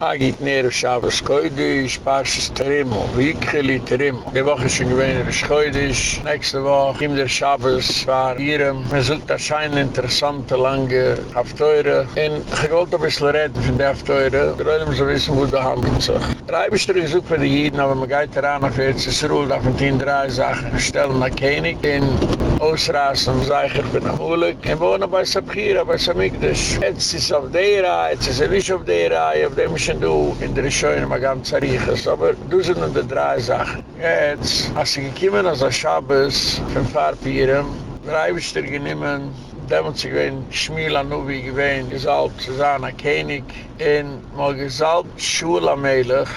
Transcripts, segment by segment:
Agit Nero Shabbos Koidish, Parshis Terimo, Vikeli Terimo. Die Woche ist schon gewähnt, Rish Koidish. Nächste Woche, im der Shabbos, war Irem. Man sucht erscheinen interessante, lange Hafteure. Und ich wollte ein bisschen reden von der Hafteure. Wir wollen so wissen, wo der handelt sich. Reibischter gesucht für die Jiden, aber man geht daran auf jetzt, es ruht auf den Sachen. Stellen nach König, in Ausrasen, Zeicher bin amulig. Und wohnen bei Sabchira, bei Samigdash. Jetzt ist auf der Reihe, jetzt ist er nicht auf der auf dem Menschen do in der Schöne mal ganz zerriechest, aber du sind in der drei Sachen. Jetzt, als sie gekommen als ein Schabes von Farbieren, drei Wüster geniemen, genommen, damals ich bin Schmiel Anubi gewesen, gesalbt Susanna König, und mal gesalbt Schul am Melech,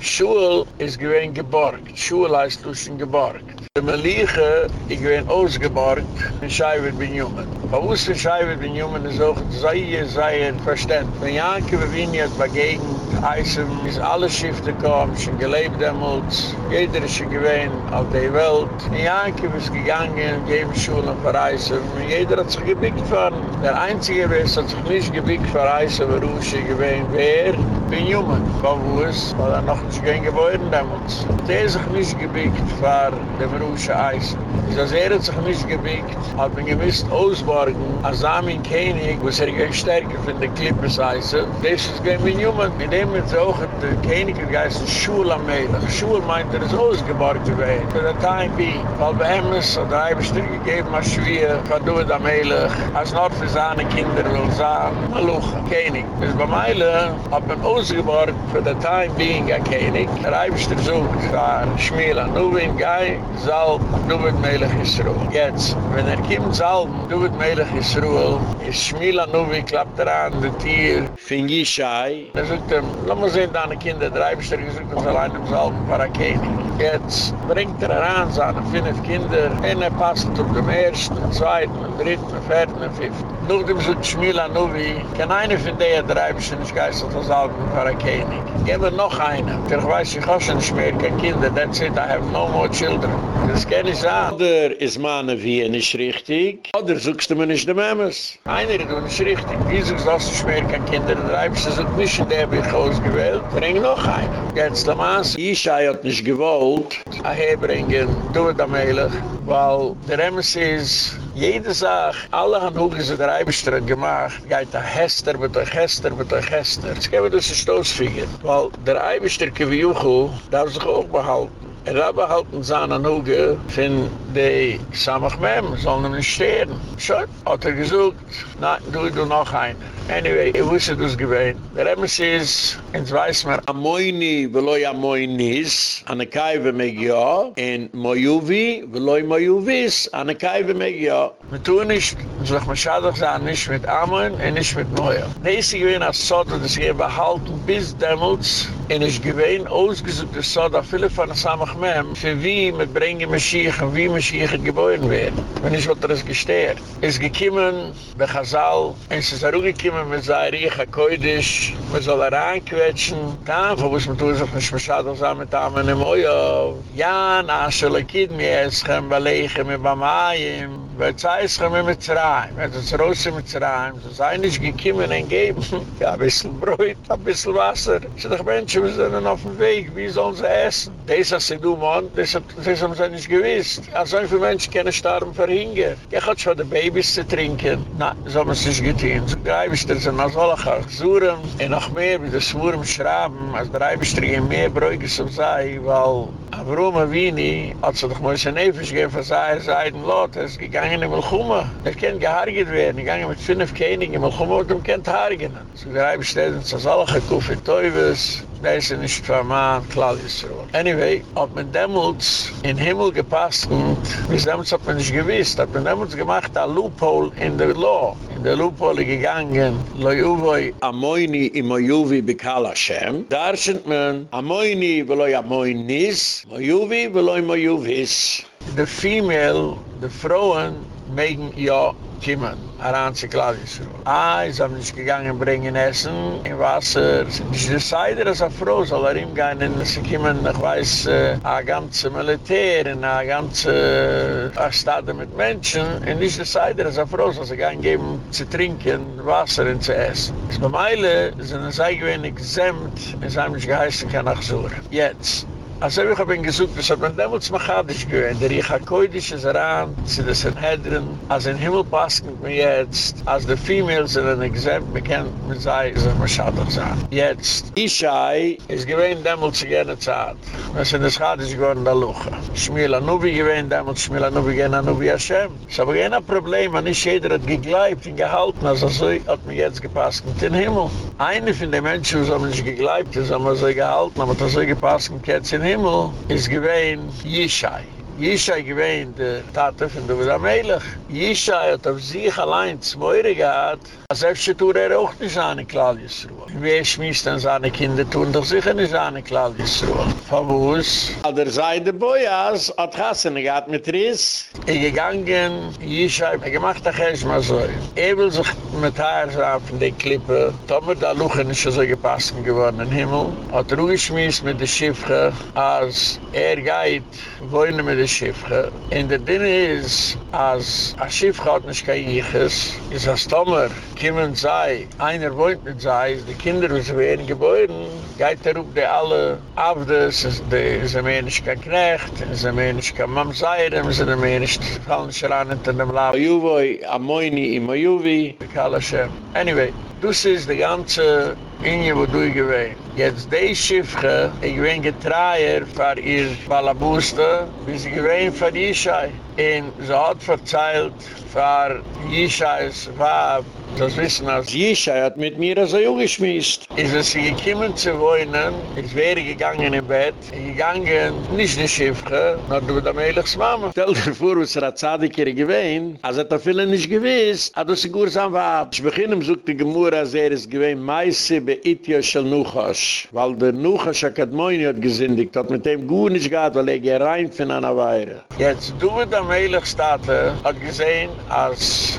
Schul ist gewesen geborgt. Schul heißt Luschen geborgt. De Melige, ik ben ausgeborgt, in Scheiwet bin Jumen. Bei uns in Scheiwet bin Jumen is auch sehr, sehr verständ. Wenn Janke bewinnt jetzt bei Gegend, Eisen, is alle Schifte kommen, schon gelebt damals, jeder ist schon gewähnt auf der Welt. In Janke ist gegangen, geben Schulen für Eisen, und jeder hat sich gebickt von. Der Einzige, wer hat sich nicht gebickt für Eisen, wo Rusche gewähnt, wer? Bin Jumen. Bei uns, weil er noch nicht gehen geworden damals. Der ist sich nicht gebickt für den Rusche Eisen. Is als er hat sich nicht gebickt, hat man gemisst ausborgen, als Amin König, wo es er gehen stärker von der Klippes Eisen, das ist wie Jumen. In dem mit so der König geist Schul am Melech. Schul meint er ist ausgeborgt gewesen. Für der Time being. Weil bei ist, hat er ein Stück gegeben, als Schwier, von Duet am Melech, als noch für seine Kinder will sagen, Maluch, König. Das bei Meile hat man ausgeborgt für der Time being ein König. Er ein Stück sucht, war Schmiela. Nu bin Gai, Salb, Duet Melech Yisroel. Jetzt, wenn er kommt Salb, Duet Melech Yisroel, ist Schmiela Nubi, klappt er an, der Tier, Fingi Shai. Er sagt ihm, lass mal sehen, deine Kinder, der Eibischter gesagt, uns allein im Salben para König. Jetzt bringt er heran seine fünf Kinder, und er passt auf dem ersten, zweiten, dritten, vierten und fünften. Nur dem sagt Schmiela Nubi, kann eine von der der Eibischter nicht geistert das Salben para. Geben noch eine. Ich weiß, ich habe schon keine Kinder, that's it, I have no more children. Das kann ich sagen. Oder ist meine Wie nicht richtig, oder suchst du mir nicht die Memes. Einer, du nicht richtig. Wie suchst du, dass du nicht mehr keine Kinder, der Eibischter sagt nicht, der habe ich ausgewählt. Bring noch einen. Jetzt der Maas. Ischai hat nicht gewollt, a herbringen, du mit am Eilig, weil der Emes ist, Jede Sache, alle haben hoch ist der Eibischter gemacht, geht der Hester mit der Hester mit der Hester. Jetzt geben wir das ein Stoßfinger. Weil der Eibischter Kiwiuchu darf sich auch behalten. Er hat behalten seine Nuge von der Samachmem, sollen ihm nicht sterben. Schon, hat er gesucht, nein, du, du noch einen. Anyway, ich wusste das gewesen. Der Emes ist, jetzt weiß man, Amoini, veloi Amoinis, ane Kaiwe Megio, in Mojuvi, veloi Mojuvis, ane Kaiwe Megio. Wir tun nicht, so ich muss schadach sagen, nicht mit Amoin und nicht mit Mojo. Nächste gewesen als Soda, das hier behalten bis Demmels, und ich gewesen ausgesucht, das Soda, viele von der Samachmem, für wie mit bringen Mashiach wie Mashiach geboren werden. Wenn ich wollte das gestehen. Es gekommen, bei Chazal, und es ist auch gekommen, mit seiner Riecha Koidisch, man soll er anquetschen, da, wo muss man tun, sich nicht mehr schade, so mit Amen im Oyo. Ja, na, soll ich kid mir eschen, belegen mit Bamayim, weil heißt, wir mit Zerayim, es raus mit Zerayim, so sei nicht gekommen und geben, ja, ein bisschen Bräut, ein bisschen Wasser. Ich sage, Menschen, wir sind auf dem Weg, wie sollen sie essen? Das hast du, Mann, das haben sie nicht gewiss. Also, wie viele Menschen können sterben verhingen? Ich hatte schon die Babys zu trinken. Na, so haben sie es getan. So du, sind als alle Chachzuren. Und noch mehr, wie das Wurm schrauben, als greibst du, gehen mehr Bräuge zum Sei, weil Avrom Avini hat sich doch mal sein Nefisch gegeben von seiner Seite Lot. Er ist gegangen in Melchuma. Er kann gehargert werden. Er gegangen mit fünf Königen in Melchuma und er kann hargen. So greibst du, sind als alle Chachkufe Teufels. Das ist nicht für Mann, klar ist so. Anyway, hat man damals in Himmel gepasst und bis damals hat man nicht gewiss, hat man damals gemacht, ein Loophole in der Law. In der Loophole gegangen, Loyuvoi Amoini Imoyuvi Bikal Hashem. Da sind man Amoini Veloi Amoinis, Moyuvi Veloi Moyuvis. The female, the Frauen, megen ja kommen. Aran zu Klavisruhe. Ah, sie haben nicht gegangen, bringen Essen, in Wasser. Sie Seider, als er froh soll er und sie kommen, ich weiß, äh, a ganze Militär, a ganze äh, Stade mit Menschen, nicht der Seider, als er froh soll sie gehen, geben zu trinken, Wasser und zu essen. Es bei Meile sind es eigentlich exempt, es haben sich geheißen, kann nach Sur. Jetzt. Also ich hab ihn gesucht, das hat man damals machadisch gewöhnt. Der ich hakkoidisch ist heran, sie das in Hedren, als in Himmel passt mit mir jetzt, als die Females sind ein Exempt, man kann mit sei, so machadig sein. Jetzt, Ishai ist gewöhnt damals zu gerne Zeit. Wir sind das schadisch geworden, da Lucha. Schmiel Anubi gewöhnt damals, Schmiel Anubi gehen Anubi Hashem. Es aber kein Problem, man nicht jeder hat gegleibt und gehalten, also so hat mir jetzt gepasst mit dem Himmel. Eine von den Menschen, die haben nicht gegleibt, die haben so gehalten, aber das so gepasst mit dem Himmel. Himmel ist gewähnt Yishai. Yishai gewähnt der Tate von David Amelech. Yishai hat auf sich allein zwei gehad, als öfter tun er auch nicht seine Klallisruhe. Wer schmiss dann seine Kinder tun doch sicher nicht seine Klallisruhe. Von wo es? An der Seite Boyas hat Hassan gehad mit Riss. Er gegangen, Yishai, er gemacht der Cheshma so. Er will sich mit Haar sagen von der Klippe, Tomer da Luchen ist so gepasst geworden im Himmel. Hat er geschmiss mit der Schiffche, als er geht, wohnen mit der Schiffche. In der Dinne ist, als a Schiffche hat nicht kein Jiches, ist als Tomer, kiemen sei, einer wohnt mit sei, die Kinder, sie werden geboren, geht er auf die alle Abdes, die sie mehr nicht kein Knecht, sie mehr nicht kein Mamsayram, sie mehr nicht fallen schran hinter dem Lauf. Ayuvoi, Amoini, Imoyuvi, Bekal Hashem. Anyway, dus is de ganze Inje, wo du gewesen. Jetzt die Schiffche, ich bin getreier für ihr Balabuste, bis ich gewesen für Ischai. Und sie hat verzeilt für Ischai's Wab, Das wissen als Jescha hat mit mir so jung geschmisst. Ist es sie gekommen zu wohnen, ist wäre gegangen im Bett, gegangen, nicht in Schiffke, nur du mit der Melichs Mama. Stell dir vor, was er hat Zadikir gewähnt, als er da viele nicht gewiss, hat er sich gut am Wab. Ich beginne sucht die Gemurra, als er ist gewähnt, meisse bei Itio shal Nuchash, weil der Nuchash hat Moini hat gesündigt, hat mit dem gut nicht gehabt, weil er rein von einer Weire. Jetzt du der Melichs Tate hat gesehen, als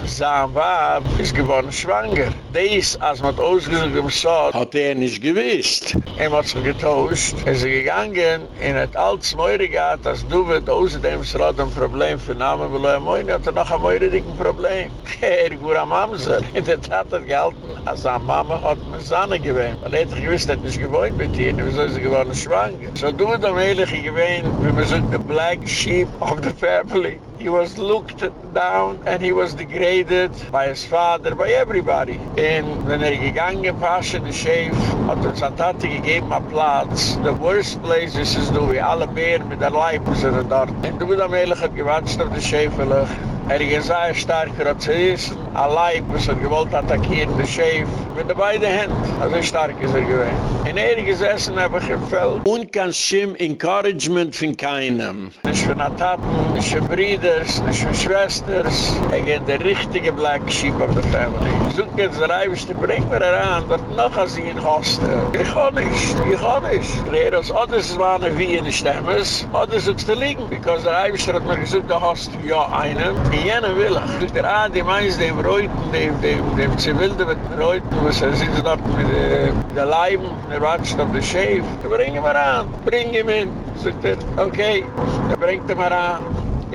Wab ist geworden, geworden schwanger. Dies, als man ausgesucht im Sod, hat er nicht gewusst. Er hat sich getauscht. Er ist gegangen, in hat alles Meure gehabt, als du wird außerdem Sod ein Problem für Namen, weil er Meure hat er noch ein Meure dicken Problem. Er gut am Amsel. In der Tat hat gehalten, als seine Mama hat mir Sanne er hat gewusst, er hat nicht gewohnt mit ihr, wieso ist er geworden schwanger. So du wird am Ehrlich gewöhnt, wie man sagt, the black sheep of the family. He was looked down and he was degraded by his father, by everybody. And when er gegangen pasche de Schäf, hat uns an Tate gegeben a Platz. The worst place is es du, alle Bären mit der Leib sind dort. Und du bist am Ehrlich hat gewatscht auf de Schäfelech. Er ist sehr starker als er ist. Ein Leib, was er gewollt attackieren, der Schäf. Mit der beiden Händen. Also stark ist er gewesen. In er gesessen, habe ich gefällt. Und kein Schimm Encouragement von keinem. Nicht von Ataten, nicht von Brüders, nicht von Schwesters. Er geht der richtige Black Sheep of the Family. Such jetzt der Eiweste, bring mir heran, dort noch als ich ihn hoste. Ich kann nicht, ich kann nicht. Lehrer, als Others waren wie in den Stemmes, Others ist zu liegen. Because der Eiweste hat mir gesagt, du hast ja einen. In jene will ich. Ich der ah, die meins dem Reuten, dem, dem, dem Zivilde mit dem Reuten, was er sitzt dort mit äh, der Leiben, er watscht auf der Schäf. Bring ihn mal an, bring ihn hin. Sagt er, okay, er bringt ihn mal an.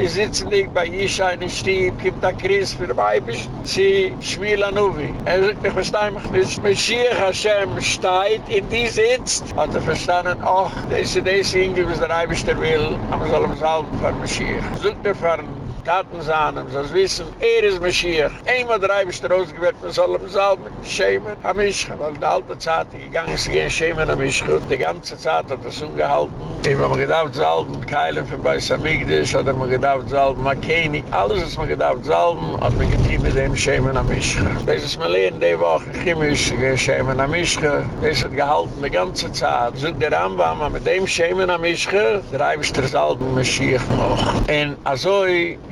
Ich sitze nicht bei Isha in den Stieb, gibt da Chris für Weibisch, sie schmiel an Uwe. Er sagt, ich verstehe mich nicht. Mashiach Hashem steht, in die sitzt, hat er verstanden, ach, diese, diese Ingel, was der Weibisch der will, aber soll ihm salben von Mashiach. Sucht er von Taten sahen, so es wissen, er ist Mashiach. Einmal drei bist du rausgewehrt, man soll ihm salben, schämen, am Ischchen. Weil die alte Zeit, die gegangen ist, gehen schämen am Ischchen. Die ganze Zeit hat das umgehalten. Ich habe mir gedacht, salben, keilen für bei Samigdisch, hat er mir gedacht, salben, Makeni. Alles, was mir gedacht, salben, hat mir getrieben mit dem schämen am Ischchen. Das ist mir lehren, die Woche, chemisch, gehen schämen am Ischchen. Das hat gehalten, die ganze Zeit. So der Rambam, mit dem schämen am Ischchen, drei bist du salben, Mashiach noch. Und also,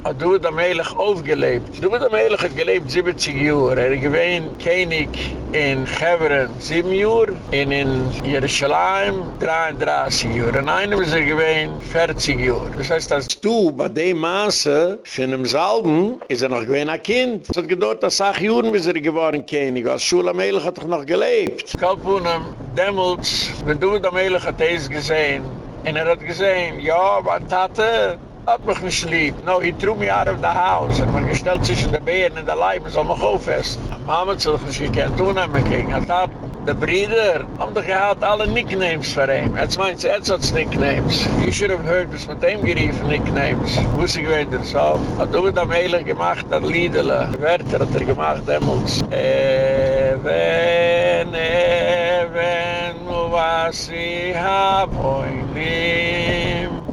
hat David Amelech aufgelebt. David Amelech hat gelebt 70 Jahre. Er gewähnt König in Hebron 7 Jahre und in Jerusalem 33 Jahre. In einem ist er gewähnt 40 Jahre. Das heißt, dass du bei dem Maße von einem Salben ist er noch gewähnt ein Kind. Es hat gedauert, dass 8 Jahre bis er geworden König. Als Schule Amelech hat er noch gelebt. Kalpunem, Demmels, wenn David Amelech hat es gesehen, En er hat gesehen, ja, aber Tate hat mich nicht lieb. No, he threw me out of the house. Hat gestellt zwischen den Beeren und der Leib, soll mich aufessen. Mama hat sich nicht gekannt, tun haben wir gegen. Hat de Brüder haben doch gehad alle Nicknames für ihn. Jetzt meint sie, jetzt hat's Nicknames. You should have heard, was mit ihm geriefen Nicknames. Wusste ich weiter so. Hat du mit am Heilig gemacht, das Liedele. Werter hat er gemacht, demels. Even, even, was ich hab, oinim.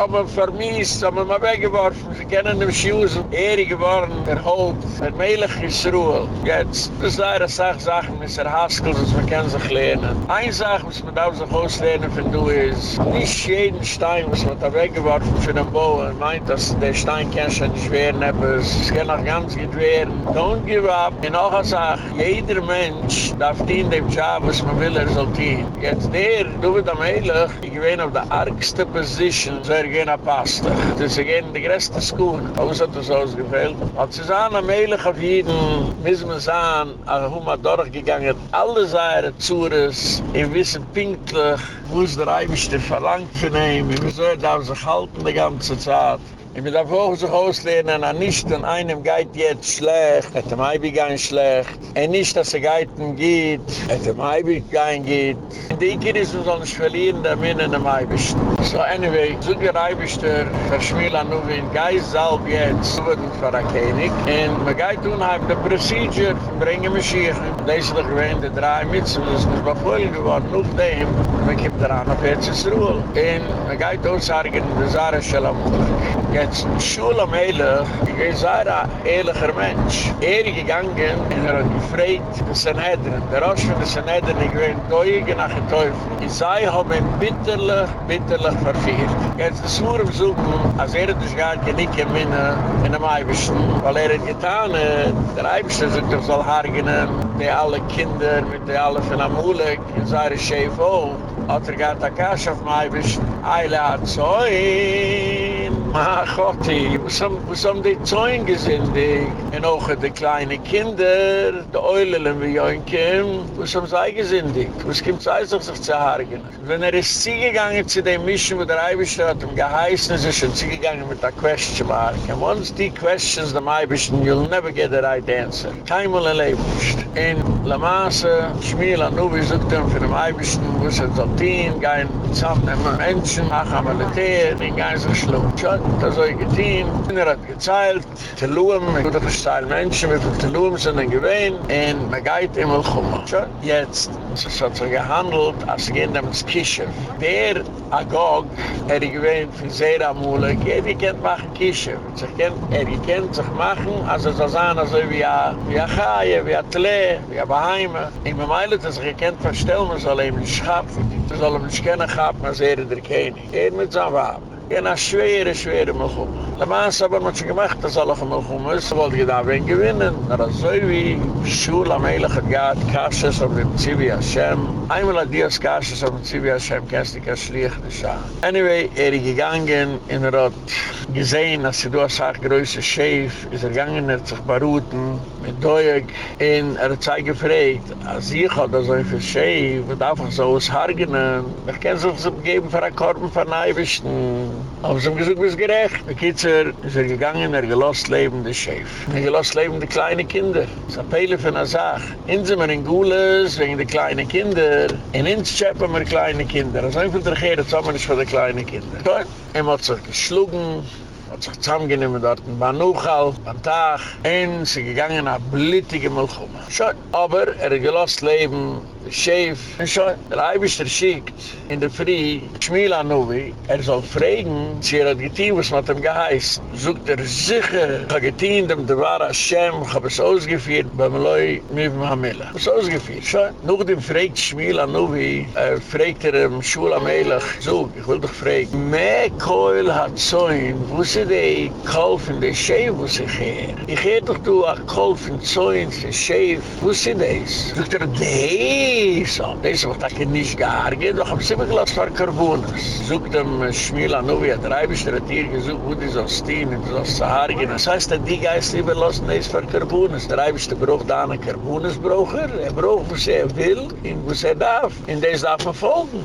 Aber vermisst, haben wir mal weggeworfen. Sie kennen dem Schuss und Ehre geworden Der Holt, der Melech ist Ruhe Jetzt, das ist eine Sache, Sachen mit der Haskell Das wir können sich lernen Eine Sache, was man da so auslernen von du ist Nicht jeden Stein, was man da weggeworfen für den Bau Und meint, dass der Stein kann schon nicht werden Es kann auch ganz gut werden Don't give up. Und noch eine Sache, jeder Mensch darf dienen dem Job was man will, er soll dienen. Jetzt der, du wird am Melech Ich bin auf der argste Position er gehen a Pasta. Das ist gehen die größte Skuhn. Aus hat das ausgefällt. Als sie sahen am Eilig auf jeden, müssen wir sahen, als wir durchgegangen, alle seine Zures, in wissen pinklich, wo es der Eibischte verlangt von ihm, wie soll er da sich halten die ganze Zeit. Ich bin davor sich auslehnen, an nicht an einem geht jetzt schlecht, et dem Eibig ein schlecht, en nicht, dass er geiten geht, et dem Eibig ein geht. Die ist uns nicht verlieren, der Minna in dem Eibig. So anyway, so die Eibigster verschmielen nur wie ein Geist salb jetzt, so wird für ein König. En man geht unheim der Procedure, bringen wir Schiechen. Deze noch gewähnt, die drei Mitzen, das ist bei voll geworden, auf dem, man kommt daran auf Herzens Ruhe. En man geht aussagen, der Sarah Schalamulik. Jetzt, Schule am Ehle, ich bin sehr ein ehrlicher Mensch. Er ist gegangen und er hat gefragt, die Sanhedrin. Der Rosh von der Sanhedrin, ich bin Teuge nach dem Teufel. Ich sei, habe ihn bitterlich, bitterlich verfehlt. Jetzt, das Wurm suchen, als er das gar nicht in Minna, in dem Eibischen. Weil er hat getan, der Eibischen sagt, er soll hargenen, die alle Kinder, mit die alle von Amulik, in seine Schäfe auch. Hat er gaat akash auf dem Eibischen. Eile hat Zoin. Ma Gotti, was haben die Zoin gesindig? En auch die kleine Kinder, die Eulelen wie Joinkim, was haben sie gesindig? Was kommt sie sich sich zu hargen? Wenn er ist ziegegangen zu dem Mischen, wo der Eibischte hat ihm geheißen, ist er schon ziegegangen mit der Question mark. And once die questions dem Eibischten, you'll never get the right answer. Keinmal erlebt. In La Masse, Schmiel Anubi sucht ihm für den Eibischten, wo es er dienen, gehen zusammen mit Menschen, machen am Militär, den gehen sich schlucken. Schon, das soll ich getehen. Er hat gezeilt, Teluam, ich würde verstehen Menschen, wie viele Teluam sind dann gewähnt, und man geht immer kommen. Schon, jetzt, es hat so gehandelt, als sie gehen damit Kische. Der Agog, er gewähnt für sehr amulig, jeder kennt machen Kische. Er kennt sich machen, also so sagen, also wie a, wie a Chaie, wie a Tle, wie a Baheime. Ich bemeile, dass ich kennt verstellen, man soll ihm nicht schaffen. Soll ihm nicht kennen, als er der König. Er mit seinem Waben. Ja, na schwere, schwere Milchum. Le Mans aber man schon gemacht, dass alle Milchum ist. Wollte ich da wen gewinnen. Das so wie Schule am Eilig hat gehad, Kasches auf dem Zivi Hashem. Einmal hat die aus Kasches auf dem Zivi Hashem, kennst du kein Schleich nicht an. Anyway, er ist gegangen, in er hat gesehen, dass sie du als auch größer Schäf, ist er gegangen, er hat sich baruten, mit Doeg, in er hat sich gefragt, als ich hat er so ein Schäf, wird einfach so aus Hargenen, ich kann sich so begeben für ein Korben von Eibischten. Aber sie haben gesagt, was gerecht. Der Kitzer ist er gegangen, er gelost lebende Schäf. Er gelost lebende kleine Kinder. Das ist ein Pele von einer Sache. In sind wir in Gules, wegen der kleinen Kinder. In uns schäppen wir kleine Kinder. Also einfach der haben wir nicht für die kleinen Kinder. So, er hat sich geschlugen. hat sich zusammengenehmen dort in Banuchal, am Tag, und sie gegangen nach blittige Milchum. Schön. Aber er gelost leben, der Chef. Und schon, der Eibischter schickt in der Früh, Schmiel Uwe, er soll fragen, sie hat getein, was man ihm geheißen. Sogt er sicher, ich habe getein, dem der war Hashem, ich habe es ausgeführt, beim Leu, mit dem Hamela. Es ist ausgeführt. Schon, noch dem fragt Schmiel an Uwe, er fragt er im Schul am Eilach, so, ich will doch fragen, mehr Keul hat Zäun, wo sie die kaufen, die Schäf, wo sie gehen. Ich hätte doch du, a kaufen Zäun, die Schäf, wo sie das? Sogt er, nee, so, das wird auch nicht gehargert, doch hab sie mir gelassen für Karbunas. Sogt dem Schmiel an Uwe, der Eibischter hat hier gesucht, wo die so stehen, und so zu hargen. Das heißt, die Geist überlassen, das für Karbunas. Der Eibischter braucht da eine Karbunas-Braucher, er braucht, was er will, und was er darf. Und das darf man folgen.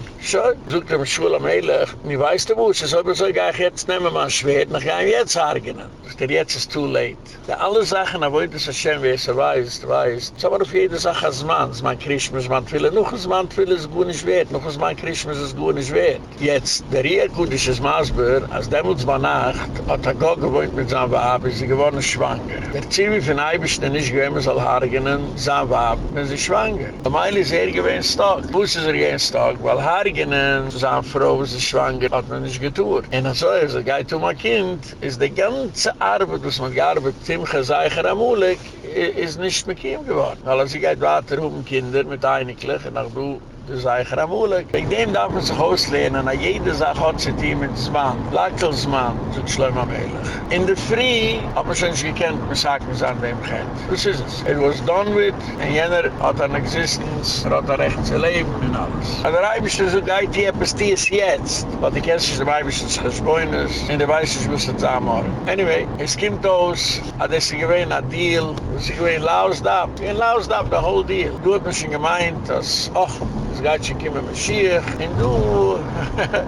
Dem Schul am Eilach, nie weißt du wo, sie soll mir so, ich jetzt nehmen, man schwert, noch ein jetzt hargen. Der jetzt ist too late. Da alle Sachen, da wollte es Hashem, wie es er weiß, weiß. War auf jede Sache als Mann. Es mein Christmas, man will, noch ein Mann will es gut nicht wert, noch ein Christmas ist gut nicht wert. Jetzt, der Riekudisches Masber, als Demmels war Nacht, hat er gar gewohnt mit seinem Wab, ist sie geworden schwanger. Der Zivi von Eibisch, der nicht gewöhnt soll hargenen, sein Wab, wenn sie schwanger. Der Meil ist er gewöhnt stark. Wo ist er gewöhnt stark? Weil hargenen, seine Frau, wenn sie schwanger, hat man nicht getuert. Und so ist er, geht um ein Kind, ist die ganze Arbeit, was man gearbeitet, Timche, Seicher, Amulik, ist nicht mit ihm geworden. Weil er sich geht weiter um Kinder mit Einiglich, und nach du, Das ist eigentlich ramulig. Wegen dem darf man sich auslehnen, an jede Sache hat sich die mit Zman. Lackelsman, sind schlimm am Ehrlich. In der Früh hat man schon nicht gekannt, man sagt, man sagt, wem kennt. Das ist es. It was done with, und jener hat an Existenz, er hat ein Recht zu leben und alles. Aber der Eibisch ist so geit, die etwas dies jetzt. Weil die kennst sich dem Eibisch des Geschbeunis, und der weiß nicht, was er zusammenhört. Anyway, es kommt aus, hat es gewähnt, ein Deal, was ich gewähnt, laus da, in laus da, the whole deal. Du hat man schon gemeint, dass, och, Es geht schon kommen Mashiach. Und du,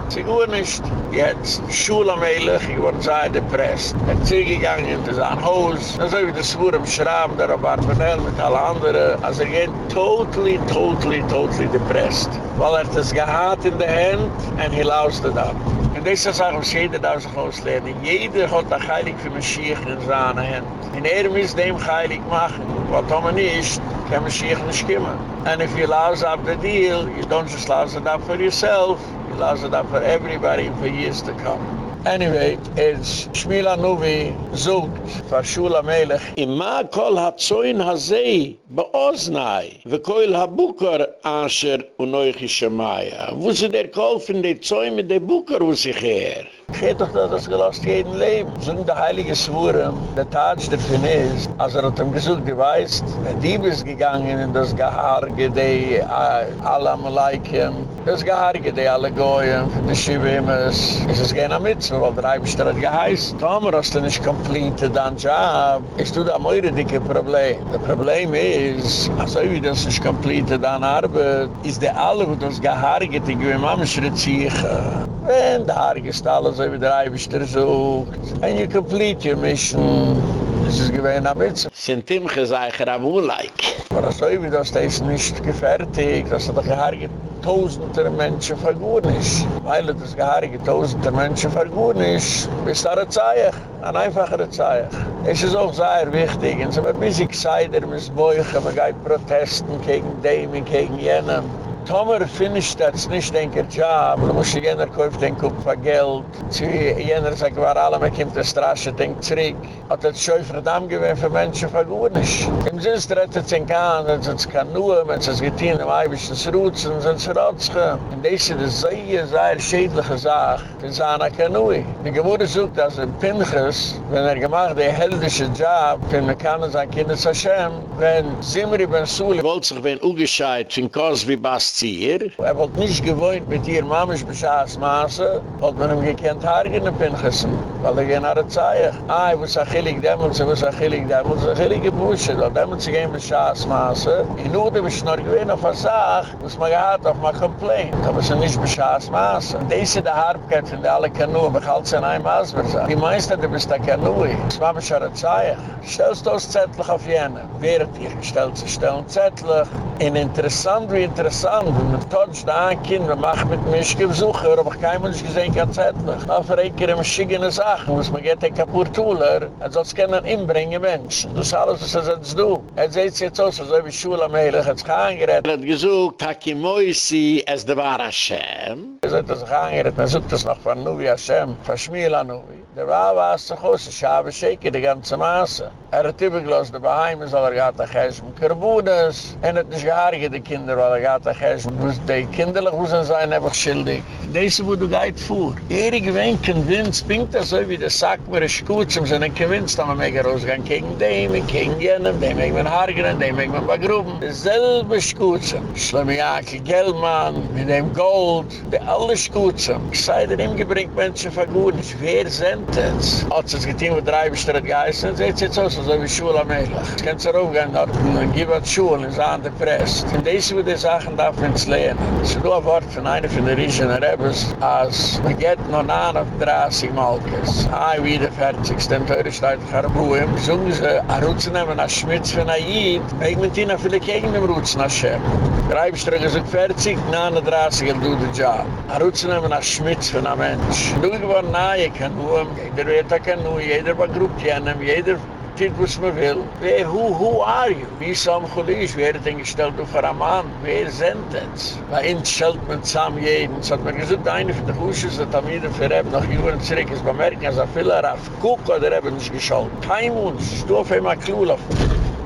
sie nicht. Jetzt, Schule am Eilig, ich wurde sehr depresst. Er ist zurückgegangen in sein Haus. Dann soll ich das Schwur am Schraub, der Barbanel mit allen anderen. Also er geht totally, totally, totally depresst. Weil er das gehad in der Hand und he lost it up. Und das ist auch, was jeder da sich auslernen. Jeder hat ein Heilig für Mashiach in seiner Hand. Und er muss dem Heilig machen. Was haben wir nicht, kann Mashiach nicht kommen. And if you lose up the deal, you don't just lose it up for yourself, you lose it up for everybody for years to come. Anyway, it's Shmila Nuvi zogt for Shula Melech. Ima kol ha-tzoin ha-zei ba-oznai ve kol ha-bukar asher unoichi shemaya. Wo der kol fin de zoin mit de bukar wo sich her? Geht doch das gelost jeden Leben. Sogen der Heilige Schwuren, der Tatsch der Fin ist, als er hat ihm gesucht, die weißt, Dieb ist gegangen in das Geharge, die äh, alle Amalaiken, das Geharge, die alle Goyen, die Schiwimmers. Es ist gerne mit, weil der Eibischter hat geheißt. Tomer, hast du nicht complete dein Job, ist du da meure dicke Problem. Das Problem ist, also wie das nicht complete dein Arbeit, ist der alle, wo das Geharge, die gewinn Mamschritt ziehen. Wenn der Haarge ist alles, so wie der Eibischter sucht. And you complete your mission. Das ist gewähnt am Witz. Sind ihm gesagt, er abu like. Aber so wie das, das ist nicht gefertigt, dass er doch geharrige tausender Menschen vergoren ist. Weil er das geharrige tausender Menschen vergoren ist, ist da eine Zeich, ein einfacher Zeich. Es ist auch sehr wichtig, und so ein bisschen gesagt, er muss beugen, man geht protesten gegen dem, gegen jenen. Tomer finisht das nicht denke Job, du musst jener kauft den Kup von Geld. Sie jener sagt, war alle, man kommt der Straße, denkt zurück. Hat das schon verdammt gewesen für Menschen vergunisch. Im Sinst rettet sich an, wenn es kann nur, wenn es geht in dem Eibischen Rutzen, wenn es rutschen. Und das ist eine sehr, sehr schädliche Sache. Ist eine Kanui. Die Geburt sucht, dass ein Pinchas, wenn er gemacht der heldische Job, man kann sein Kind ist Hashem, wenn Zimri Ben Suli wollte sich wenn ungescheit, in Cosby Bast Zier. Er wollte nicht gewohnt mit ihr Mamesh Beschaßmaße, wollte man ihm gekannt Haaren in den Pinchassen, weil er gehen nach der Zeich. Ah, ich muss achillig dämmels, ich muss achillig dämmels, achillig gebuscht, weil dämmels sie gehen Beschaßmaße. In Udem ist noch gewinn auf der Sache, muss man gehad auf mein Complaint. Aber es ist nicht Beschaßmaße. Diese der Harbkeit von der alle Kanu, aber ich halte es in einem Asber sagen. Die meisten, du bist der Kanu. Das mir schon eine Zeich. Stellst du aus Zettlich auf jene. Während ich stellt sich stellen Zettlich. Und interessant wie interessant, wenn man touch da ein Kind, man macht mit mich Besucher, aber ich kein Mensch gesehen kann zettlich. Auf Reker im schickene Sachen, muss man geht ein Kapurtuler, er soll es können inbringen Menschen. Das alles, was er jetzt du. Er sieht jetzt aus, als ob ich Schule am Heilig hat sich angerät. Er hat gesucht, Haki Moisi, es de war Hashem. Er hat sich angerät, man sucht das noch von Nubi Hashem, von Schmiel an Nubi. Der war was zu Hause, ich habe Schäke die ganze Masse. Er hat übergelost, der Baheim ist, weil er hat ein Geist mit Karbunas. Er hat nicht geharrige die Kinder, weil er hat ein Mit Die Kinderlich müssen sein einfach schildig. Diese, wo du gehit fuhr. Erik wen convinced, bingt das so wie der Sack, mir ist gut, zum sind convinced, aber mega rausgehen gegen dem, gegen jenem, dem ich mein Haargren, dem ich mein Bagruben. Dasselbe Schuzen. Schlemiake Gellmann, mit dem Gold, die alle Schuzen. Ich sei dir, ihm gebringt Menschen verguden. Wer sind Sentence. Als es getein wo drei bestritt geheißen, seht jetzt aus, ob ich Schule am Eilach. Ich kann es raufgehen dort, und dann gibt es Schule, in Saan depresst. In diese wo die Sachen darf man es lernen. Es ist nur ein Wort von einer von der Rieschen Rebels, als man geht noch nach auf 30 Malkes. Ah, wieder fertig, es ist teure Stadt, ich habe Ruhe. Sogen sie, a Rutsen nehmen, a Schmitz von Aid, ich bin tina viele gegen dem Rutsen, Schem. Drei bestritt ist 40, 39, du den Job. A Rutsen nehmen, a Schmitz von a Mensch. Du geworden, na, ich kann nur, Jeder wird auch kein Nu, jeder war Grupp kennen, jeder tut, was man will. Wer, who, who are you? Wie ist am Cholisch? Wer hat denn gestellt auf einen Mann? Wer sind das? Bei uns stellt man zusammen jeden. Es hat mir gesagt, eine von den Kusches hat am Iden für Reben noch Juren zurück ist bemerken, als er viel auf Kuck oder Reben nicht geschaltet. Kein Wunsch, du auf einmal Klul auf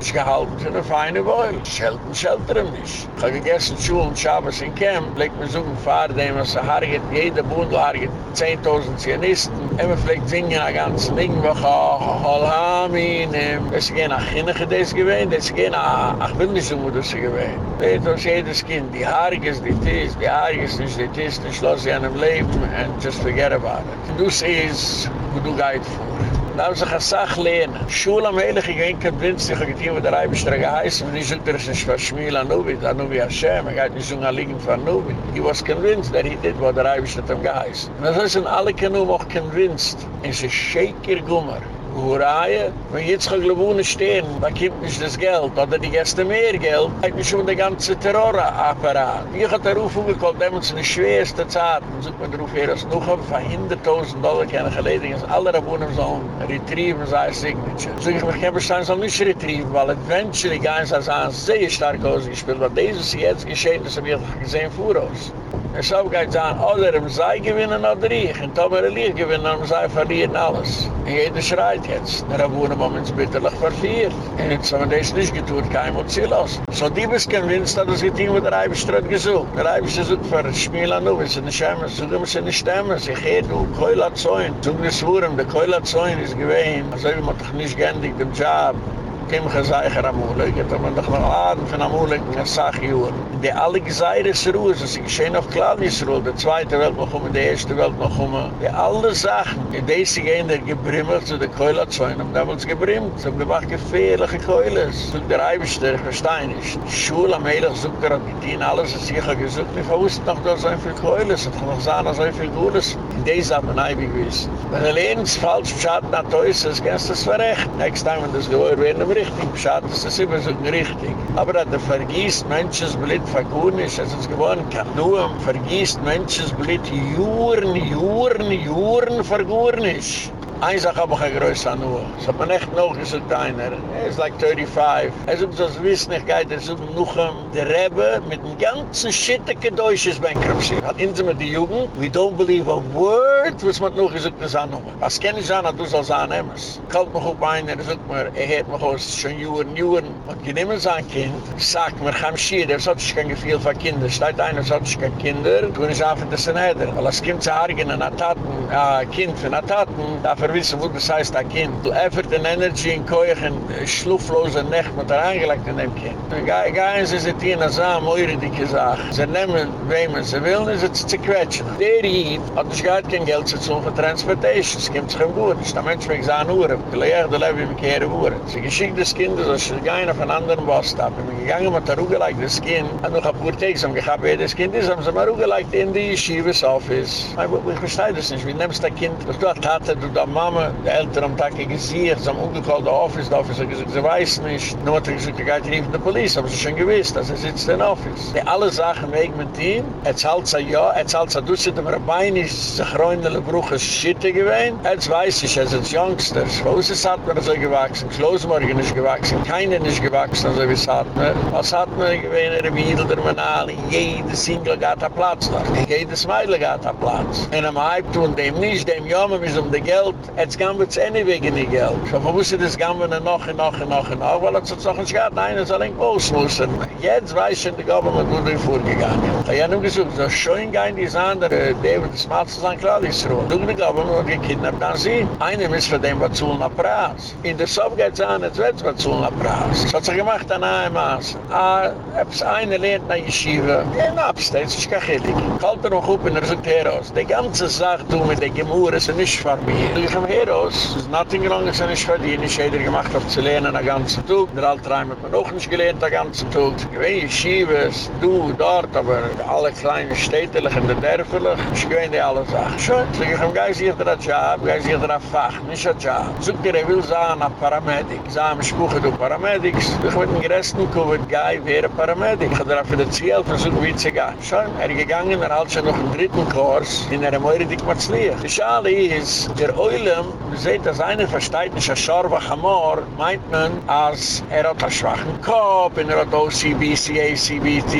nicht gehalten für eine feine Beul. Schelten, schelten ihm nicht. Ich habe gegessen, Schuhe und Schabes in Camp. Legt mir so ein Fahrer, dem es harget, jede Bundel harget 10.000 Zionisten. Immer vielleicht singen ein ganzes Ding, wo ich auch Alhamin. Es gehen nach Kinnige des gewesen, es gehen nach, ach will nicht so gut, dass sie gewesen. Weet uns jedes Kind, die Haariges, die Tis, die nicht, die Tis, die schloss sie an Leben and just forget about it. Du siehst, wo du gehit vor. Da haben sich eine Sache lernen. Schule am Heilig, ich ging kein Winz, ich habe getein, wo der Eibischter geheißen, und ich sollte das nicht verschmielen an Nubi, an Nubi Hashem, ich habe nicht so ein Liegen von Nubi. Ich war convinced, dass ich das, wo der Eibischter geheißen. Und das sind alle Kanum auch convinced. Es ist Shaker Gummer. Uraie. Wenn jetzt kann Globune stehen, da kommt nicht das Geld, oder die Gäste mehr Geld, hat mich schon der ganze Terrorapparat. Ich hab den Ruf umgekommen, da haben uns eine schwerste Zeit. Dann sucht man den Ruf her, dass noch ein paar hinderttausend Dollar keine geleden ist. Alle Rabunen sollen retrieven seine Signature. So ich mich kein Bestand soll nicht retrieven, weil eventually gehen sie als sehr stark ausgespielt, weil dieses jetzt geschehen, das hab ich gesehen vor uns. Es soll geit sein, oder im Sei gewinnen oder ich. Und Tomer Elie gewinnen, oder im Sei verlieren alles. Und jeder schreit geht jetzt. Na, da wohnen wir uns bitterlich verfehlt. Und Jetzt haben wir das nicht getan, kein Wort zu lassen. So, die bist gewinnt, dass wir die mit der Eibestrott gesucht. Der Eibestrott sucht für Schmielan, wir sind nicht schämen, so dürfen sie nicht stemmen. Sie geht um Keulazoin. Zum Geschwurm, der Keulazoin ist gewähnt. Also, wir machen doch nicht gendig den Job. kem gezeiger amule ik het man doch mal aan van amule en sag joer de alle gezeires roos as ik schein noch klar is de zweite welt noch um de erste welt noch um de alle sachen in deze geen der zu de keuler sein um damals gebrimmt. So gemacht gefährliche keule so der reibster gestein is schul am heilig so er, die alles is hier gesucht mir verwusst noch da so er viel keule und noch sagen so er viel gutes in deze am neibig wis wenn er falsch schat hat da is es gestern verrecht next time wenn das werden richtig, schade, das ist immer so richtig. Aber dass er vergießt Menschens Blit vergunisch, es ist gewohnt, kann nur vergießt Menschens Blit juren, juren, juren vergunisch. Ein Sache hab ich ein größer nur. Es hat man echt noch gesagt, einer. Er ist like 35. Er sagt, das wissen, ich gehe, er sagt, noch ein der Rebbe mit dem ganzen Schitteke Deutsches Bankruptcy. Hat inso mit der Jugend, we don't believe a word, was man noch gesagt, das annehmen. Was kenne ich an, du sollst annehmen. Kalt mich auf einer, er sagt mir, er hat mich aus schon Juren, Juren. Und ich nehme sein Kind, sag mir, komm schier, der hat sich kein Gefühl für Kinder. Steht einer, hat sich kein Kinder, tun ich einfach das in Heder. Weil das Kind zu hargen, ein Kind für eine Taten, dafür wissen, wo das heißt, ein Kind. Du effert in Energy in Koyach in schluflose Nacht mit der Angelegt in dem Kind. Gehen sie sich hier nach Samen, eure dicke Sache. Sie nehmen, wem sie will, ist es zu quetschen. Der hier hat nicht gar kein Geld zu tun für Transportation. Es kommt sich ihm gut. Es ist ein Mensch, der sagt, Uhren. Die Lehrer, die leben mit Kehren Uhren. Sie geschickt das Kind, dass sie gehen auf einen anderen Boss ab. Ich bin gegangen mit der Rugeleit das Kind. Und noch ein paar Tage, haben gehabt, wer das Kind ist, haben sie mal Rugeleit in die Yeshiva's Office. Ich verstehe das nicht. Wie nimmst du das Kind? Du hast Tate, du da Mama, die Eltern haben Tage gesiegt, sie haben umgekalt, der Office, der Office hat gesagt, sie weiß nicht. Nun hat er gesagt, er geht rief in der Polizei, aber sie schon gewiss, dass er sitzt in der Office. Die alle Sachen wegen mit ihm, er zahlt sie ja, er zahlt sie, du sind aber Bein ist, sich reunele Bruches Schitte gewesen. Jetzt weiß ich, er sind Youngsters. Wo ist es hat man so gewachsen? Schlossmorgen ist gewachsen, keiner ist gewachsen, also wie es hat man. Was hat man gewesen, er wiedel der Manal, jede Single gait a Platz noch. Jede Smile gait a Platz. En am Hype tun dem nicht, dem Jommen ist um de Geld, jetzt wir es any wegen die Geld. So man wusste das gamm wir noch und noch und noch noch, weil es hat noch ein Schad, nein, es soll ein müssen. Jetzt weiß ich, die Government wurde in vorgegangen. Ich habe nur gesagt, so schön gehen die andere, der wird das zu sein, klar ist ruhig. Du, die Government wird gekidnappt an sie. Einer muss für den was zuhlen ab Praß. In der Sof geht es an, jetzt wird es was zuhlen ab Praß. Das hat sich gemacht an einem Maß. Ah, es einer lehnt nach Yeshiva, gehen abstehen, es ist kein Chilik. Kalt er noch up in der Heros. Die ganze Sache tun mit den Gemurren sind nicht für mich. Ich komme Heros, es ist nothing wrong, es ist nicht für die, nicht jeder gemacht hat zu lernen den ganzen Tag. Der alte Reim hat man auch nicht gelernt den ganzen Tag. Ich weiß, Yeshiva, du, dort, aber alle kleinen Städtelich und der Dörferlich, ich weiß die alle Sachen. Schön, ich komme gleich sich der Job, sich der Fach, nicht der Job. Such dir, er will sagen, ein Paramedik. Sagen, ich spuche du Paramedics. Ich will den größten Covid-Guy wäre Paramedik. Ich habe dafür die Ziel versucht, wie zu gehen. Schon, er gegangen, er hat schon noch einen dritten Kurs in einer Meure Dikmatzliach. Die Schale ist, der Eulam, du seht, dass einer versteht nicht, als Schorba Chamor, meint man, als er hat einen schwachen Kopf, und er hat OCB, CACBT,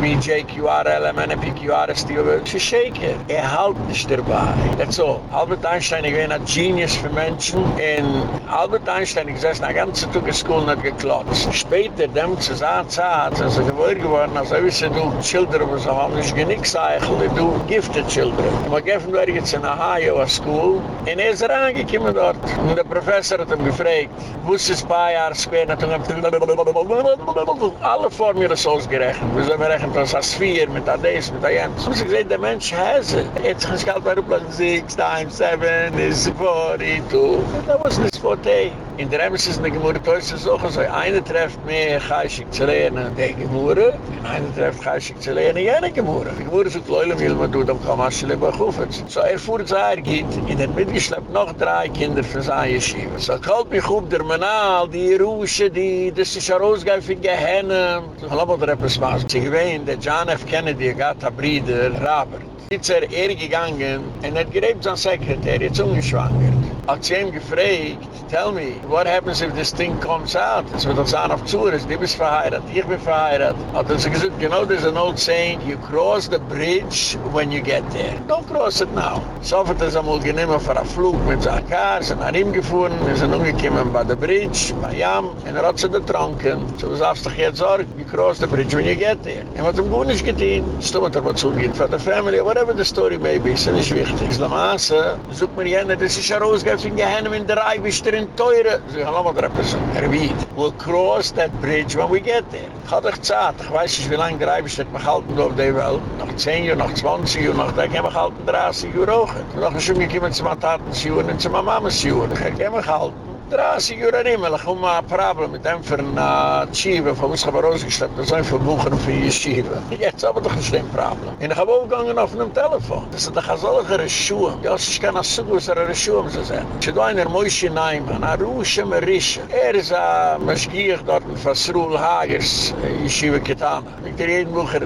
BJQR, LMN, PQR, STO, sie shaker. Er halt nicht dabei. That's all. Albert Einstein, ich bin ein Genius für Menschen, und Albert Einstein, ich saß eine ganze Tag in School nicht geklotzt. Später, dem zu sagen, Zeit, als er gewohnt geworden, als er wisse, du, Children, was haben nicht genick Zeichel, du, gifted Children. Und wir geben wir jetzt in Ohio, a School, und er ist reingekommen dort. Und der Professor hat ihm gefragt, wusste es paar Jahre später, und er hat alle vor mir das ausgerechnet. Wir sollen rechnen, das ist vier, mit Ades, mit Ajens. Und sie gesagt, der Mensch has it. Jetzt kann ich halt bei Ruplan 6 times 7 is 42. That was this 40. In der Emerson ist eine Gemurre, da ist auch so, eine trefft mehr Geishik zu lernen, die Gemurre, und eine trefft Geishik zu lernen, jene Gemurre. Die Gemurre sagt, Leule, will man kann man sich lieber Chufetz. So er fuhr zu er geht, in der Mitte schleppt noch drei Kinder für seine Yeshiva. So kalt mich auf der Manal, die Rusche, die, das ist ein Rosgeil für. So lass mal da etwas machen. Sie gewähnen, der John F. Kennedy, Agatha Brieder, Robert. Jetzt er er gegangen, en er gerebt sein Sekretär, jetzt ungeschwangert. Hat sie ihm gefragt, tell me, what happens if this thing comes out? Es wird uns an auf Zures, die bist verheiratet, ich bin verheiratet. Hat er gesagt, genau, there's an old saying, you cross the bridge when you get there. Don't cross it now. So hat er sich einmal genommen für einen Flug mit seiner Kar, sind nach ihm gefahren, wir sind umgekommen bei der Bridge, bei Jam, und er hat sie getrunken. So was darfst du jetzt sagen, you cross the bridge when you get there. Er hat ihm gut nicht getan, stimmt er mal zugeht für die Family, whatever the story may be, ist nicht wichtig. Islamase, sucht mir jene, das ist ja rausgegangen, in Gehennen, in der Ei, bist du in Teure. So, ich habe noch mal etwas. Er wird. We'll cross that bridge when we get there. Ich habe doch Zeit. Ich weiß nicht, wie lange der Ei bist, mich halten auf der Welt. Noch 10 Jahre, noch 20 Jahre, noch 10 Jahre, noch 30 Jahre auch. Noch ein Schumge kommen zu meinen Taten, zu und zu meinen Mama zu Ich habe mich halten. 30 Jahre immer, ich habe ein Problem mit dem für eine Schiebe, von uns haben wir rausgestellt, das ist ein Verbuchen für die Schiebe. Jetzt haben wir doch ein schlimmes Problem. Und ich habe auch gegangen auf einem Telefon. Das sind doch solche Schuhe. Ja, es kann auch so gut sein, Schuhe zu sein. Ich habe einen Mäusche Neiman, ein Rusche Merische. Er ist ein Maschgier dort mit Fasrul Hagers, die Schiebe. Ich habe jeden Bucher,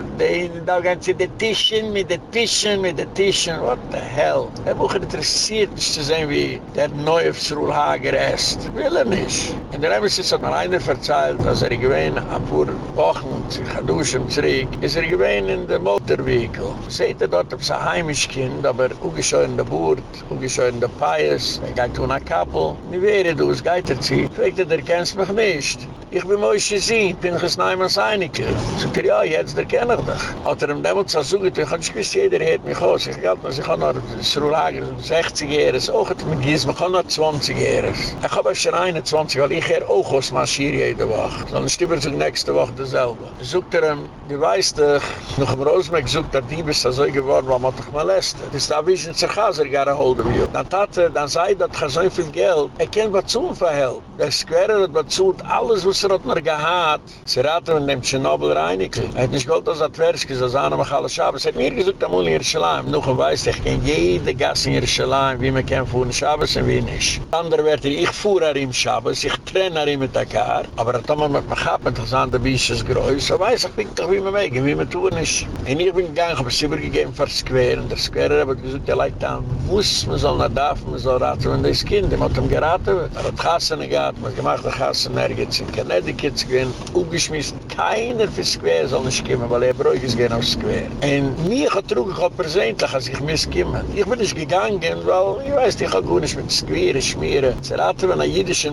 da gehen sie die Tischen, mit den Tischen, mit den Tischen. What the hell? Der Bucher interessiert mich zu sehen, wie der neue Fasrul Hager ist. Jetzt will er nicht. In der Emerson hat mir einer verzeilt, dass er gewähnt ein paar Wochen sich ein Duschen zurück, ist er gewähnt in der Motorvehikel. Seht er dort auf sein heimisch Kind, aber ungescheu in der Burt, ungescheu in der Pais, er geht ein Kappel. Wie wäre du, es geht er zieht? Fragt er, der kennst mich nicht. Ich bin Moshe Sie, bin ich es Neumann Seineke. Sagt er, ja, jetzt erkenne ich dich. Hat er ihm damals gesagt, ich kann nicht jeder hat mich aus. Ich galt, ich kann noch 60-Jähriges, auch mit Gies, man kann noch 20-Jähriges. Ich habe schon 21, weil ich hier auch aus Maschir jede Woche. Dann stimmt er sich nächste Woche dasselbe. Sogt er ihm, du weißt doch, noch im Rosenberg sogt er, die bist da so geworden, weil man doch molestet. Das ist da wie ein Zerchaser, gar ein Holder wie. Dann tat er, dann sei, dass er so viel Geld, er kann was zum Verhält. Der Square hat bezahlt alles, was er hat noch gehad. Sie raten mit dem Tschernobyl reinigen. Er hat nicht gewollt, dass er Tversky, so sahen wir alle Schabes. Er hat mir gesagt, amul in Jerusalem. Noch ein Weiß, ich kenne jede Gasse in Jerusalem, wie man kann fuhren Schabes und wie nicht. Andere werden, ich fuhr er im Schabes, ich trenne er mit der Kar. Aber er hat immer mit mir gehabt, mit der Sande Bisches Größe. So weiß ich, doch wie man wegen, wie man tun ist. Und ich bin gegangen, habe es übergegeben für Square. Und der Square hat gesagt, der Leute an, wuss, man soll nicht darf, man soll raten, wenn das Kind, man hat ihm geraten. Er hat Gassen gehabt, man hat gemacht, der Gassen nirgends in Connecticut zu gehen, aufgeschmissen, keiner für Square soll nicht kommen, weil er bräuchte es gehen auf Square. Und mir hat ich auch persönlich, als ich misskommen. Ich bin nicht gegangen, weil ich weiß, ich habe gut nicht mit Square schmieren. Sie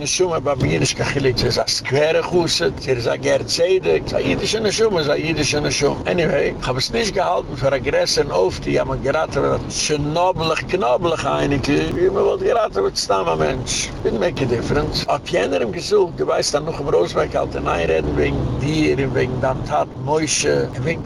Schumme bei mir ist, kann ich nicht, sie sagt, Square kusset, sie sagt, Gerzede, sie sagt, jüdischer Schumme, sie sagt, jüdischer Schumme. Anyway, ich habe es nicht gehalten für Aggressen auf, die haben geraten, es schnobelig, knobelig einige, wie man wollte geraten, wird mal Mensch. Didn't make a difference. Ab jener im du weißt dann noch im Rosenberg, halt in Einreden, wegen dir, wegen dann Tat, Moishe, wegen.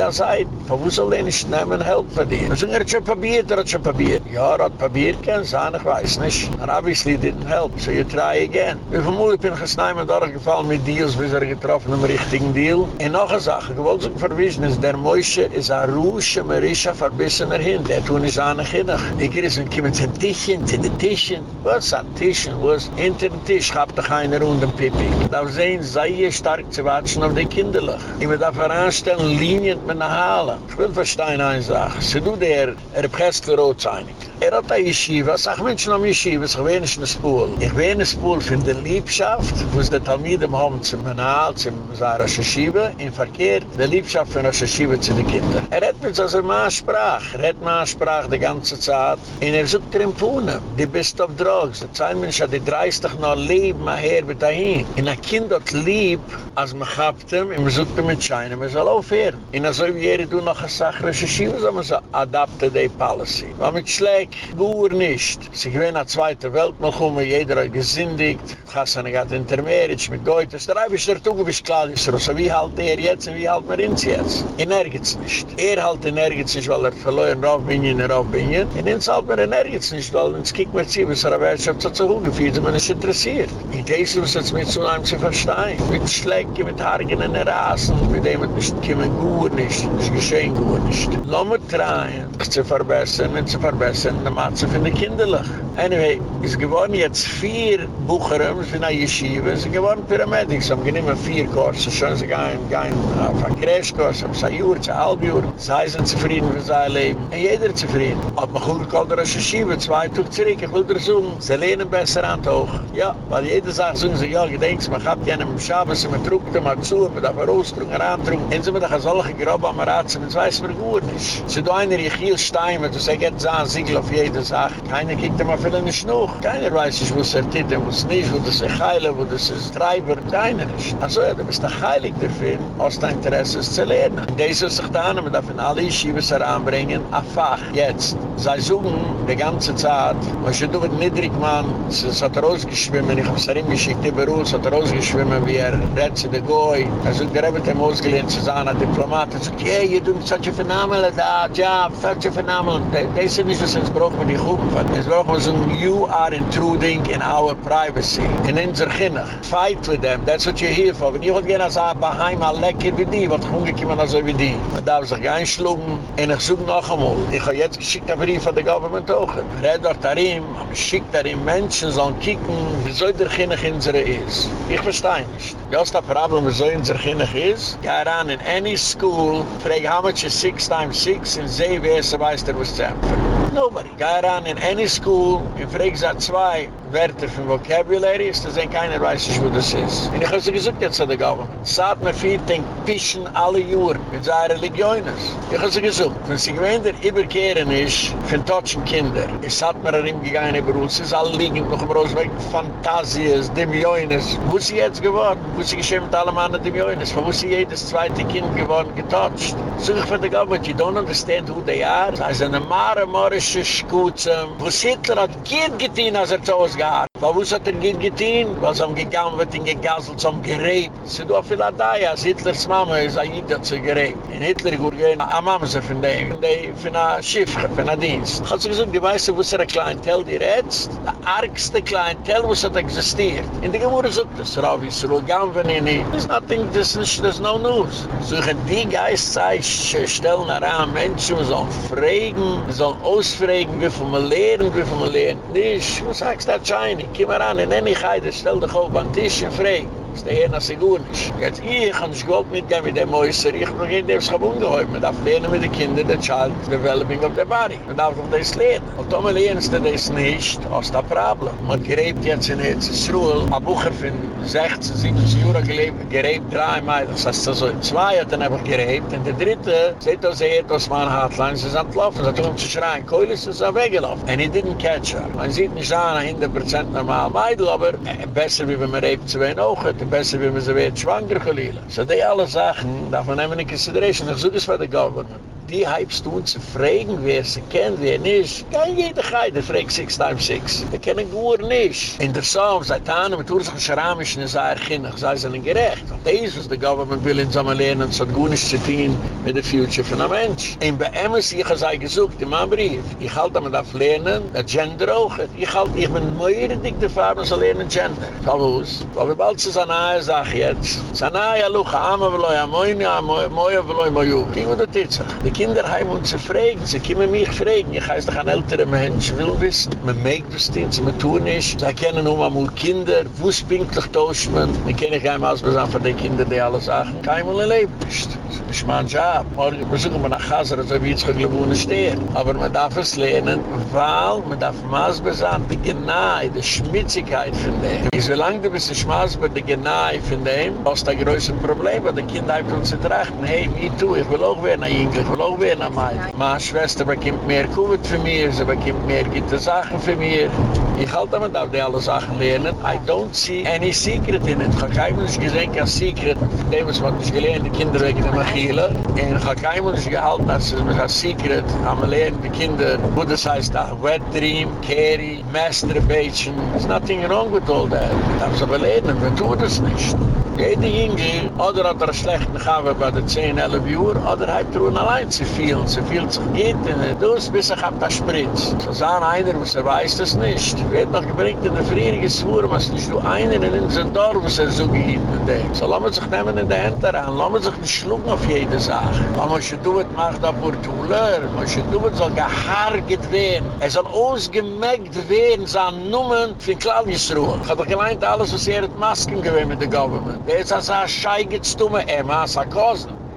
Von wo soll er nicht nehmen, help für dir? Er hat schon probiert, er hat schon probiert. Ja, er hat probiert, kein Sein, ich weiß nicht. And obviously didn't help, so you try again. Wie viel Mut bin ich es nehmen, durchgefallen mit Deals, bis er getroffen, im richtigen Deal. Und noch eine Sache, ich wollte so verwischen, ist der Moishe, ist ein Rusche, Marisha, verbissener hin, der tun ist an der Kinder. Gehe so, kommen zu den Tischen, zu den Tischen. Was ein Tischen? Was? Hinter dem Tisch habt ihr keine Runde Pipi. Da sehen, sei ihr stark zu watschen auf die Kinderlach. Ich will da voranstellen, linien mit einer Halle. Ich will verstehen eine Sache. Sie tun der, er presst für Rotzeinig. Er hat eine Yeshiva, sag Menschen um Yeshiva, ich will nicht in der Spool. Ich in der Spool für die Liebschaft, wo es der Talmidem haben zum Manal, zum Rosh Hashiva, in verkehrt, die Liebschaft von Rosh Hashiva zu den Kindern. Er hat mit so einer Maßsprache, er hat Maßsprache die ganze Zeit, und er sucht er im Pune, die bist auf Drogs, die zwei Menschen, die dreist doch noch leben, mal her mit dahin. Und ein Kind hat lieb, als man gehabt ihm, und man sucht ihm mit Scheinen, man soll aufhören. Und als ob jeder du noch eine Sache Rosh Hashiva, soll man so adapte die Policy. Weil mit Schläg, Goer nicht. Sie gewinnen eine zweite Welt, mal kommen, jeder hat gesündigt. Gassane gaat intermarriage mit Goethes. Der Eibisch der Tuge bis klar ist, so wie halt er jetzt und wie halt man ins jetzt? Er nirgends nicht. Er halt er nirgends nicht, weil er verloren rauf bin in rauf bin in. Und ins halt man er nirgends nicht, weil ins kiek mir zieh, was er aber erst hat zu hoch gefühlt, man ist interessiert. In diesem muss es mit so einem zu verstehen. Mit Schlecken, mit Hagen in der Rasen, mit dem es nicht kommen, gut nicht. Es geschehen gut nicht. Lass mir trauen, zu verbessern, nicht zu verbessern, der Matze für die Kinderlich. Anyway, es geworden jetzt vier Bucherem, für eine Yeshiva, es geworden Paramedics, haben genommen vier Kurse, schon sie gehen, gehen auf einen Crashkurs, auf ein Jahr, ein halb Jahr, sie sind zufrieden für sein Leben, und jeder zufrieden. Hat man gut gekallt, der Yeshiva, zwei Tag zurück, ich will dir sagen, sie lehnen besser an den Ja, weil jeder sagt, sagen sie, ja, ich denke, man hat ja einem Schabes, man trugt ihm zu, man darf er rausdrücken, er antrugen, und sie haben doch solche Grob am Ratsen, das weiß man gut nicht. Sie tun einer, ich hielt Stein, du sagst, er so ein Siegel auf jede Sache, keiner kriegt immer viel in den Schnuch, keiner weiß wo es er tut, wo es nicht, wo das ist Heile, wo das ist Treiber, keiner ist. Also, ja, du bist doch heilig dafür, aus dein Interesse zu lernen. Und das ist sich da, man darf in alle Yeshivas heranbringen, ein Fach, jetzt. Sie suchen die ganze Zeit, was ich tue, Niedrigmann, es hat rausgeschwimmen, ich habe es darin geschickt, über uns hat rausgeschwimmen, wie er redt zu der Goy. Er sagt, der Rebbe ihm ausgelehnt, zu sein, ein Diplomat, er sagt, yeah, you're doing such a phenomenal job, such a phenomenal, das ist nicht, was uns brauchen wir die Gruppen, es brauchen wir so, you are intruding in our privacy in unser Kinder. Fight with them, that's what you're here for. Wenn ich heute gehen als ein Baheim, ein Lecker wie die, wird Hunger kommen als ein wie die. Man darf sich einschlugen und ich suche noch einmal. Ich habe jetzt geschickt einen Brief an die Government auch. Red doch darin, aber schickt darin Menschen, sollen kicken, wieso der Kinder unsere ist. Ich verstehe nicht. Wie ist das Problem, wieso unser Kinder ist? Geh ran in any school, frage, how much is six times six, und sehe, wer ist der Weiß zu Wurzämpfer. Nobody. Geh ran in any school, in frag sag 2, Werte von Vocabulary ist, dass ein keiner weiß nicht, wo das ist. Und ich habe sie gesagt jetzt an der Gauwe. Saat mir viel, denk pischen alle Jür mit seinen Religionen. Ich habe sie gesagt, wenn sie gewähnt der Überkehren ist von deutschen Kindern, es hat mir an ihm gegangen über uns, es alle liegen noch im Rosenberg, Fantasies, Demioines. Wo ist sie jetzt geworden? Wo ist sie geschehen mit allem anderen Demioines? Wo ist sie jedes zweite Kind geworden, getotcht? Sag ich von der Gauwe, you don't understand who they are. Sie sind eine mare, marische Schuze. Wo Hitler hat geht getein, als er zu Hause gehabt. Weil wuss hat er geht getehen? Was am gegangen wird, in gegasselt, zum geräbt. Sie do a Philadelphia, als Hitlers Mama ist a Jid hat sie geräbt. In Hitler gut gehen, a Mama sie von dem, von a Schiff, von a Dienst. Ich hab sie gesagt, die weiße, wuss er a Klientel, die rätst, der argste Klientel, wuss hat existiert. In der Gemurre sagt, das Ravi, es ruhig gampfen, there's nothing, there's no news. So ich die Geist sei, stellen daran, Menschen, wir sollen fragen, wir sollen ausfragen, wie viel wir lernen, wie viel wir lernen. Nicht, was sagst du, scheinig, komm mal an, und dann heide, stell dich auf an Tisch und frag. Das ist der Herr, das ist gut nicht. Jetzt, ich kann nicht Gold mitgehen mit dem Mäuser, ich kann nicht das ungeheuer. Man darf lernen mit den Kindern, der Child Developing of the Body. Man darf doch das lernen. Und wenn man lernt das nicht, ist das Problem? Man gräbt jetzt in Hetzesruel, ein Bucher von 16, 17 Jahren gelebt, gräbt drei Mal, das heißt also, zwei hat er einfach gräbt, und der dritte, seht ihr, seht ihr, man hat, lang sie sind laufen, sie hat zu schreien, Keul ist es auch weggelaufen. And he didn't catch her. Man sieht nicht an, 100% normal Meidl, aber äh, besser wie wenn man reibt zu weinen auch, besser wie man sie wird schwanger geliehle. So die alle Sachen darf man nehmen in consideration. Ich suche es für die Government. die halbst du zu fragen, wer sie kennt, wer nicht. Kein jeder Geid, der fragt six times six. Der kennen gut nicht. In der Saum, seit Tane, mit Ursachen Scheramischen, ist er kinnig, sei es ihnen gerecht. Und das was Government will in Sommer lernen, so gut nicht zu tun mit der Future von einem Mensch. In bei Emmes, ich habe sie gesucht, in meinem Brief. Ich halte, man darf lernen, der Gender auch. Ich halte, ich bin mehr dick der Farbe, man soll lernen Gender. Verwus. Aber wir bald zu sag ich jetzt. Sanaya, lucha, ama, veloi, amoini, amoini, veloi, moju. Ich würde das jetzt Kinder heim und sie fragen, sie kommen mich fragen. Ich heiße doch ein älterer Mensch, will wissen. Man mag das Ding, man tun nicht. Sie kennen nur mal Kinder, wo es pinklich tauscht man. Ich kenne kein Ausbesan von den Kindern, die alle sagen. Kein mal erlebt ist. Das ist mein Job. Morgen besuchen wir nach Hause, also wie es gewohnt stehen. Aber man darf es lernen, weil man darf Maßbesan, die Genai, die Schmitzigkeit von dem. Ich will lange, du bist ein Schmaßbe, die Genai von dem, was das größte Problem, weil die Kinder einfach zu trachten. Hey, me too, ich will auch werden, ich will auch werden am Mai. Meine Schwester bekommt mehr Kuvit für mir, sie bekommt mehr gute Sachen für mir. Ich halte damit auf die alle Sachen lernen. I don't see any secret in it. Ich habe kein Mensch gesehen, kein Secret. Dem ist, was ich gelernt, die Kinder wegen der Machile. Und ich habe kein Mensch gehalten, dass es mit einem Secret am lernen, die Kinder, wo das heißt, auch Wet Dream, Carry, Masturbation. There's nothing wrong with all that. Das aber lernen, wir tun das значит Jede Inge, oder hat er einen schlechten Gabe bei der 10, 11 Uhr, oder hat er nur allein zu viel, zu viel zu geht, und er tut bis er hat das Spritz. So sagen einer, was er weiß das nicht. Wird noch gebringt in der Frierige Schwur, was nicht nur einer in unserem Dorf, was er so mit dem. So lassen wir sich nehmen in der Hand daran, lassen wir sich nicht schlucken auf jede Sache. Aber muss tun, macht ab und Tuller, man muss tun, soll gehargert werden. Er soll ausgemerkt werden, sein Numen für Klavisruhe. Ich habe gemeint, alles, was er hat Masken gewinnt mit der Government. Der ist als ein Schei geht's dumme Emma, als ein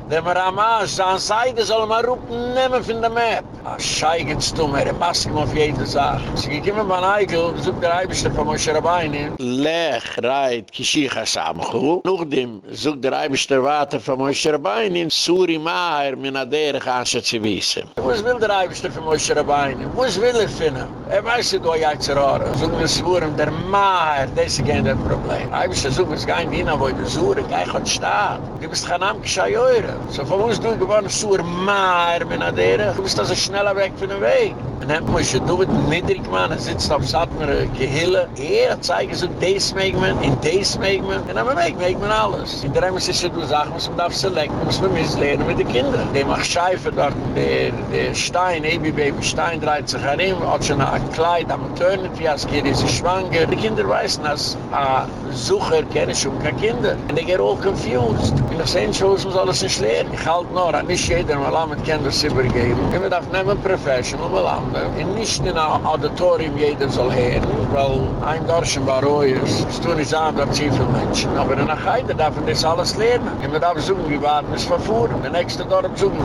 Der Maramasch, sein Seide soll man rupen nehmen von der Map. A Schei gestumme, er passt ihm auf jede Sache. Sie gekommen bei Nigel, sucht der Eibischte von Moshe Rabbeini. Lech, reit, kishicha samchu. Nuchdim, sucht der Eibischte Vater von Moshe Rabbeini. Suri Maher, min aderech anscha zu wissen. Was will der Eibischte von Moshe Rabbeini? Was will er finden? Er weiß nicht, wo er jetzt erhören. Sucht der Swurm, der Maher, das ist kein Problem. Eibischte sucht, es geht nicht, wo er die Swurm, gleich hat staat. Du bist kein Amtgeschei Eure. So von uns du gewonnen zur Maar mit einer der, du bist also schneller weg von dem Weg. Und dann muss ich du mit dem Niedrigmann, er sitzt auf Satmer Gehille, er zeigt so des Megman, in des Megman, und dann mag man alles. In der Emes ist ja du Sachen, was man darf selekten, muss man misslernen mit den Kindern. Der macht Scheife dort, der, Stein, Ebi Baby Stein dreht sich an ihm, hat schon ein Kleid am Maternity, als Kind ist sie schwanger. Die Kinder weißen, dass ein Sucher kenne schon keine Kinder. Und they get all confused. In der Sehenshows muss alles nicht lernen. Ich halte nur, nicht jeder mal mit Kinders übergeben. Ich will auch nehmen Professional mal an. Und nicht in einem Auditorium jeder soll hören, weil ein Dorschen war ist. Es tun nicht an, dass sie viele Menschen. Aber der Heide darf man das alles lernen. Ich will auch suchen, wie waren es verfuhren. Der nächste Dorf suchen.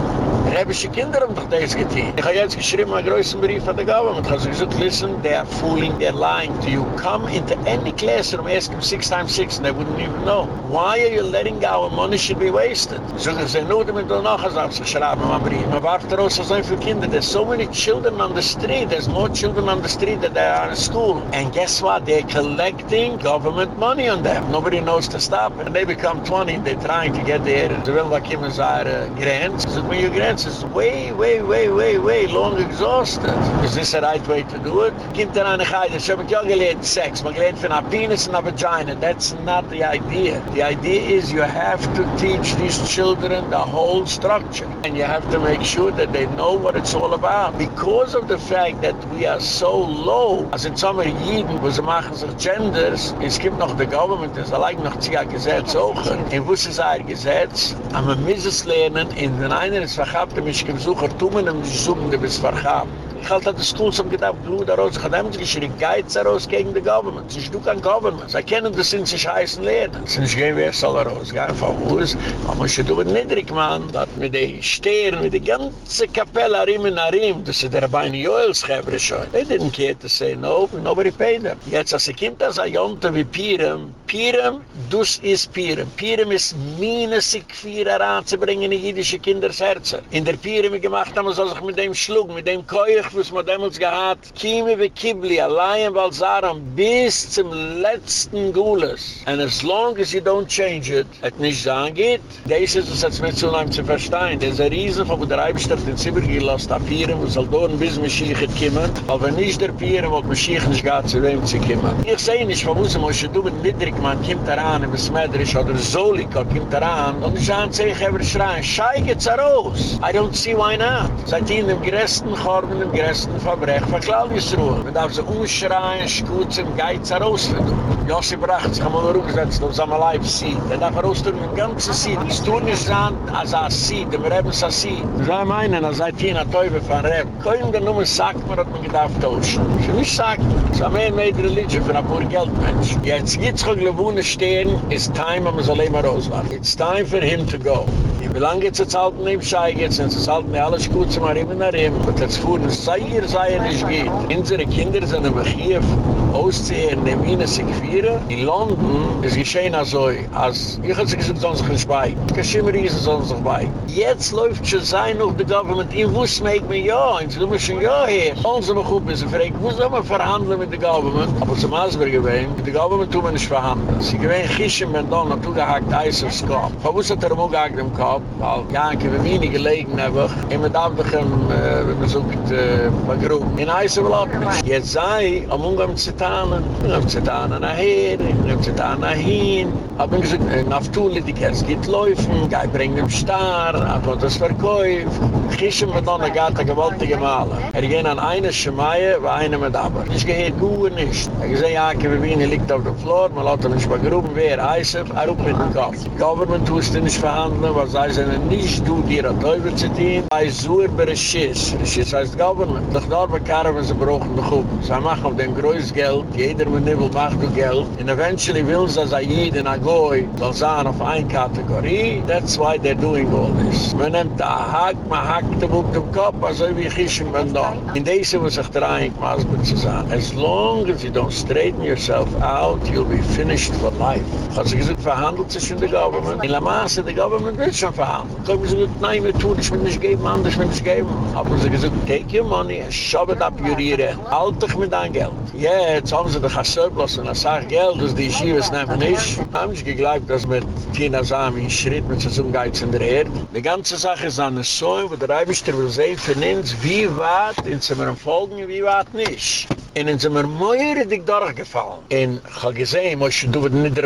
Rebische Kinder haben doch das getan. Ich habe jetzt geschrieben, einen größten Brief an der Government. Ich habe gesagt, listen, they're fooling, they're lying to you. Come into any classroom, ask them six times six, and they wouldn't even know. Why are you letting our money should be wasted? So ich sage, nur damit du noch was auf sich schreiben, mein Brief. Man warft raus so viele Kinder. There's so many children on on the street. There's more children on the street than there are in school. And guess what? They're collecting government money on them. Nobody knows to stop it. And they become 20, they're trying to get there. They will like him as our uh, grants. So when your grants is way, way, way, way, way long exhausted. Is this the right way to do it? Kimt er an a chayde, so I'm not sex, I'm going to a penis and a vagina. That's not the idea. The idea is you have to teach these children the whole structure. And you have to make sure that they know what it's all about. Because of the fact that we are so low, as in some Jiden, wo sie machen sich genders, es gibt noch the government, es allein noch zieh Gesetz auch. In wo sie sagen Gesetz, am a misses lernen, in den einen ist verhabt, mich gesucht, tun wir nämlich suchen, bis verhabt. Ich halte das Stuhl zum Gedacht, du da raus, ich habe immer geschrien, geiz da raus gegen die Government. Sie ist du kein Government. Sie kennen das in sich heißen Läden. Sie sind nicht gehen, wer soll raus, gehen von Haus. Man muss ja mit Niedrig, Mann, dat mit den Stehren, mit der ganze Kapelle, Arim und Arim, das ist der Beine Joels, Gebre schon. They didn't care to say no, nobody paid them. Jetzt, als sie kommt, als ein Jonte wie Pirem, Pirem, dus ist Pirem. Pirem ist meine Sikfira ranzubringen in jüdische Kindersherzen. In der Pirem gemacht haben, soll sich mit dem Schlug, mit dem Keuch, was man damals gehad, Kime wie Kibli, allein in Balsaram, bis zum letzten Gules. And as long as you don't change it, et nicht so angeht, des ist es jetzt mit so lang zu verstehen. Des ist ein Riesen, von der Eibestadt in Zibir gelost, ab hier, wo soll dort ein bisschen Mashiach kommen, aber nicht der Pieren, wo Mashiach nicht gar zu wem zu kommen. Ich sehe nicht, wo muss, du mit Niedrigmann kommt daran, in Besmeidrisch oder Solika kommt daran, und ich an sich ever schreien, schei geht's raus. I don't see why not. Seit ihnen im größten Chorben, im größten Verbrech von Claudius-Ruhe. Man darf sie umschreien, schuzen, geiz herausfinden. Jossi bracht sich einmal rückgesetzt auf seinem Leib Sied. Er darf herausfinden, den ganzen Sied. Es tun nicht an, als er Sied, dem Reben ist er Sied. War meinen, als er Tina Teufel von Reben. Kein der Nummer sagt mir, dass man gedacht tauschen. Ich nicht sagen, es war mehr mit Religion für ein paar Geldmensch. Jetzt geht's schon gewohne stehen, ist time, man soll immer rauswarten. It's time for him to go. Wie lange geht's jetzt halten, im Schei geht's, jetzt halten wir alles gut, zum Arim und Arim. Und jetzt fuhren es sei ihr, sei ihr nicht geht. Unsere Kinder sind im Archiv auszuhören, dem Wiener sich vieren. In London ist geschehen also, als ich hatte gesagt, sonst sich nicht bei. Kashimir ist sonst sich bei. Jetzt läuft schon sein noch die Government, in wuss meek me ja, in zu schon ja her. Onze me goed is, vreemd, wo soll man verhandeln mit der Government? Aber zum Asberg gewesen, mit der Government tun wir nicht verhandeln. Sie gewesen, Chischen, wenn dann noch zugehackt, Eis aufs Kopf. Aber wuss hat er immer gehackt im Kopf? Weil, ja, ich habe wenig gelegen, einfach. Immer da habe ich ihm, wenn man sucht, begrüben. In Eis auf Jetzt sei, am Umgang zu Talent, ich nehm sie da an nach ich nehm sie da an Hab ich gesagt, nach Tule, die Kerz geht laufen, geh bring dem Star, hat man das Verkäuf. Chischen wir dann, er geht gewaltige Male. Er ging an eine Schemaie, war eine mit Aber. Ich gehe gut nicht. Er gesagt, ja, ich ihn, er liegt auf dem Floor, man hat ihn nicht begrüben, wer Eis auf, er rupt mit dem Kopf. Government tust du nicht verhandeln, was sei seine nicht, du dir ein Teufel zu tun, bei Surber Schiss. Schiss heißt Government. Doch dort bekarren wir sie brauchen die Gruppen. Sie machen auf dem größten Geld, jeder mit Nibbel macht du Geld. Und eventually will sie, dass er jeden Agoi soll sein auf eine Kategorie. That's why they're doing all this. Man nimmt da Hack, man hackt auf dem Kopf, also wie ich ich bin da. In diese muss ich dreieck maßbar zu sein. As long as you don't straighten yourself out, you'll be finished for life. Also gesagt, verhandelt sich in der Government. In La Masse, der Government wird schon verhandelt. Können sie gesagt, nein, wir tun, ich will nicht geben, anders will nicht geben. Aber sie gesagt, take your money and shove it up your ear. Halt dich mit dein Geld. Jetzt haben sie doch ein Surplus und er sagt, Geld, das die Yeshivas nehmen nicht. Sie geglaubt, dass mit Tina Sami in Schritt mit so einem Geiz in der Erde. Die ganze Sache ist der Säu, wo der Eibischter will sehen, für uns, wie weit in seinem Folgen, wie weit nicht. En dan zijn we mooier dik doorgevallen. En ik heb gezegd, moest je doen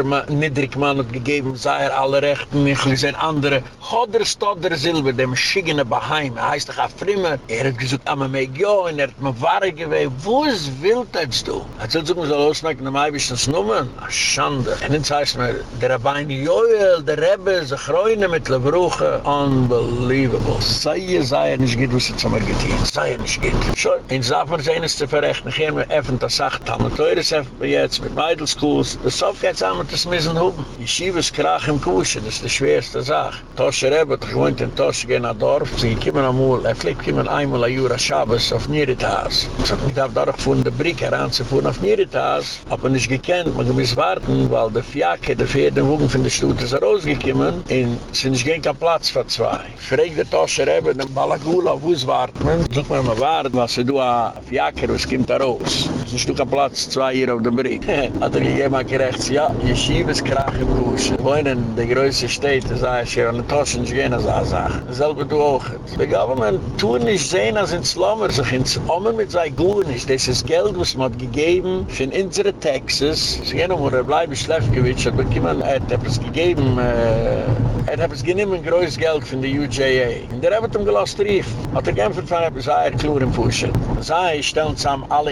wat Niederikman had gegeven, zei er alle rechten. En ik heb gezegd, andere. Goder staat er zilver, die me schicken naar Baheim. Hij is toch een vrienden. Er hij heeft gezegd aan me mee, ja, en er hij heeft me waren geweest. Woe is wildheids doen? Er hij zult zoeken, we zullen uitsmaken naar mij, wees ons noemen. Een schande. En dan zei ze me, de rabbijn Joël, de rebbe, ze groeien met de vroege. Unbelievable. Zei je, zei je, niet goed, wat ze het zomaar gedaan. Zei je, niet goed. Zo, in zaterdag zijn ze verrecht. Wir öffnen das Sacht, haben wir teures öffnen wir jetzt mit Schools. Das Sof geht zusammen, das müssen hoben. Die Schiebe ist krach im Kuschen, das ist die schwerste Sache. Tosche Rebbe, ich wohnt in Tosche, gehen nach Dorf, sie kommen einmal, er fliegt kommen einmal ein Jura Schabes auf Nieritas. Ich darf da auch von der Brick heranzufuhren auf Nieritas, aber nicht gekannt, man muss warten, weil der Fiake, der Pferde, Wogen von der Stutt ist rausgekommen, und ist nicht kein Platz für zwei. Fregt der Tosche Rebbe, den Balagula, wo es warten, sucht man mal warten, was sie do a Fiaker, was kommt da raus. Es ist ein Platz, zwei hier auf dem Brick. Hat er gegeben, gerecht, ja, Yeshiva ist krach im Kusch. Wohnen, die größte Städte, sei ich hier, an der Toschen, ich gehe nach so Sachen. Selbe du auch. Die Government tun nicht sehen, als in Slummer, sich ins Omen mit sei gut nicht. Das ist Geld, was man hat gegeben, für unsere Texas. Sie gehen um, oder bleibe ich Schlefkewitsch, aber jemand hat etwas gegeben, äh, er hat es genommen größtes Geld von der UJA. Und der hat ihm gelost rief. Hat er geämpft von etwas, er klur im Fuschen. Sei, stellen zusammen alle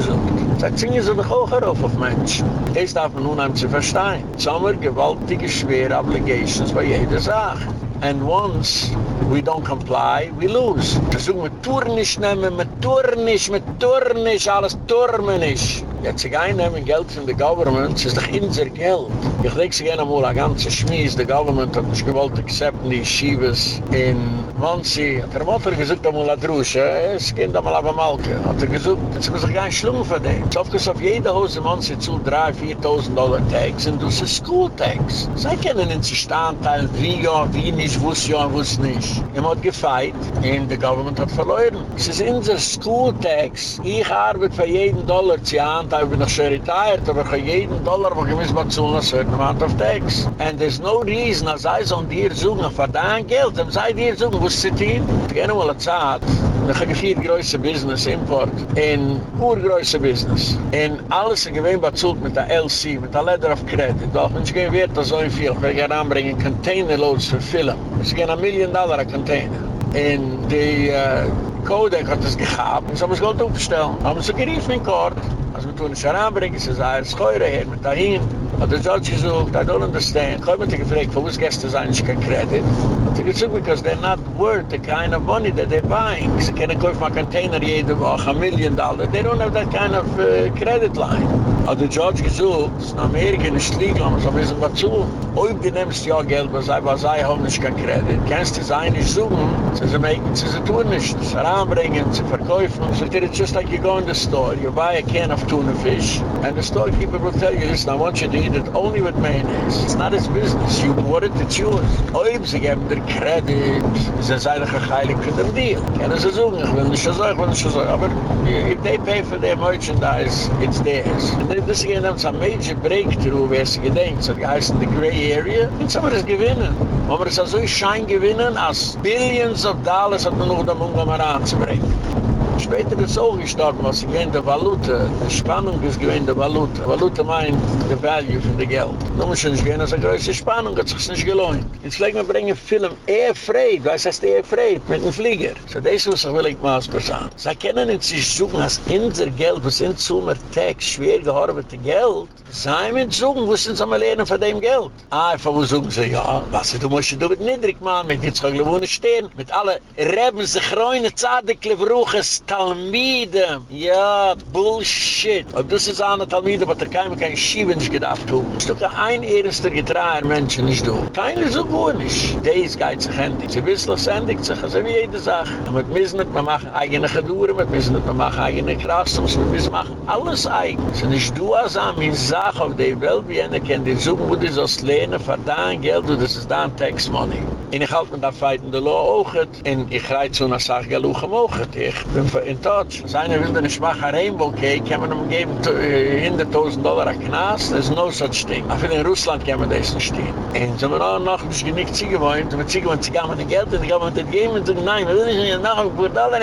lo jume, lo jume, lo jume, lo jume, lo jume, darf man unheim zu verstehen. Sommer gewaltige, schwere Obligations bei jeder Sache. And once we don't comply, we lose. Versuchen wir Turnisch nehmen, mit Turnisch, mit Turnisch, alles Turmenisch. Jetzt ich einnehmen Geld von der Government, das ist doch unser Geld. Ich denke, sie gehen einmal ein ganzes Schmiss, der Government hat nicht gewollt, akzepten die Schiebes in Monsi. Der Mutter gesagt einmal an Drusche, es geht einmal der Malke. Hat er gesagt, jetzt muss ich gar nicht schlungen von dem. Es ist auf jede Hose Monsi zu 3.000, 4.000 Dollar Tax und das ist School Tax. Sie kennen in sich Standteil, wie ja, wie nicht, wuss ja, wuss nicht. Er hat gefeit und der Government hat verloren. Es ist unser School Tax. Ich arbeite für jeden Dollar zu Hand, da bin ich schon retired, aber ich jeden Dollar, wo ich muss mal zu einer certain amount of tax. And there's no reason, als sei so ein Dier suchen, für dein Geld, dann sei dir suchen, wo ist hin? Ich gehe mal eine Zeit, Ich habe vier größere Business, Import, in urgrößere Business. In alles ist gewinn bezahlt mit der LC, mit der Letter of Credit. Doch, wenn ich gehe wert, so viel, ich werde anbringen, Containerloads für Film. Es gehen ein Million Dollar a Container. In die, uh, Kodak hat es gehabt, und so haben es Gold aufgestellt. Haben sie geriefen in Kort, als es heranbringen, sie sagen, es ist scheuer her, mit dahin. Hat der Judge gesagt, I don't understand. Komm mit dir gefragt, wo ist Gäste sein, ich kein Kredit? Hat er gesagt, because they're not worth the kind of money that they're buying. Sie können kaufen mal Container jede Woche, a million dollar. They don't have that kind of uh, credit line. Hat der Judge gesagt, in Amerika ist legal, aber so wissen wir zu. Ob du nimmst ja Geld, sei, haben nicht kein Kredit. Kannst du sein nicht suchen, sie sind machen, sie tun nicht. heranbringen, zu verkaufen. So it's just like you go in the store, you buy a can of tuna fish, and the storekeeper will tell you, listen, I want you to eat it only with mayonnaise. It's not his business. You bought it, it's yours. Oib, sie geben dir Kredit. Sie sind eigentlich ein Heilig für den Deal. Kennen sie sagen, ich will nicht so, ich will nicht so. Aber if they pay for their merchandise, it's theirs. And this is again, a major breakthrough, wer sie gedenkt. So, die heißen the gray area. Wir das gewinnen. Aber es ist so ein Schein gewinnen, als Billions of Dollars hat man noch da Mungo anzubringen. Später ist auch gestorben, was ich gewähnt der Valute. Die Spannung ist gewähnt der Valute. Valute meint the value von dem Geld. Nun muss ich nicht gehen, als eine größere Spannung hat sich nicht gelohnt. Jetzt gleich mal bringen Film eher freit. Was eher freit? Mit dem Flieger. So das muss ich will ich mal auspersan. Sie können nicht sich suchen, als unser Geld, was in Zummer Tax schwer gehorbete Geld, sei mit suchen, wo sind sie mal lernen von dem Geld? Ah, einfach wo suchen sie, ja, was du musst du mit niedrig machen, mit jetzt kann ich stehen, mit alle Reben, sich reine Zadekle, Bruches, Talmide. Ja, Bullshit. Ob das ist eine Talmide, aber da kann man kein Schieben nicht gedacht. Das ist doch ein ehrenster getreier Menschen nicht du. Keine so gut nicht. Dies geht sich endlich. Sie wissen, es endigt sich, also wie jede Sache. Wir müssen nicht mehr machen eigene Geduren, wir müssen nicht mehr machen eigene Krasums, wir müssen machen alles eigen. Es ist nicht du als an mir Sache auf der Welt, wie einer kennt, die suchen, wo du sollst lehnen, für dein Geld, und das ist dein Tax Money. En ich halte mir da feiten de Loh auch. En ich reit so nach Sach Galuche mocht. Ich bin in Touch. Seine will den schwache Rainbow Cake, kann man ihm geben hinter 1000 Dollar a Knaas. There's no such thing. Ach, in Russland kann man das nicht stehen. En so man auch noch, bis ich nicht ziege wollen, wenn ziege wollen, sie gaben Geld, und die gaben das geben, und nein, das ist nicht nach, und gut, alle,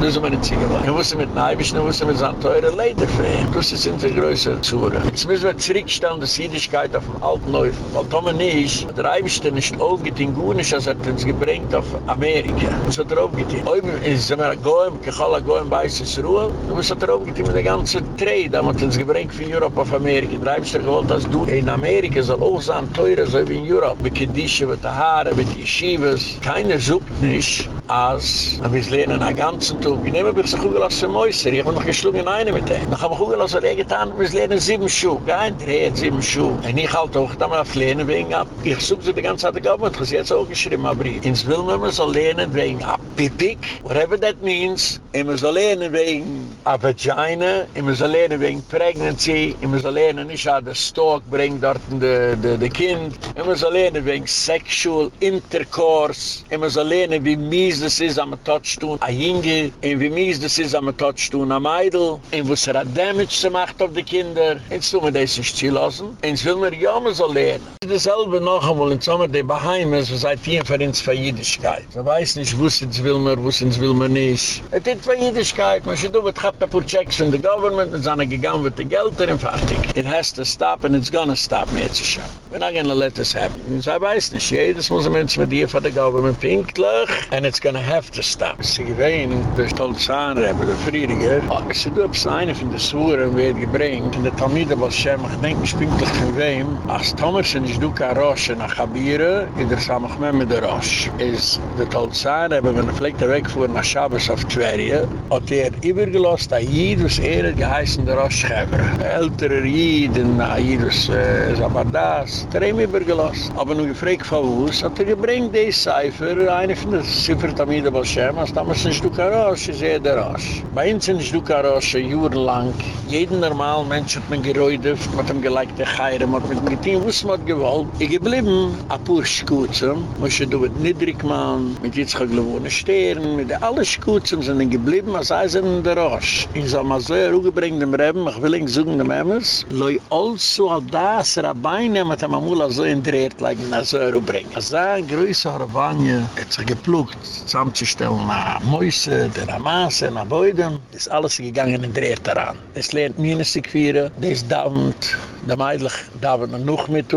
das ist meine ziege wollen. Ich wusste mit Neibisch, ich wusste mit seinen teuren Leiter für ihn. Das ist in der größere Zure. Jetzt müssen wir zurückstellen, die Siedigkeit auf dem alten Läufen. Weil Tome nicht, der Eibisch, der nicht aufgetein, gut ist, als er uns gebringt auf Amerika. Das hat er aufgetein. Oben ist, sind wir goem, kechala goem, weißes Ruhe, und was hat er aufgetein mit der ganzen Trade, da hat uns gebringt von Europa auf Amerika. Der Eibisch, der gewollt, dass du in Amerika soll auch sein, teurer, so wie in Europa. Mit Kedische, mit der Haare, mit Yeshivas. Keiner sucht nicht, als wir lernen einen ganzen Tag. Ich nehme mich so gut als ein Mäuser. Ich habe noch geschlungen eine mit dem. Dann haben wir gut als er getan, wir lernen sieben Schuhe. Kein Dreh, sieben Schuhe. Und ich halte auch da mal auf Lernen wegen ab. Ich suche sie die ganze Zeit, ich habe jetzt auch geschrieben, aber ich. Ins will man so lernen wegen ab. Pipik, whatever that means, I was alone wegen a vagina, I was wegen pregnancy, I was alone and I had the stalk bring dort de, de, de kind, I was alone wegen sexual intercourse, I was alone wie mies das is am a touch to a Jinge, and wie mies das is am a touch to a meidel, and was er a damage gemacht macht de kinder, and so we des is chill lassen, and so ja mis alone. Es dasselbe noch einmal in Sommer, die bei was hat hier für uns für Jüdischkeit. Man weiß nicht, wo sind es will man, wo es will man nicht. Es ist für Jüdischkeit. Man schaut, es hat ein paar Checks von der Government, es ist gegangen mit den Geldern und fertig. It has to stop and it's gonna stop mir zu schauen. We're not gonna let this happen. Ich weiß nicht, jedes muss ein Mensch mit dir von der Government pinklich and it's gonna have to stop. Sie gewähnen, der Stolzahn, der Friediger, sie du hab's eine von der Suren wird gebringt, in der Talmide, was ich denke, ich pinklich von wem, als Thomas und ich du ka Rosh nach Habire, in der Samachme mit der Rosh. Is der Stolzahn, wenn man vielleicht wegfuhr nach Shabbos auf Tverje, hat er übergelost, a Jid, was er hat geheißen der Rosh-Schäfer. Älterer Jid, in a Jid, was Zabardas, der ihm übergelost. Aber nun gefragt von uns, hat er gebringt die Cipher, eine von der Ziffer Tamida Balshem, als damals in Stukarosh, ist er der Rosh. Bei uns in Stukarosh, ein Jahr lang, jeden normalen Mensch hat man geräutet, mit dem geleikten Chayram, mit dem Gittin, was man gewollt. Ich geblieben, a pur Schuzen, muss ich mit Niedrigmann, mit Jitzchak Stern, mit alle Schuzen sind geblieben, als er sind in der Rosh. Ich soll mal so herübergebringen dem Reben, ich will ihn suchen dem Emmers, loi also all das, Rabbeine, mit dem Amula so in Dreht, like in so herüberbringen. Als er ein größer Rabbanje, hat sich geplugt, zusammenzustellen, na Mäuse, der Amasse, na Beuden, ist alles gegangen in Dreht daran. Es lernt Ministik vieren, des davend, der Meidlich davend noch mit.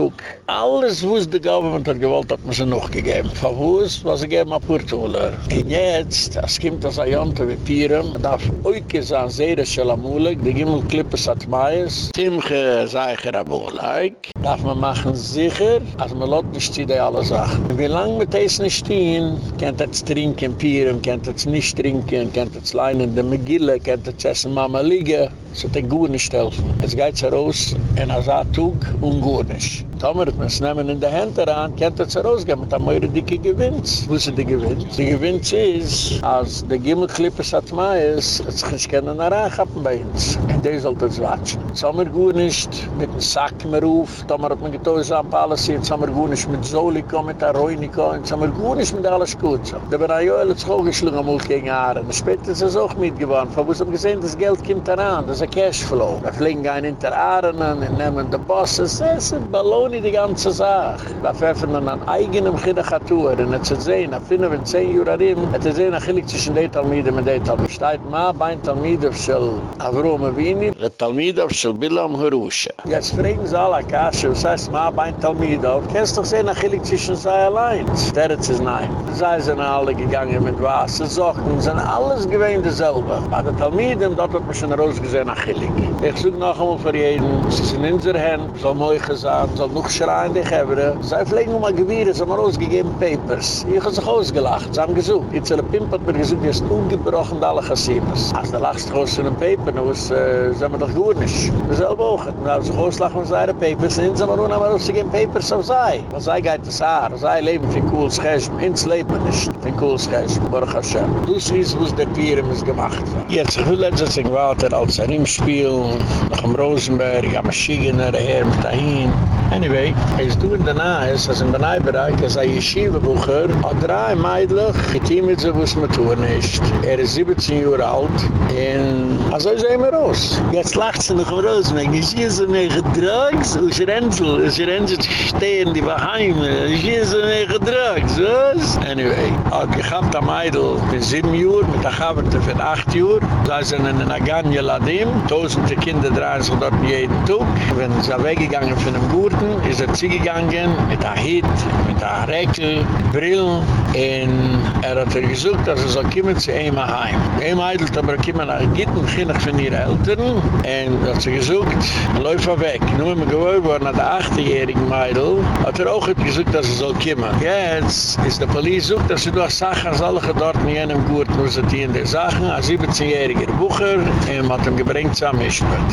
Alles, was die Government hat gewollt, hat man sie noch gegeben. Von wo was sie geben, a Purtuler. Und jetzt, als kommt das Ayante wie Pieren, man darf oike sein, sehr schalamulig, die Gimmelklippe sat Mais, Timche, Seicher, Abulik, darf man machen sicher, als man lot nicht die alle Sachen. Wie lang mit das nicht stehen, kennt das trinken, Pieren, kennt das nicht trinken, kennt das leinen, der Megille, kennt das essen, Mama liegen, so den gut nicht helfen. Jetzt geht's heraus, en als er tug, und gut nicht. Tomer, wenn es nehmen in der Hand daran, kennt es herausgehen mit einem mehr dicke Gewinz. Wo ist die Gewinz? Die Gewinz ist, als der Gimmelklippe satt Mais, hat sich nicht gerne nach Reinkappen bei uns. Und der sollte es watschen. Tomer gut nicht, mit dem Sack mehr auf, Tomer hat man getäuscht an Palasien, Tomer gut nicht mit Soliko, mit Aroiniko, und Tomer gut nicht mit alles gut. Der Benayoel hat sich auch geschlungen am gegen Aaren. Später ist es auch mitgewandt. Von wo ist gesehen, das Geld kommt daran, das ist ein Cashflow. Da fliegen ein in der Aaren, und nehmen die Bosses, das ist ein Ballon. ohne die ganze Sache. Da pfeffern an an eigenem Chidachatur. Und zu sehen, nach 5 und 10 Jura rin, hat er sehen, nach Chilik zwischen den Talmiden mit den Talmiden. Steigt ma, bein Talmiden schel Avrome Wini, le Talmiden schel Bilam Harusha. Jetzt fragen sie alle, Rebsche, was heißt Ma Bein Talmidov, kennst doch sehen, ach hillig zwischen sei allein. Sterz ist nein. Sei sind alle gegangen mit Wasser, Socken, sind alles gewähnt dasselbe. Bei den Talmiden, dort hat man schon rausgesehen, ach hillig. Ich suche noch einmal für jeden, sie sind in unserer Hand, soll moich gesagt, soll noch schreien, dich hebre. Sei fliegen um ein Gewirr, sie haben rausgegeben Papers. Ich habe sich ausgelacht, sie haben gesucht. Die Zelle er Pimp hat mir gesucht, die ist ungebrochen, alle Chassimas. Als der lachst du aus einem Paper, dann muss, äh, sind wir doch gut nicht. Dasselbe auch, und als sie sich ausgelacht, und seine er Papers Inz haben wir nur noch mal rausgegeben Papers auf sei. Was sei geht das an? sei leben für cooles Geschm, Inz leben nicht für cooles Geschm, Baruch Hashem. Du siehst, was der Tier ist gemacht. Jetzt, ich will letztens in Walter als Arim-Spiel, nach dem Rosenberg, am Schigener, hier mit dahin. Anyway, es du in der Nahe ist, als im Benei-Bereich, als ein Yeshiva-Bucher, hat drei Meidlich, getimmelt sie, was man tun ist. Er ist 17 Jahre alt, und also ist er immer raus. Jetzt lacht sie noch im Rosenberg, ich sehe sie mir gedrückt, und ich Renzel, aus Renzel stehen, die war heim, ich sehe so mehr Gedrugs, was? Anyway, hat gehabt am Meidl, mit 7 Jahre, mit der Chaberte für 8 Jahre, da sind in einer Ganya Ladim, tausende Kinder drehen sich dort jeden Tag, wenn sie weggegangen von dem Gurten, ist er zugegangen mit der Hit, mit der mit Brillen, und er hat er gesucht, dass er soll kommen zu ihm heim. Ihm heidelt aber kommen nach Gitten, kinnig von ihren Eltern, und er hat sie gesucht, läuft er weg. Nun haben wir nach der 8-jährigen Meidl, hat er auch gesucht, dass er soll kommen. Jetzt ist der Polizei sucht, dass sie durch Sachen, alle dort in jenem Gurten, wo sie die in der Sachen, ein 17-jähriger Bucher, und hat ihm gebringt zusammen,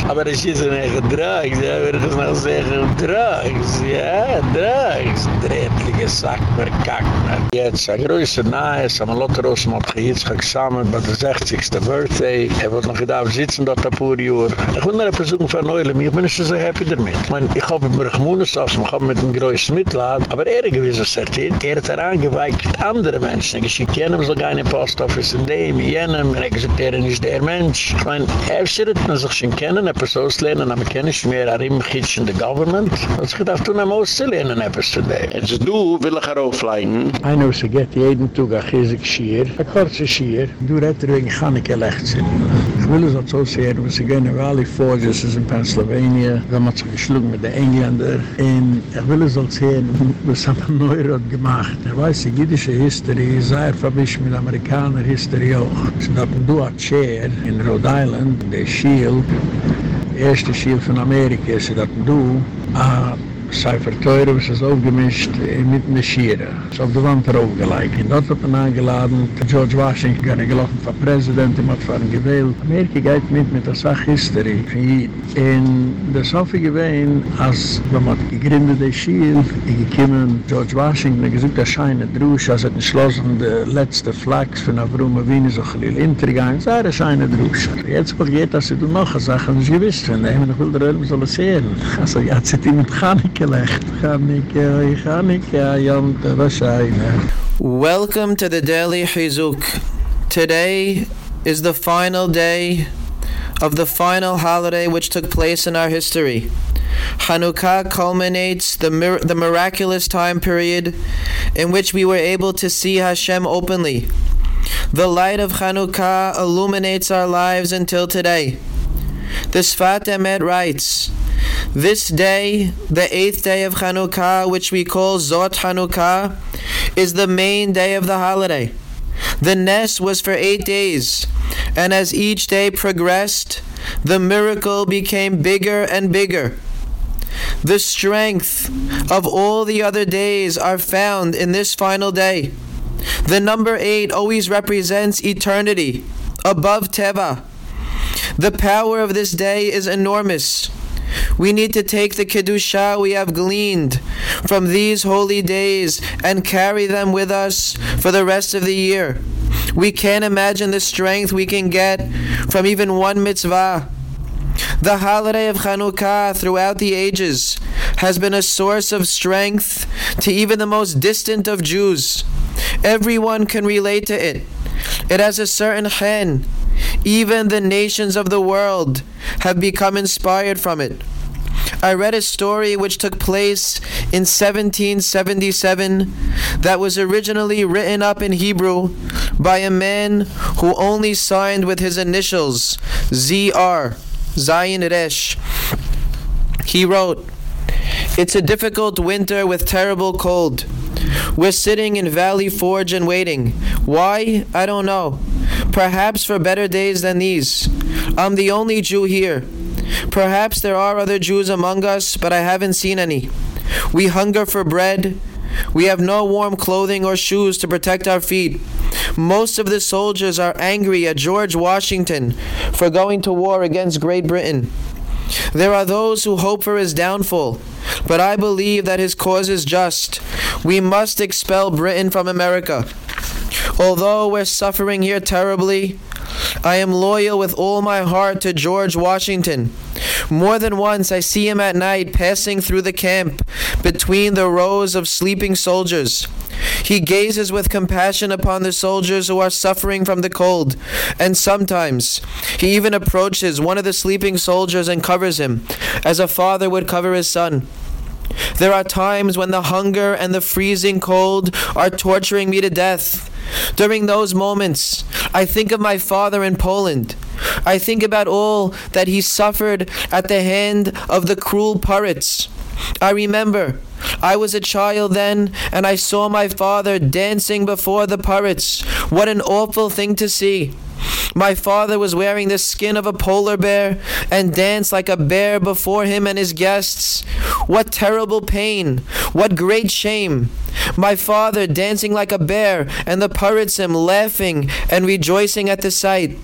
Aber es ist ein Drugs, ja, würde ich noch sagen, Drugs, ja, Drugs. Drehtlige Sack, verkackt, man. Jetzt, ein größer Nahe, es haben Lotte Rosen mit Gehitzchak zusammen, bei der 60. Birthday. Er wird noch gedacht, sitzen dort ein paar Jahre. Ich will noch eine Person von Neulem, ich bin nicht so happy damit. Ich meine, ich habe mir gemoenes aus, ich habe mit dem größten Mitleid, aber er gewiss, was er tut. Er hat daran geweigt andere Menschen. Ich schicke jenem sogar in den Postoffice in dem, jenem, er gesagt, er ist der Mensch. Ich meine, er schirrt man sich schon kennen, etwas auslehnen, aber kenne ich mehr an ihm kitsch in der Government. Und ich dachte, du nimm auszulehnen, etwas zu dem. Jetzt du will ich heraufleiten. Einer, was er geht jeden Tag, ein Chiesig Schier, ein kurzer Schier, du retter wegen Chaneke Lechtsin. Ich will es auch so sehen, was er gehen in Valley Forges, ist in Pennsylvania, da hat sich geschlungen mit den Engländer, und ich will es auch sehen, was haben wir Neurot gemacht. Er weiß, die jüdische History, sei er verbisch mit Amerikaner History auch. Es ist du a Chair in Rhode Island, der Shield, erste Schild von Amerika, ist das du, a Seifer Teure, was ist aufgemischt äh, mit einer Schiere. Ist auf der Wand draufgelegt. Und dort hat man angeladen, George Washington gerne gelaufen für Präsident, ihm hat für ihn gewählt. Amerika geht mit mit der Sache für jeden. Und das hoffe ich gewesen, als wenn man gegründet die Schiere, die gekommen, George Washington, gesucht der Scheine Drusch, als er hat entschlossen, die letzte Flachs von Avrume Wien so ein bisschen Intergang, er sei der Scheine Drusch. Jetzt passiert, dass sie noch eine Sache, und ich gewiss finde, ich will der Ölm soll es sehen. Also, ja, zit ihm mit Chanik Welcome to the Daily Chizuk. Today is the final day of the final holiday which took place in our history. Hanukkah culminates the, mir- the miraculous time period in which we were able to see Hashem openly. The light of Hanukkah illuminates our lives until today. The Sfat Emet writes, This day, the eighth day of Hanukkah, which we call Zot Hanukkah, is the main day of the holiday. The Ness was for eight days, and as each day progressed, the miracle became bigger and bigger. The strength of all the other days are found in this final day. The number eight always represents eternity, above Teva. The power of this day is enormous. We need to take the Kedusha we have gleaned from these holy days and carry them with us for the rest of the year. We can't imagine the strength we can get from even one mitzvah. The holiday of Chanukah throughout the ages has been a source of strength to even the most distant of Jews. Everyone can relate to it. It has a certain chen. Even the nations of the world have become inspired from it. I read a story which took place in 1777 that was originally written up in Hebrew by a man who only signed with his initials ZR, Zayin Resh. He wrote, It's a difficult winter with terrible cold. We're sitting in Valley Forge and waiting. Why? I don't know. Perhaps for better days than these. I'm the only Jew here. Perhaps there are other Jews among us, but I haven't seen any. We hunger for bread. We have no warm clothing or shoes to protect our feet. Most of the soldiers are angry at George Washington for going to war against Great Britain. There are those who hope for his downfall, but I believe that his cause is just. We must expel Britain from America. Although we're suffering here terribly, I am loyal with all my heart to George Washington. More than once I see him at night passing through the camp between the rows of sleeping soldiers. He gazes with compassion upon the soldiers who are suffering from the cold, and sometimes he even approaches one of the sleeping soldiers and covers him, as a father would cover his son. There are times when the hunger and the freezing cold are torturing me to death. During those moments, I think of my father in Poland. I think about all that he suffered at the hand of the cruel pirates. I remember I was a child then, and I saw my father dancing before the pirates. What an awful thing to see! My father was wearing the skin of a polar bear and danced like a bear before him and his guests. What terrible pain! What great shame! My father dancing like a bear and the pirates him laughing and rejoicing at the sight.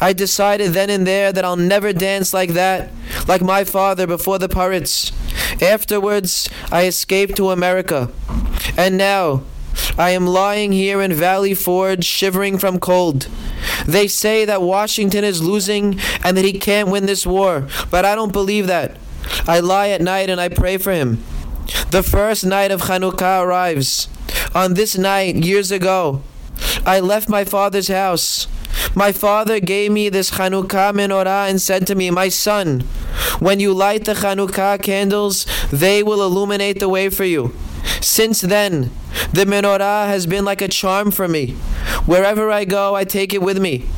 I decided then and there that I'll never dance like that, like my father before the pirates. Afterwards, I escaped to America. And now, I am lying here in Valley Forge, shivering from cold. They say that Washington is losing and that he can't win this war, but I don't believe that. I lie at night and I pray for him. The first night of Hanukkah arrives. On this night, years ago, I left my father's house. My father gave me this Hanukkah menorah and said to me, My son, when you light the Hanukkah candles, they will illuminate the way for you. Since then, the menorah has been like a charm for me. Wherever I go, I take it with me.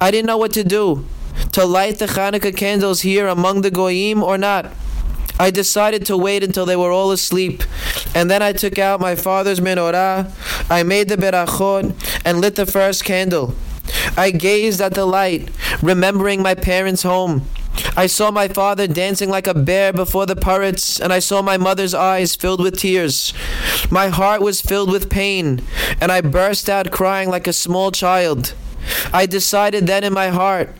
I didn't know what to do to light the Hanukkah candles here among the Goyim or not. I decided to wait until they were all asleep, and then I took out my father's menorah, I made the berachot, and lit the first candle. I gazed at the light, remembering my parents' home. I saw my father dancing like a bear before the pirates, and I saw my mother's eyes filled with tears. My heart was filled with pain, and I burst out crying like a small child. I decided then in my heart,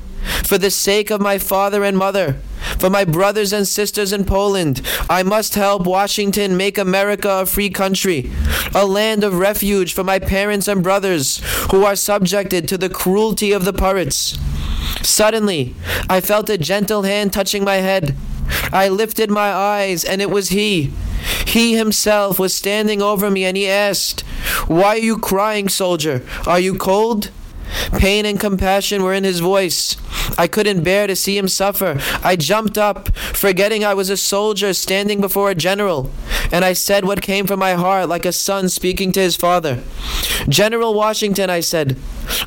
for the sake of my father and mother, for my brothers and sisters in Poland, I must help Washington make America a free country, a land of refuge for my parents and brothers who are subjected to the cruelty of the pirates. Suddenly, I felt a gentle hand touching my head. I lifted my eyes, and it was he. He himself was standing over me, and he asked, Why are you crying, soldier? Are you cold? Pain and compassion were in his voice. I couldn't bear to see him suffer. I jumped up, forgetting I was a soldier standing before a general, and I said what came from my heart like a son speaking to his father. General Washington, I said,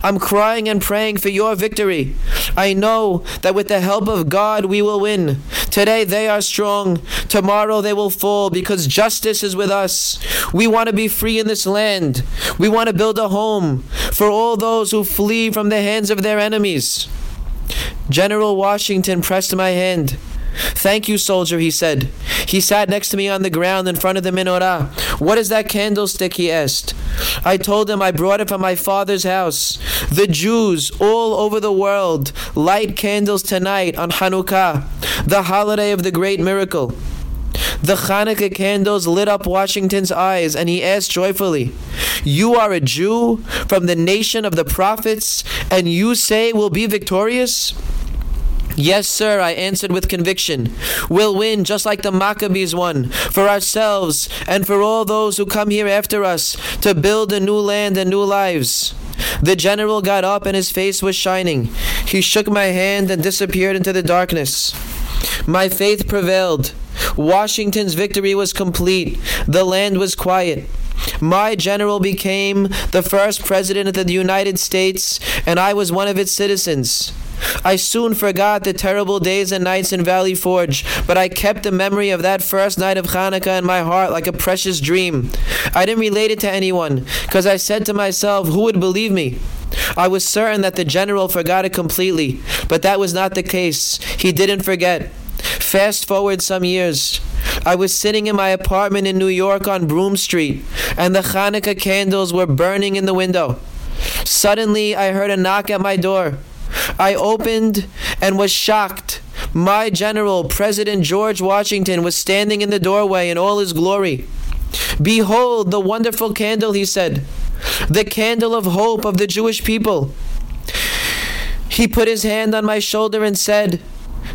I'm crying and praying for your victory. I know that with the help of God we will win. Today they are strong, tomorrow they will fall because justice is with us. We want to be free in this land. We want to build a home for all those who flee from the hands of their enemies. General Washington pressed my hand. Thank you, soldier, he said. He sat next to me on the ground in front of the menorah. What is that candlestick? he asked. I told him I brought it from my father's house. The Jews all over the world light candles tonight on Hanukkah, the holiday of the great miracle. The Hanukkah candles lit up Washington's eyes, and he asked joyfully, You are a Jew from the nation of the prophets, and you say we'll be victorious? Yes, sir, I answered with conviction. We'll win just like the Maccabees won, for ourselves and for all those who come here after us to build a new land and new lives. The general got up and his face was shining. He shook my hand and disappeared into the darkness. My faith prevailed. Washington's victory was complete. The land was quiet. My general became the first president of the United States, and I was one of its citizens. I soon forgot the terrible days and nights in Valley Forge, but I kept the memory of that first night of Hanukkah in my heart like a precious dream. I didn't relate it to anyone, because I said to myself, who would believe me? I was certain that the general forgot it completely, but that was not the case. He didn't forget. Fast forward some years. I was sitting in my apartment in New York on Broome Street, and the Hanukkah candles were burning in the window. Suddenly, I heard a knock at my door. I opened and was shocked. My general, President George Washington, was standing in the doorway in all his glory. Behold the wonderful candle, he said, the candle of hope of the Jewish people. He put his hand on my shoulder and said,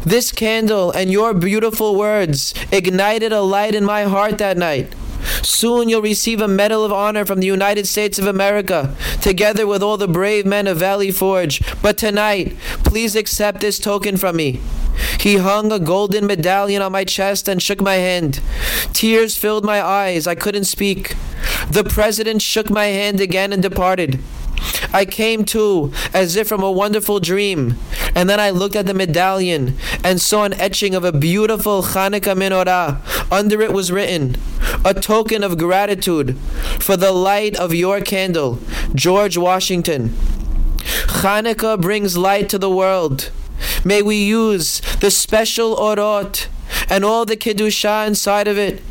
This candle and your beautiful words ignited a light in my heart that night. Soon you'll receive a Medal of Honor from the United States of America, together with all the brave men of Valley Forge. But tonight, please accept this token from me. He hung a golden medallion on my chest and shook my hand. Tears filled my eyes. I couldn't speak. The president shook my hand again and departed. I came to as if from a wonderful dream, and then I looked at the medallion and saw an etching of a beautiful Hanukkah menorah. Under it was written, A token of gratitude for the light of your candle, George Washington. Hanukkah brings light to the world. May we use the special orot and all the kedusha inside of it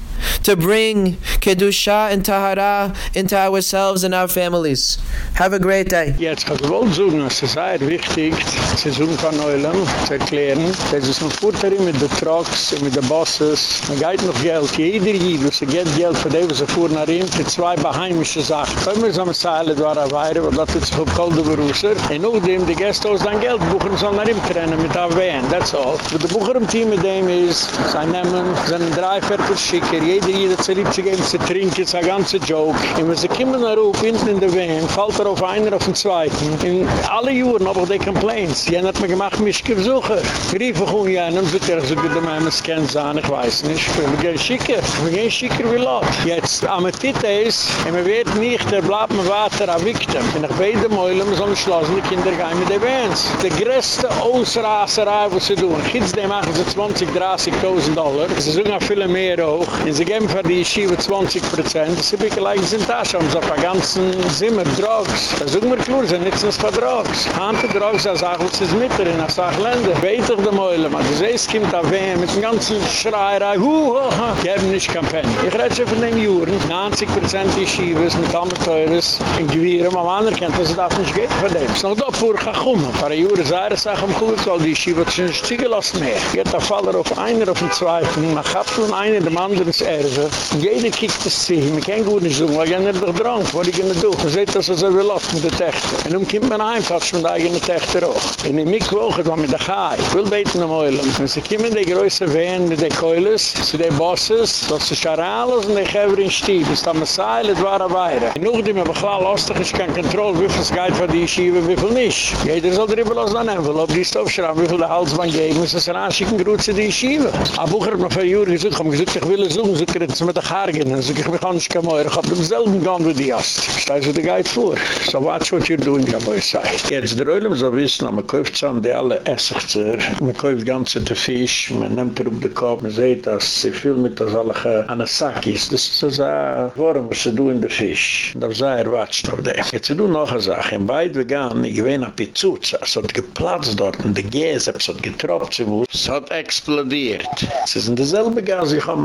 to bring Kedusha and Tahara into ourselves and our families. Have a great day. Jetzt kann wohl sagen, es ist sehr wichtig, suchen von Neulen, zu erklären, dass es ein Futter mit den Trucks und mit den Bosses, man geht noch Geld, jeder hier, sie geht Geld für die, wo sie fuhren nach ihm, für zwei beheimische Sachen. Können wir eine Zeile da weiter, weil das ist für Kolde Berusser, und nachdem die Gäste aus dein Geld buchen, sollen nach ihm trennen mit der that's all. Wo der Bucher im Team mit dem ist, sie nehmen, sind drei Viertel schicker, jeder hier, das lieb zu geben, zu trinken, ein ganzer Joke. Und wenn sie kommen nach oben, hinten in der Wehen, fällt er auf einer, auf den zweiten. In alle Juren habe ich die Complaints. Jen hat mir gemacht, mich gesuche. Rief ich um jenen, bitte, er so gut, dass man es kennt, sagen, ich weiß nicht. Wir gehen schicker. Wir gehen schicker wie Lot. Jetzt, am Titel ist, und man wird nicht, er bleibt mir weiter ein Victim. Und ich beide Mäulen, so ein Schloss, die Kinder gehen mit den Bands. Die größte Ausraserei, was sie tun. Kids, die machen so 20, 30.000 Dollar. Sie suchen auch viele mehr hoch. Und sie geben für die Yeshiva 20 Prozent. Sie bieten gleich in Tasche, um so ein ganzen Zimmer, Drogs. Da suchen wir klar, sie nützen es für Drogs. Hante Drogs, als auch was ist mit in als auch Länder. Weiter die Mäule, man, du siehst, kommt da wehen, mit dem ganzen Schreierei, hu, hu, hu. Die haben nicht Kampagne. Ich rede schon von den Juren, 90 Prozent Yeshivas mit Amateures in Gewirren, aber man anerkennt, dass es das nicht geht von dem. Es ist noch da pur gekommen. Paar Juren sei es auch am gut, weil die Yeshiva hat sich nicht zugelassen mehr. Geht der Faller auf einer, auf den zweiten, man hat von einem, dem anderen ist Erwe. Jeder kijkt es zu ihm. Ich kann gut nicht sagen, weil ich nicht doch dran. Was ich nicht tue? Man sieht, dass er so will lassen mit der Techter. Und nun kommt man ein, mit der eigenen Techter auch. In dem Mikwoche, da mit der Chai. Ich will beten am Eulen. Wenn sie kommen, die größte Wehen, die Keulis, zu den Bosses, das ist ja alles und die Geber in Stieb. Das ist am Seil, das war ein Weire. Und die mir beklau lastig ist, kein Kontroll, wie viel es geht für die Yeshiva, wie viel nicht. Jeder soll drüber los dann Envelope, die ist aufschrauben, wie viel der Halsband geben, muss es anschicken, grüß sie die Yeshiva. Aber Bucher hat mir für Jahre gesagt, ich habe gesagt, ich will es suchen, so kriegt es mit der Haargen, und so ich mich nicht mehr, ich habe demselben Gang wie die Ast. Stell sie dir geit vor. So watch what you're doing, wo ich sage. Jetzt der Ölm so wissen, man kauft zusammen die alle Essigzer, man kauft ganze te Fisch, man nimmt er auf den Kopf, man sieht, dass sie viel mit das alle Anasakis, das ist so ein Wurm, was sie tun in der Fisch. Da sei er watscht auf dem. Jetzt sie tun noch eine Sache, in beid vegan, ich gewähne ein Pizzuz, es hat geplatzt dort, und die Gäse, es hat getroppt, es hat explodiert. Es ist in derselbe ich habe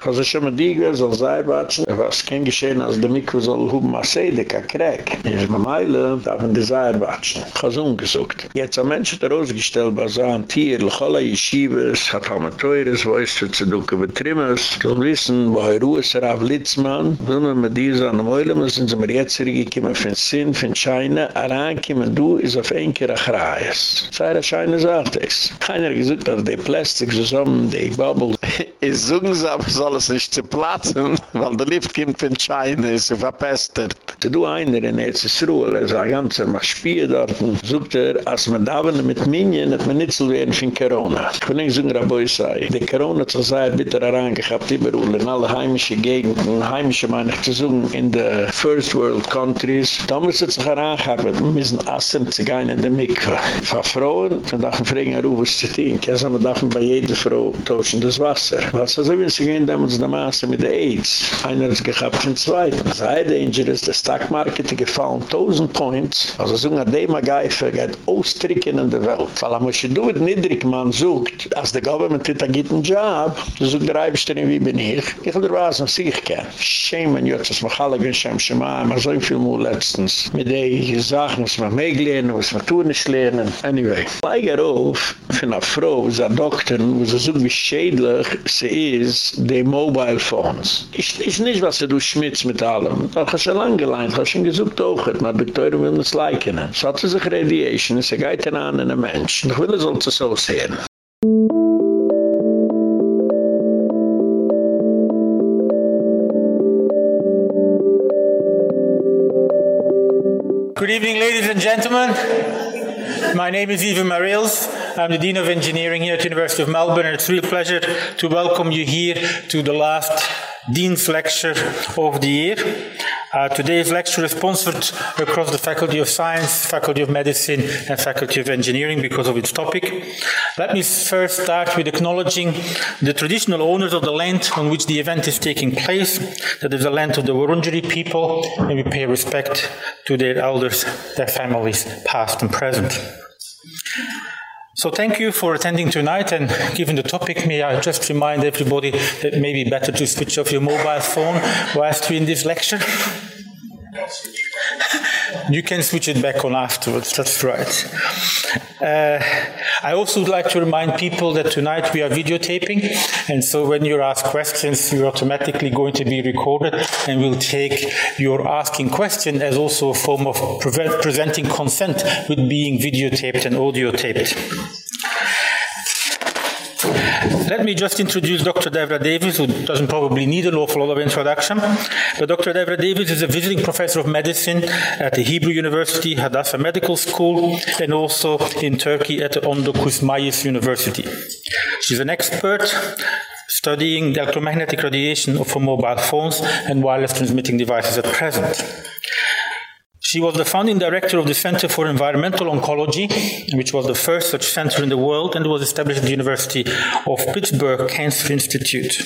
Mamike. Also schon mal die gewesen, soll sein watschen, was kein geschehen, als der Mikro soll huben a Seide, ka Kreg. Ich habe Meile, darf man die Seir watschen. Ich habe es umgesucht. Jetzt haben Menschen da rausgestellt, was so ein Tier, Lechola Yeshivas, hat haben Teures, wo ist für zu duke Betrimmes. Ich will wissen, wo er Ruhe ist, Rav Litzmann, will man mit dieser an der Meile, müssen sie mir jetzt zurückgekommen, von Sinn, von Scheine, herankommen, du, ist auf ein Kehr Achreis. Sei der Scheine sagt es. Keiner gesagt, dass die Plastik zusammen, die Bubble, ist so aber soll es nicht zu platzen, weil der Lift kommt von China, ist so verpestert. Du einer in Erzsruhe, er sagt, ganz er macht Spiel dort, sucht er, als man da mit Minion, hat man nicht so werden von Corona. Ich will nicht sagen, Rabeu sei, die Corona sich sehr bitter herangehabt, überall in alle heimische Gegenden, heimische meine ich zu sagen, in the First World Countries, da muss es sich herangehabt, wir müssen Assen zu gehen in der Mikve. Von Frauen, von dachen fragen, er rufen zu tun, kein man dachen bei jeder Frau tauschen das Wasser. Was also, wenn sie gehen, damals der Maße mit der AIDS. Einer hat gehabt von zweiten. Sei dangerous, der Stock Market gefallen 1000 Points. Also so ein Dema Geife geht austricken in der Welt. Weil er muss du mit niedrig man sucht, als der Government hat einen guten Job, so sucht der Eibestein wie bin ich. Ich will dir was, was ich kenne. Shame on you, dass man alle gehen, Shem Shema, aber so viel Mühe letztens. Mit den Sachen, was man mehr lernen, was man tun nicht lernen. Anyway. Leiger auf, für eine Frau, ist ein Doktor, wo sie so wie schädlich sie ist, Mobile Phones. Ich ist nicht, was du Schmitz mit allem. Das hast du lange geleint, hast schon gesucht auch, aber die Teure will nicht liken. So hat sich Radiation, es geht an einen Mensch. Ich will es also so sehen. Good evening, ladies and gentlemen. My name is Ivan Mariels. I'm the Dean of Engineering here at the University of Melbourne, and it's a real pleasure to welcome you here to the last Dean's Lecture of the year. Uh, today's lecture is sponsored across the Faculty of Science, Faculty of Medicine, and Faculty of Engineering because of its topic. Let me first start with acknowledging the traditional owners of the land on which the event is taking place. That is the land of the Wurundjeri people, and we pay respect to their elders, their families, past and present. So thank you for attending tonight and given the topic may I just remind everybody that it may be better to switch off your mobile phone whilst you're in this lecture. You can switch it back on afterwards, that's right. Uh, I also would like to remind people that tonight we are videotaping and so when you ask questions you're automatically going to be recorded and we'll take your asking question as also a form of pre presenting consent with being videotaped and audio taped. Let me just introduce Dr. Devra Davis, who doesn't probably need an awful lot of introduction. Uh, but Dr. Devra Davis is a visiting professor of medicine at the Hebrew University, Hadassah Medical School, and also in Turkey at the Ondokuz Mayis University. She's an expert studying the electromagnetic radiation of mobile phones and wireless transmitting devices at present. She was the founding director of the Center for Environmental Oncology, which was the first such center in the world and was established at the University of Pittsburgh Cancer Institute.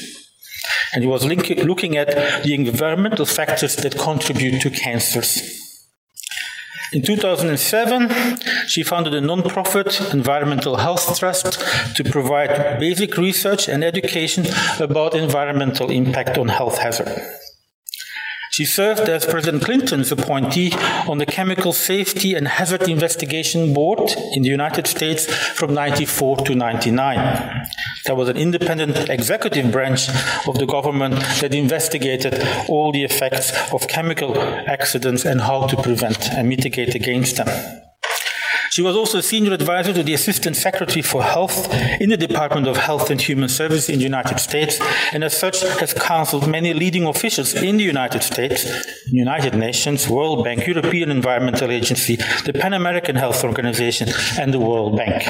And he was looking at the environmental factors that contribute to cancers. In 2007, she founded a non-profit environmental health trust to provide basic research and education about environmental impact on health hazard. She served as President Clinton's appointee on the Chemical Safety and Hazard Investigation Board in the United States from 94 to 99. That was an independent executive branch of the government that investigated all the effects of chemical accidents and how to prevent and mitigate against them. She was also a senior advisor to the Assistant Secretary for Health in the Department of Health and Human Services in the United States and as such has counseled many leading officials in the United States, United Nations, World Bank, European Environmental Agency, the Pan American Health Organization and the World Bank.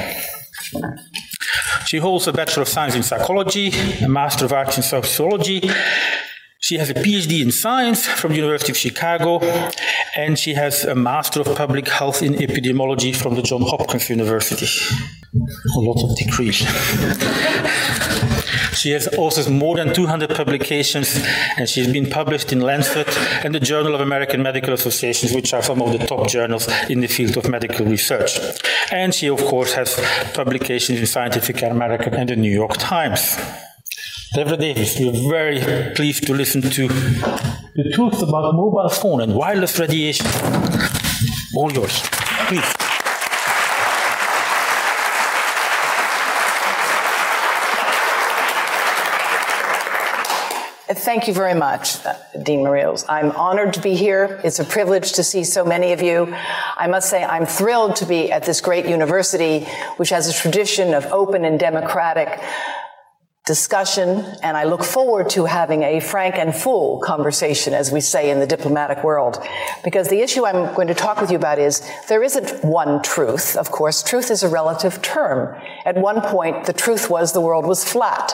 She holds a Bachelor of Science in Psychology, a Master of Arts in Sociology, she has a PhD in science from the University of Chicago and she has a Master of Public Health in Epidemiology from the John Hopkins University. A lot of degrees. She has also more than 200 publications and she's been published in Lancet and the Journal of American Medical Associations which are some of the top journals in the field of medical research. And she of course has publications in Scientific American and the New York Times. Devra Davis, we are very pleased to listen to the truth about mobile phone and wireless radiation. All yours. Please. Thank you very much, Dean Mareels. I'm honored to be here. It's a privilege to see so many of you. I must say I'm thrilled to be at this great university, which has a tradition of open and democratic discussion, and I look forward to having a frank and full conversation, as we say in the diplomatic world. Because the issue I'm going to talk with you about is there isn't one truth. Of course, truth is a relative term. At one point, the truth was the world was flat.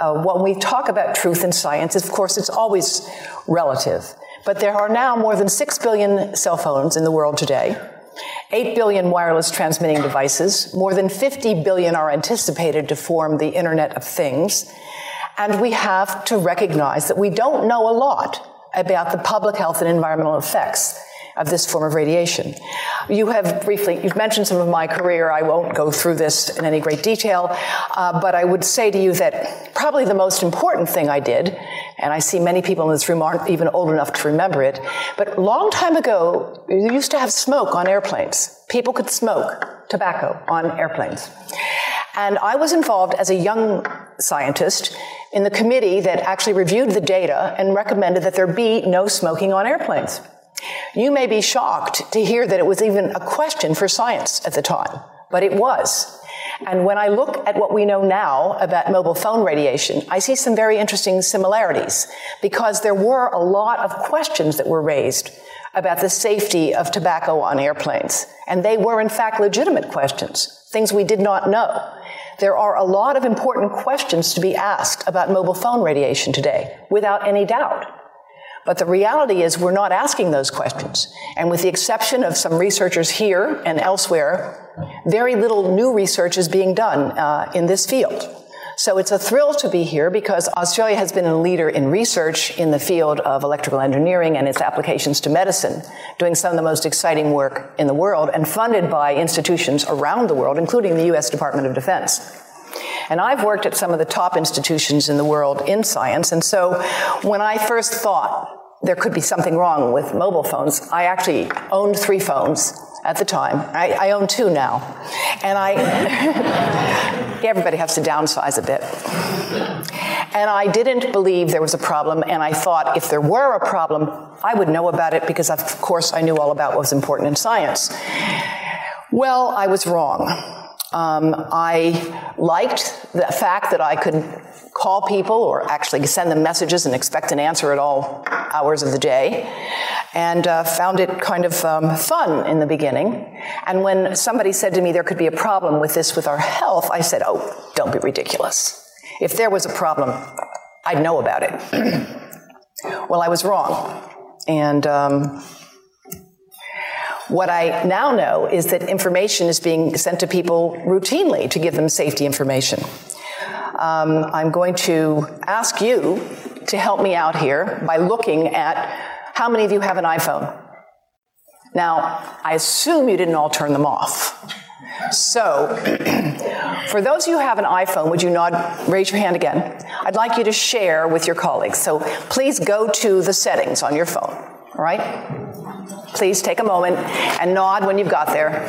Uh, when we talk about truth in science, of course, it's always relative. But there are now more than 6 billion cell phones in the world today. 8 billion wireless transmitting devices, more than 50 billion are anticipated to form the Internet of Things. And we have to recognize that we don't know a lot about the public health and environmental effects of this form of radiation. You have briefly, you've mentioned some of my career. I won't go through this in any great detail, uh, but I would say to you that probably the most important thing I did, and I see many people in this room aren't even old enough to remember it, but long time ago, you used to have smoke on airplanes. People could smoke tobacco on airplanes. And I was involved as a young scientist in the committee that actually reviewed the data and recommended that there be no smoking on airplanes. You may be shocked to hear that it was even a question for science at the time, but it was. And when I look at what we know now about mobile phone radiation, I see some very interesting similarities because there were a lot of questions that were raised about the safety of tobacco on airplanes. And they were, in fact, legitimate questions, things we did not know. There are a lot of important questions to be asked about mobile phone radiation today, without any doubt. But the reality is we're not asking those questions. And with the exception of some researchers here and elsewhere, very little new research is being done uh, in this field. So it's a thrill to be here because Australia has been a leader in research in the field of electrical engineering and its applications to medicine, doing some of the most exciting work in the world and funded by institutions around the world, including the U.S. Department of Defense. And I've worked at some of the top institutions in the world in science. And so when I first thought there could be something wrong with mobile phones, I actually owned three phones at the time. I, I own two now. And I, everybody has to downsize a bit. And I didn't believe there was a problem, and I thought if there were a problem, I would know about it because, of course, I knew all about what was important in science. Well, I was wrong. Um, I liked the fact that I could call people or actually send them messages and expect an answer at all hours of the day and uh, found it kind of um, fun in the beginning. And when somebody said to me there could be a problem with this with our health, I said, oh, don't be ridiculous. If there was a problem, I'd know about it. well, I was wrong. And um, what I now know is that information is being sent to people routinely to give them safety information. Um, I'm going to ask you to help me out here by looking at how many of you have an iPhone? Now, I assume you didn't all turn them off. So, for those of you who have an iPhone, would you nod, raise your hand again? I'd like you to share with your colleagues. So, please go to the settings on your phone, all right? Please take a moment and nod when you've got there.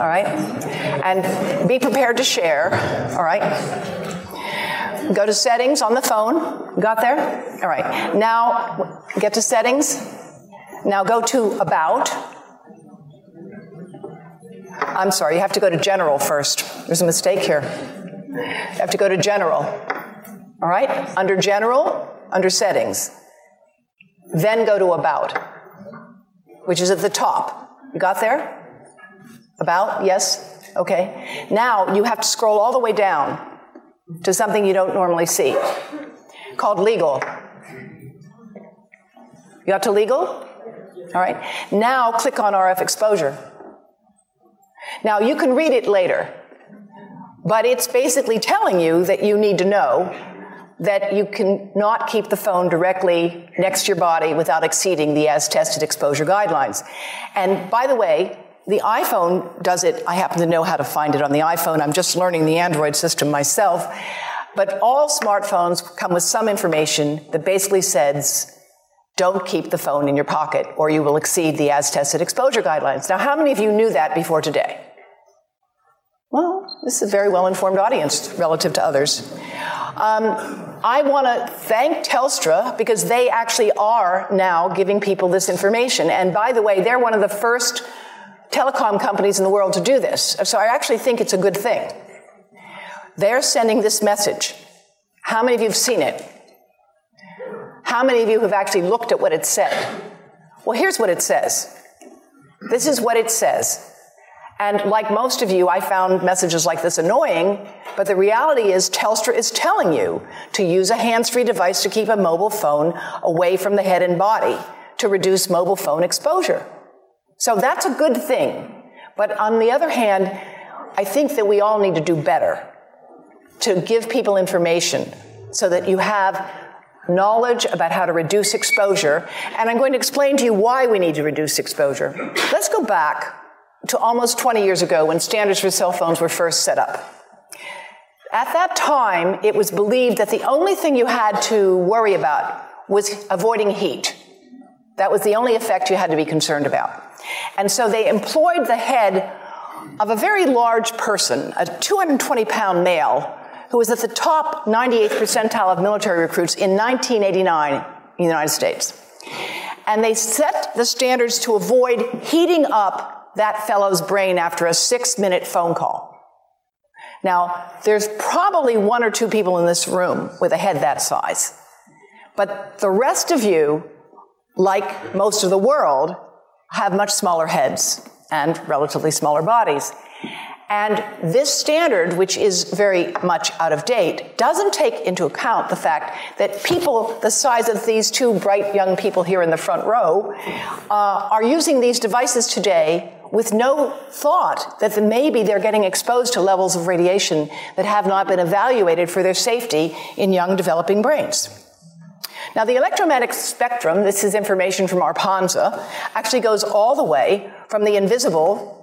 All right? And be prepared to share, all right? Go to settings on the phone. Got there? All right. Now get to settings. Now go to about. I'm sorry, you have to go to general first. There's a mistake here. You have to go to general. All right? Under general, under settings. Then go to about, which is at the top. You got there? About? Yes? Okay. Now you have to scroll all the way down to something you don't normally see called legal. You got to legal? All right. Now click on RF exposure. Now you can read it later, but it's basically telling you that you need to know that you can not keep the phone directly next to your body without exceeding the as tested exposure guidelines. And by the way, the iPhone does it. I happen to know how to find it on the iPhone. I'm just learning the Android system myself. But all smartphones come with some information that basically says, don't keep the phone in your pocket or you will exceed the as tested exposure guidelines. Now, how many of you knew that before today? Well, this is a very well informed audience relative to others. Um, I want to thank Telstra because they actually are now giving people this information. And by the way, they're one of the first telecom companies in the world to do this. So I actually think it's a good thing. They're sending this message. How many of you have seen it? How many of you have actually looked at what it said? Well, here's what it says. This is what it says. And like most of you, I found messages like this annoying, but the reality is Telstra is telling you to use a hands-free device to keep a mobile phone away from the head and body to reduce mobile phone exposure. So that's a good thing. But on the other hand, I think that we all need to do better to give people information so that you have knowledge about how to reduce exposure. And I'm going to explain to you why we need to reduce exposure. Let's go back to almost 20 years ago when standards for cell phones were first set up. At that time, it was believed that the only thing you had to worry about was avoiding heat. That was the only effect you had to be concerned about. And so they employed the head of a very large person, a 220 pound male, who was at the top 98th percentile of military recruits in 1989 in the United States. And they set the standards to avoid heating up that fellow's brain after a six minute phone call. Now, there's probably one or two people in this room with a head that size. But the rest of you, like most of the world, have much smaller heads and relatively smaller bodies. And this standard, which is very much out of date, doesn't take into account the fact that people the size of these two bright young people here in the front row uh, are using these devices today with no thought that maybe they're getting exposed to levels of radiation that have not been evaluated for their safety in young developing brains. Now, the electromagnetic spectrum, this is information from ARPANSA, actually goes all the way from the invisible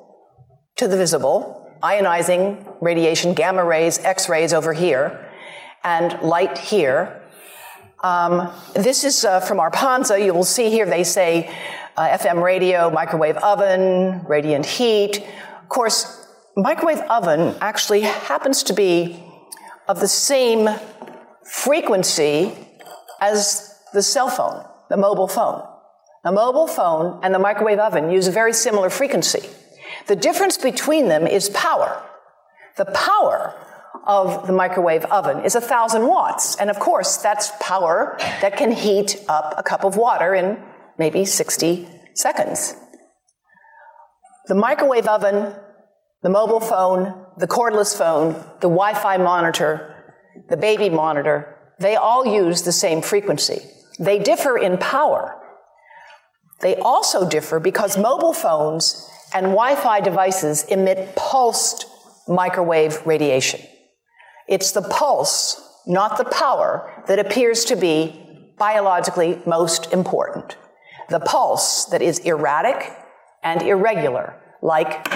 to the visible, ionizing radiation, gamma rays, X rays over here, and light here. Um, this is uh, from ARPANSA. You will see here they say uh, FM radio, microwave oven, radiant heat. Of course, microwave oven actually happens to be of the same frequency as the cell phone, the mobile phone. The mobile phone and the microwave oven use a very similar frequency. The difference between them is power. The power of the microwave oven is a thousand watts. And of course, that's power that can heat up a cup of water in maybe 60 seconds. The microwave oven, the mobile phone, the cordless phone, the Wi Fi monitor, the baby monitor, they all use the same frequency. They differ in power. They also differ because mobile phones and Wi Fi devices emit pulsed microwave radiation. It's the pulse, not the power, that appears to be biologically most important the pulse that is erratic and irregular, like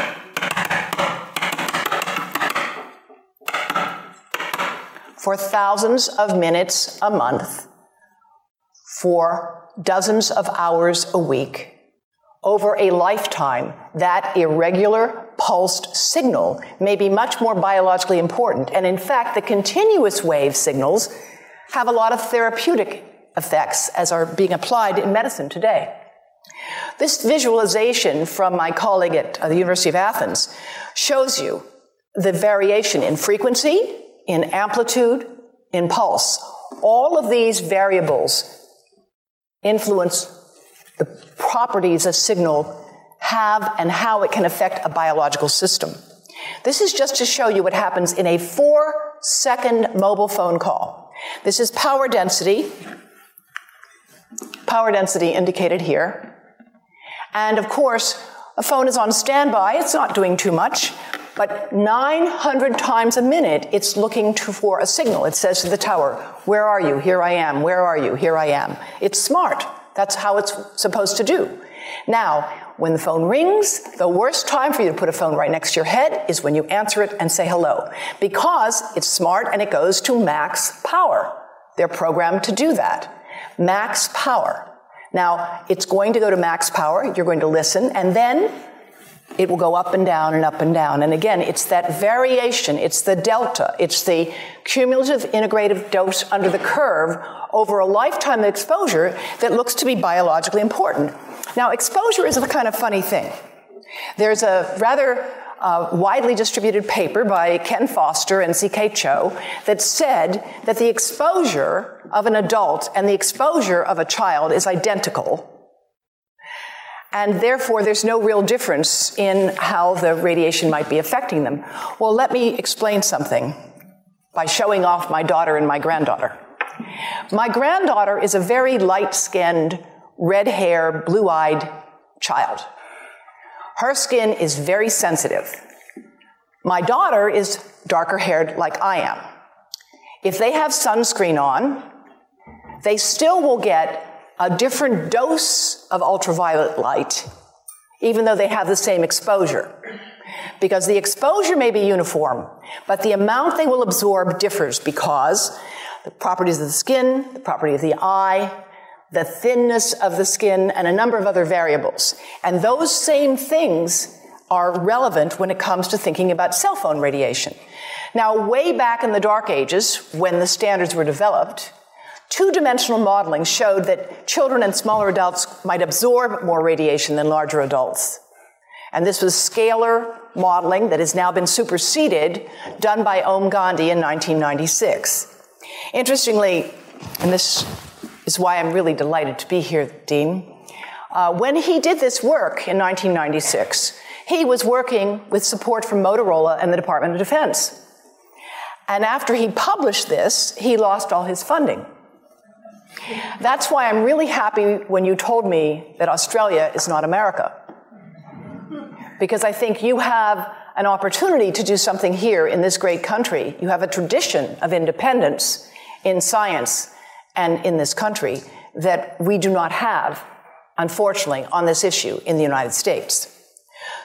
for thousands of minutes a month, for dozens of hours a week, over a lifetime, that irregular pulsed signal may be much more biologically important. And in fact, the continuous wave signals have a lot of therapeutic effects as are being applied in medicine today. This visualization from my colleague at uh, the University of Athens shows you the variation in frequency, in amplitude, in pulse. All of these variables influence the properties a signal have and how it can affect a biological system. This is just to show you what happens in a four second mobile phone call. This is power density, power density indicated here. And of course, a phone is on standby, it's not doing too much, but 900 times a minute it's looking to, for a signal. It says to the tower, Where are you? Here I am. Where are you? Here I am. It's smart. That's how it's supposed to do. Now, when the phone rings, the worst time for you to put a phone right next to your head is when you answer it and say hello, because it's smart and it goes to max power. They're programmed to do that max power. Now, it's going to go to max power. You're going to listen, and then it will go up and down and up and down. And again, it's that variation, it's the delta, it's the cumulative integrative dose under the curve over a lifetime of exposure that looks to be biologically important. Now, exposure is a kind of funny thing. There's a rather uh, widely distributed paper by Ken Foster and C.K. Chou that said that the exposure of an adult and the exposure of a child is identical. And therefore, there's no real difference in how the radiation might be affecting them. Well, let me explain something by showing off my daughter and my granddaughter. My granddaughter is a very light skinned, red haired, blue eyed child. Her skin is very sensitive. My daughter is darker haired like I am. If they have sunscreen on, they still will get a different dose of ultraviolet light, even though they have the same exposure. Because the exposure may be uniform, but the amount they will absorb differs because the properties of the skin, the property of the eye, the thinness of the skin, and a number of other variables. And those same things are relevant when it comes to thinking about cell phone radiation. Now, way back in the dark ages, when the standards were developed, two dimensional modeling showed that children and smaller adults might absorb more radiation than larger adults. And this was scalar modeling that has now been superseded, done by Om Gandhi in 1996. Interestingly, and this is why I'm really delighted to be here, Dean, uh, when he did this work in 1996, he was working with support from Motorola and the Department of Defense. And after he published this, he lost all his funding. That's why I'm really happy when you told me that Australia is not America. Because I think you have an opportunity to do something here in this great country. You have a tradition of independence in science and in this country that we do not have, unfortunately, on this issue in the United States.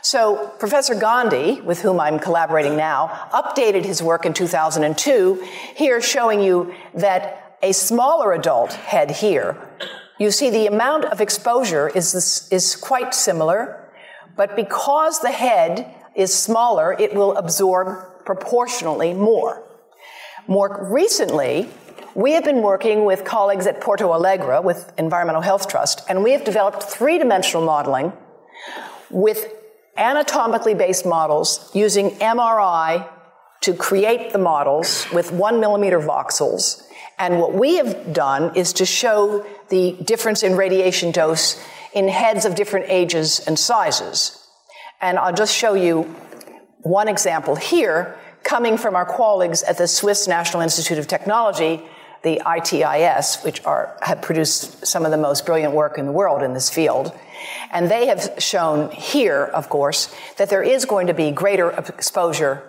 So, Professor Gandhi, with whom I'm collaborating now, updated his work in 2002, here showing you that a smaller adult head here, you see the amount of exposure is, is quite similar, but because the head is smaller, it will absorb proportionally more. More recently, we have been working with colleagues at Porto Alegre with Environmental Health Trust, and we have developed three dimensional modeling with anatomically based models using MRI to create the models with one millimeter voxels. And what we have done is to show the difference in radiation dose in heads of different ages and sizes. And I'll just show you one example here coming from our colleagues at the Swiss National Institute of Technology the ITIS, which are, have produced some of the most brilliant work in the world in this field. And they have shown here, of course, that there is going to be greater exposure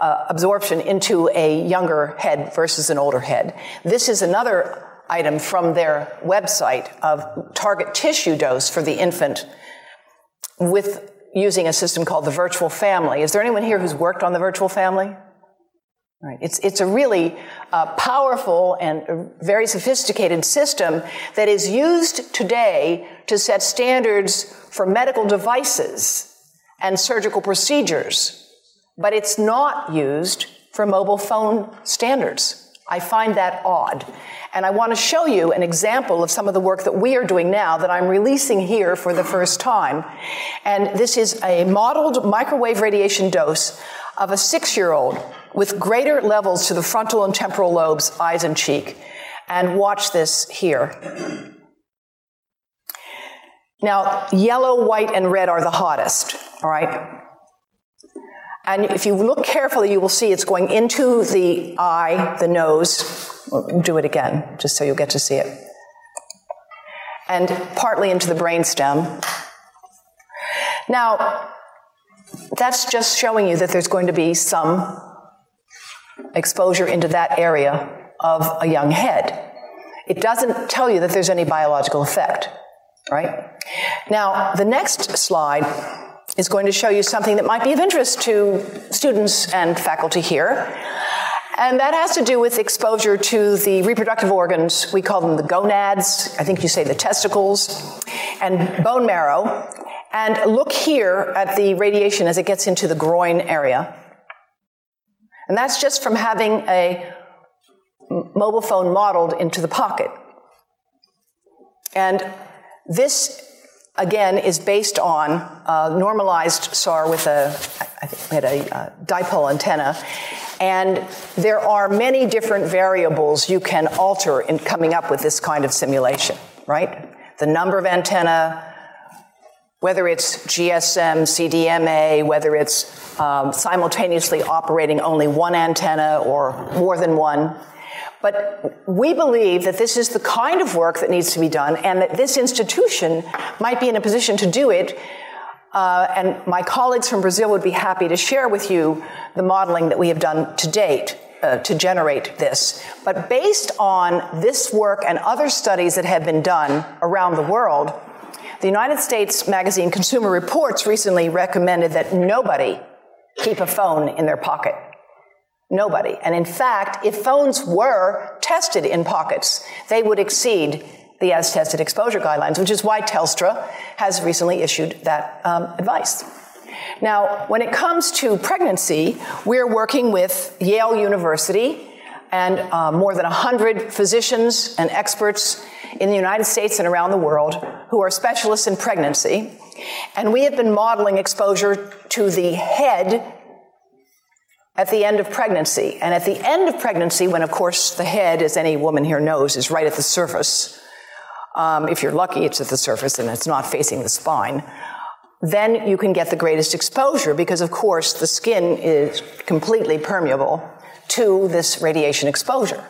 uh, absorption into a younger head versus an older head. This is another item from their website of target tissue dose for the infant with using a system called the virtual family. Is there anyone here who's worked on the virtual family? It's, it's a really uh, powerful and very sophisticated system that is used today to set standards for medical devices and surgical procedures, but it's not used for mobile phone standards. I find that odd. And I want to show you an example of some of the work that we are doing now that I'm releasing here for the first time. And this is a modeled microwave radiation dose of a six year old with greater levels to the frontal and temporal lobes, eyes and cheek. And watch this here. Now, yellow, white, and red are the hottest, all right? And if you look carefully, you will see it's going into the eye, the nose. Do it again, just so you'll get to see it. And partly into the brainstem. Now, that's just showing you that there's going to be some exposure into that area of a young head. It doesn't tell you that there's any biological effect, right? Now, the next slide is going to show you something that might be of interest to students and faculty here. And that has to do with exposure to the reproductive organs. We call them the gonads. I think you say the testicles and bone marrow. And look here at the radiation as it gets into the groin area. And that's just from having a mobile phone modeled into the pocket. And this, again, is based on a normalized SAR with a, I think we had a, a dipole antenna. And there are many different variables you can alter in coming up with this kind of simulation, right? The number of antenna, whether it's GSM, CDMA, whether it's um, simultaneously operating only one antenna or more than one. But we believe that this is the kind of work that needs to be done and that this institution might be in a position to do it. Uh, and my colleagues from Brazil would be happy to share with you the modeling that we have done to date uh, to generate this. But based on this work and other studies that have been done around the world, the United States magazine Consumer Reports recently recommended that nobody keep a phone in their pocket. Nobody. And in fact, if phones were tested in pockets, they would exceed the as tested exposure guidelines, which is why Telstra has recently issued that um, advice. Now, when it comes to pregnancy, we're working with Yale University and uh, more than 100 physicians and experts in the United States and around the world who are specialists in pregnancy. And we have been modeling exposure to the head at the end of pregnancy. And at the end of pregnancy, when of course the head, as any woman here knows, is right at the surface, um, if you're lucky, it's at the surface and it's not facing the spine, then you can get the greatest exposure because, of course, the skin is completely permeable to this radiation exposure.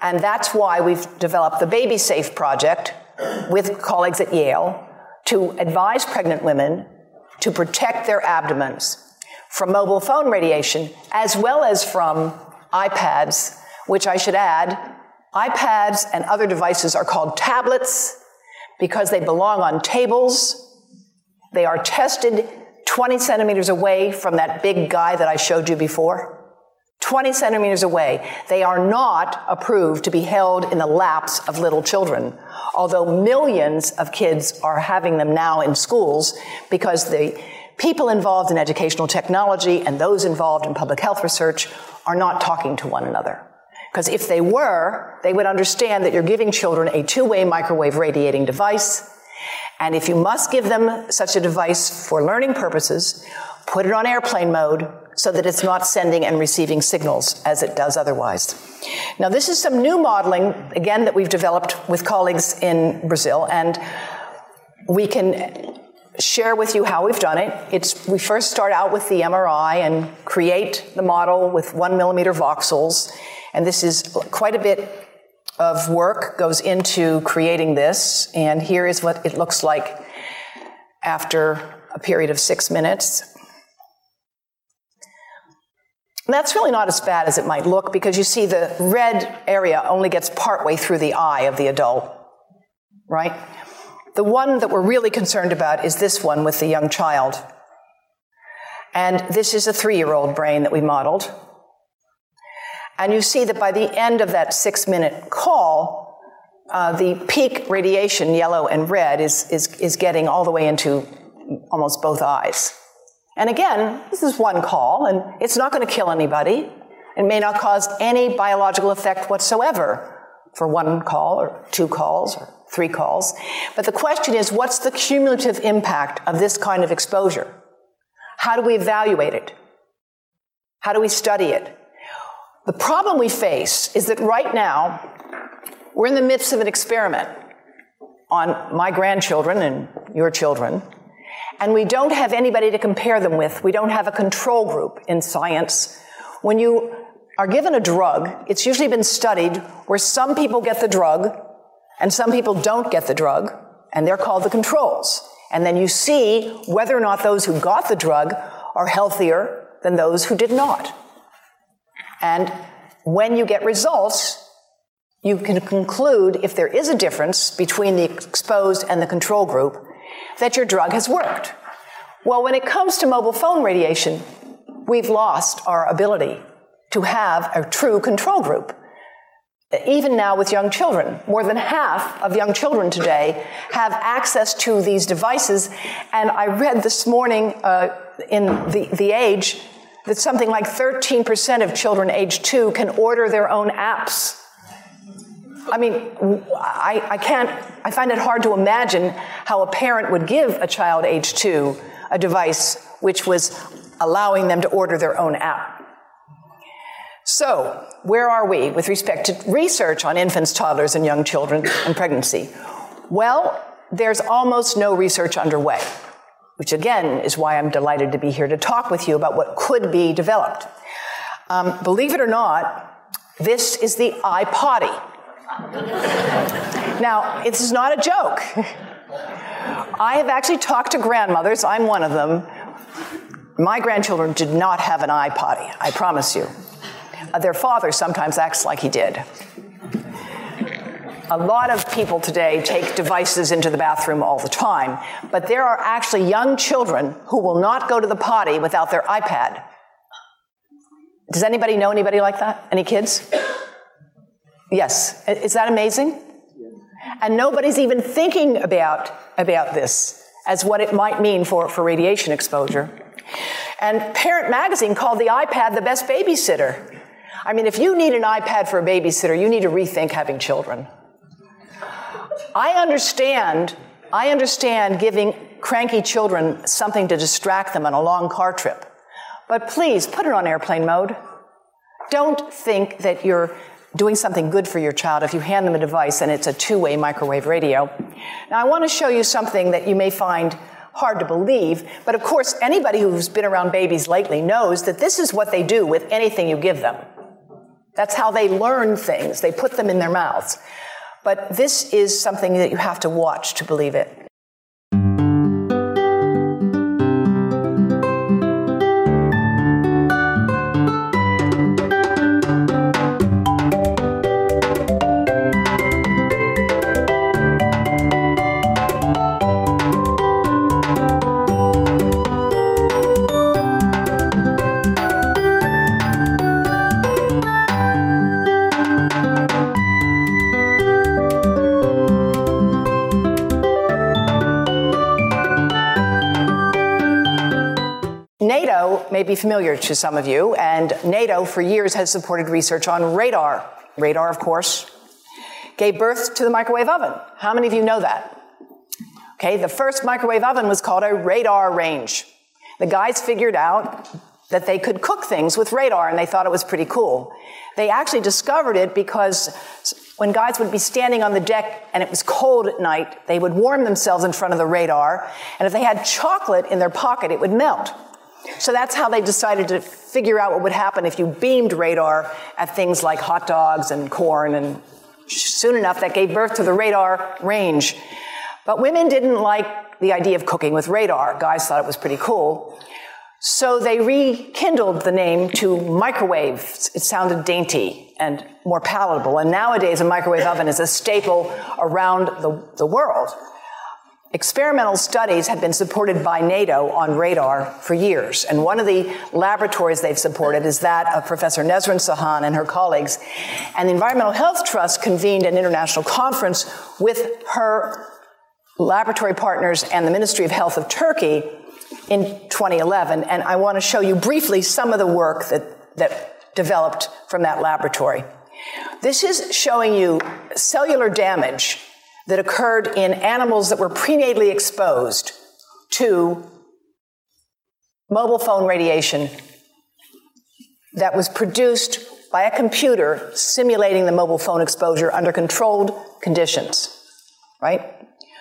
And that's why we've developed the Baby Safe Project with colleagues at Yale to advise pregnant women to protect their abdomens from mobile phone radiation as well as from iPads, which I should add, iPads and other devices are called tablets because they belong on tables. They are tested 20 centimeters away from that big guy that I showed you before. 20 centimeters away. They are not approved to be held in the laps of little children, although millions of kids are having them now in schools because the people involved in educational technology and those involved in public health research are not talking to one another. Because if they were, they would understand that you're giving children a two-way microwave radiating device. And if you must give them such a device for learning purposes, put it on airplane mode so that it's not sending and receiving signals as it does otherwise. Now, this is some new modeling, again, that we've developed with colleagues in Brazil, and we can share with you how we've done it. It's, we first start out with the MRI and create the model with one millimeter voxels, and this is quite a bit of work goes into creating this, and here is what it looks like after a period of six minutes. That's really not as bad as it might look because you see the red area only gets partway through the eye of the adult, right? The one that we're really concerned about is this one with the young child. And this is a three year old brain that we modeled. And you see that by the end of that six minute call, uh, the peak radiation, yellow and red, is, is, is getting all the way into almost both eyes. And again, this is one call, and it's not going to kill anybody. It may not cause any biological effect whatsoever for one call, or two calls, or three calls. But the question is what's the cumulative impact of this kind of exposure? How do we evaluate it? How do we study it? The problem we face is that right now, we're in the midst of an experiment on my grandchildren and your children and we don't have anybody to compare them with. We don't have a control group in science. When you are given a drug, it's usually been studied where some people get the drug and some people don't get the drug, and they're called the controls. And then you see whether or not those who got the drug are healthier than those who did not. And when you get results, you can conclude if there is a difference between the exposed and the control group, that your drug has worked. Well, when it comes to mobile phone radiation, we've lost our ability to have a true control group. Even now with young children, more than half of young children today have access to these devices. And I read this morning uh, in the, the Age that something like 13% of children age two can order their own apps I mean, I, I can't, I find it hard to imagine how a parent would give a child age two a device which was allowing them to order their own app. So, where are we with respect to research on infants, toddlers, and young children and pregnancy? Well, there's almost no research underway, which again is why I'm delighted to be here to talk with you about what could be developed. Um, believe it or not, this is the iPotty. Now, this is not a joke. I have actually talked to grandmothers, I'm one of them. My grandchildren did not have an iPotty, I promise you. Uh, their father sometimes acts like he did. A lot of people today take devices into the bathroom all the time, but there are actually young children who will not go to the potty without their iPad. Does anybody know anybody like that? Any kids? Yes. Is that amazing? And nobody's even thinking about, about this as what it might mean for, for radiation exposure. And Parent Magazine called the iPad the best babysitter. I mean, if you need an iPad for a babysitter, you need to rethink having children. I understand, I understand giving cranky children something to distract them on a long car trip. But please put it on airplane mode. Don't think that you're doing something good for your child if you hand them a device and it's a two way microwave radio. Now, I want to show you something that you may find hard to believe, but of course, anybody who's been around babies lately knows that this is what they do with anything you give them. That's how they learn things, they put them in their mouths. But this is something that you have to watch to believe it. Familiar to some of you, and NATO for years has supported research on radar. Radar, of course, gave birth to the microwave oven. How many of you know that? Okay, the first microwave oven was called a radar range. The guys figured out that they could cook things with radar and they thought it was pretty cool. They actually discovered it because when guys would be standing on the deck and it was cold at night, they would warm themselves in front of the radar, and if they had chocolate in their pocket, it would melt. So that's how they decided to figure out what would happen if you beamed radar at things like hot dogs and corn, and soon enough that gave birth to the radar range. But women didn't like the idea of cooking with radar. Guys thought it was pretty cool. So they rekindled the name to microwave. It sounded dainty and more palatable. And nowadays, a microwave oven is a staple around the, the world. Experimental studies have been supported by NATO on radar for years, and one of the laboratories they've supported is that of Professor Nesrin Seyhan and her colleagues. And the Environmental Health Trust convened an international conference with her laboratory partners and the Ministry of Health of Turkey in 2011. And I want to show you briefly some of the work that, that developed from that laboratory. This is showing you cellular damage that occurred in animals that were prenatally exposed to mobile phone radiation that was produced by a computer simulating the mobile phone exposure under controlled conditions, right?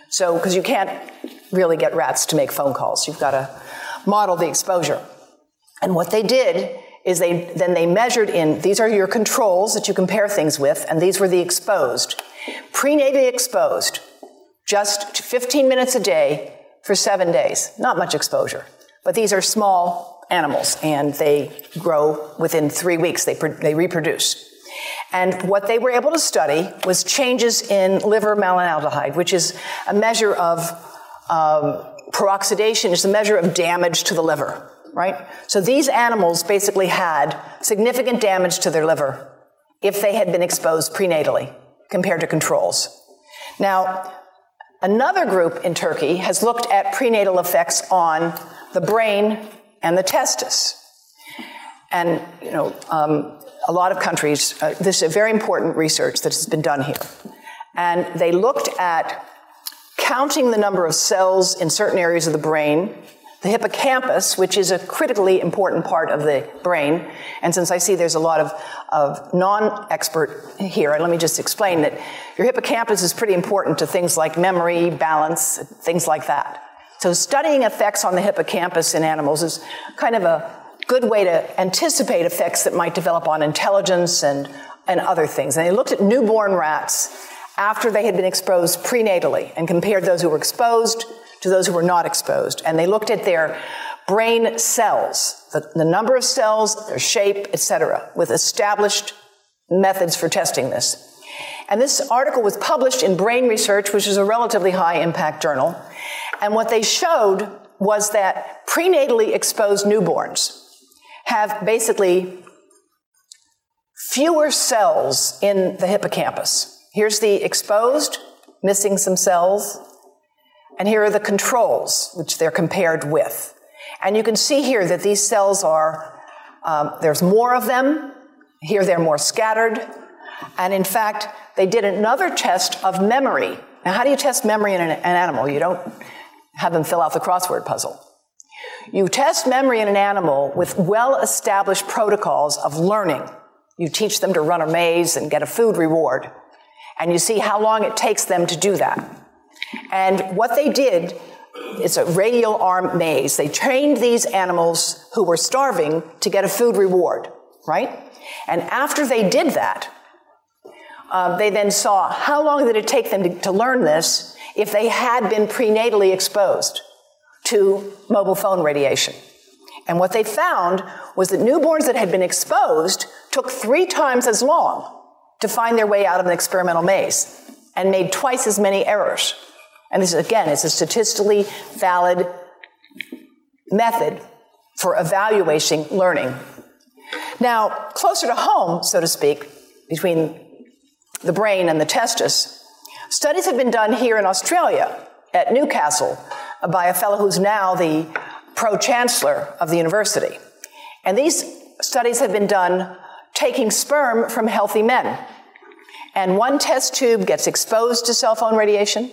So, because you can't really get rats to make phone calls, you've got to model the exposure. And what they did is they then they measured in these are your controls that you compare things with, and these were the exposed. Prenatally exposed, just 15 minutes a day for seven days. Not much exposure. But these are small animals and they grow within three weeks, they, they reproduce. And what they were able to study was changes in liver malonaldehyde, which is a measure of um, peroxidation, it's a measure of damage to the liver, right? So these animals basically had significant damage to their liver if they had been exposed prenatally compared to controls. Now, another group in Turkey has looked at prenatal effects on the brain and the testis. And, you know, um, a lot of countries, uh, this is a very important research that has been done here. And they looked at counting the number of cells in certain areas of the brain the hippocampus, which is a critically important part of the brain. And since I see there's a lot of, of non expert here, let me just explain that your hippocampus is pretty important to things like memory, balance, things like that. So studying effects on the hippocampus in animals is kind of a good way to anticipate effects that might develop on intelligence and, and other things. And they looked at newborn rats after they had been exposed prenatally and compared those who were exposed to those who were not exposed. And they looked at their brain cells, the, the number of cells, their shape, etc., with established methods for testing this. And this article was published in Brain Research, which is a relatively high impact journal. And what they showed was that prenatally exposed newborns have basically fewer cells in the hippocampus. Here's the exposed, missing some cells, And here are the controls, which they're compared with. And you can see here that these cells are, um, there's more of them. Here they're more scattered. And in fact, they did another test of memory. Now, how do you test memory in an, an animal? You don't have them fill out the crossword puzzle. You test memory in an animal with well established protocols of learning. You teach them to run a maze and get a food reward. And you see how long it takes them to do that. And what they did is a radial arm maze. They trained these animals who were starving to get a food reward, right? And after they did that, uh, they then saw how long did it take them to, to learn this if they had been prenatally exposed to mobile phone radiation. And what they found was that newborns that had been exposed took three times as long to find their way out of an experimental maze and made twice as many errors. And this, again, is a statistically valid method for evaluating learning. Now, closer to home, so to speak, between the brain and the testis, studies have been done here in Australia at Newcastle by a fellow who's now the pro chancellor of the university. And these studies have been done taking sperm from healthy men. And one test tube gets exposed to cell phone radiation,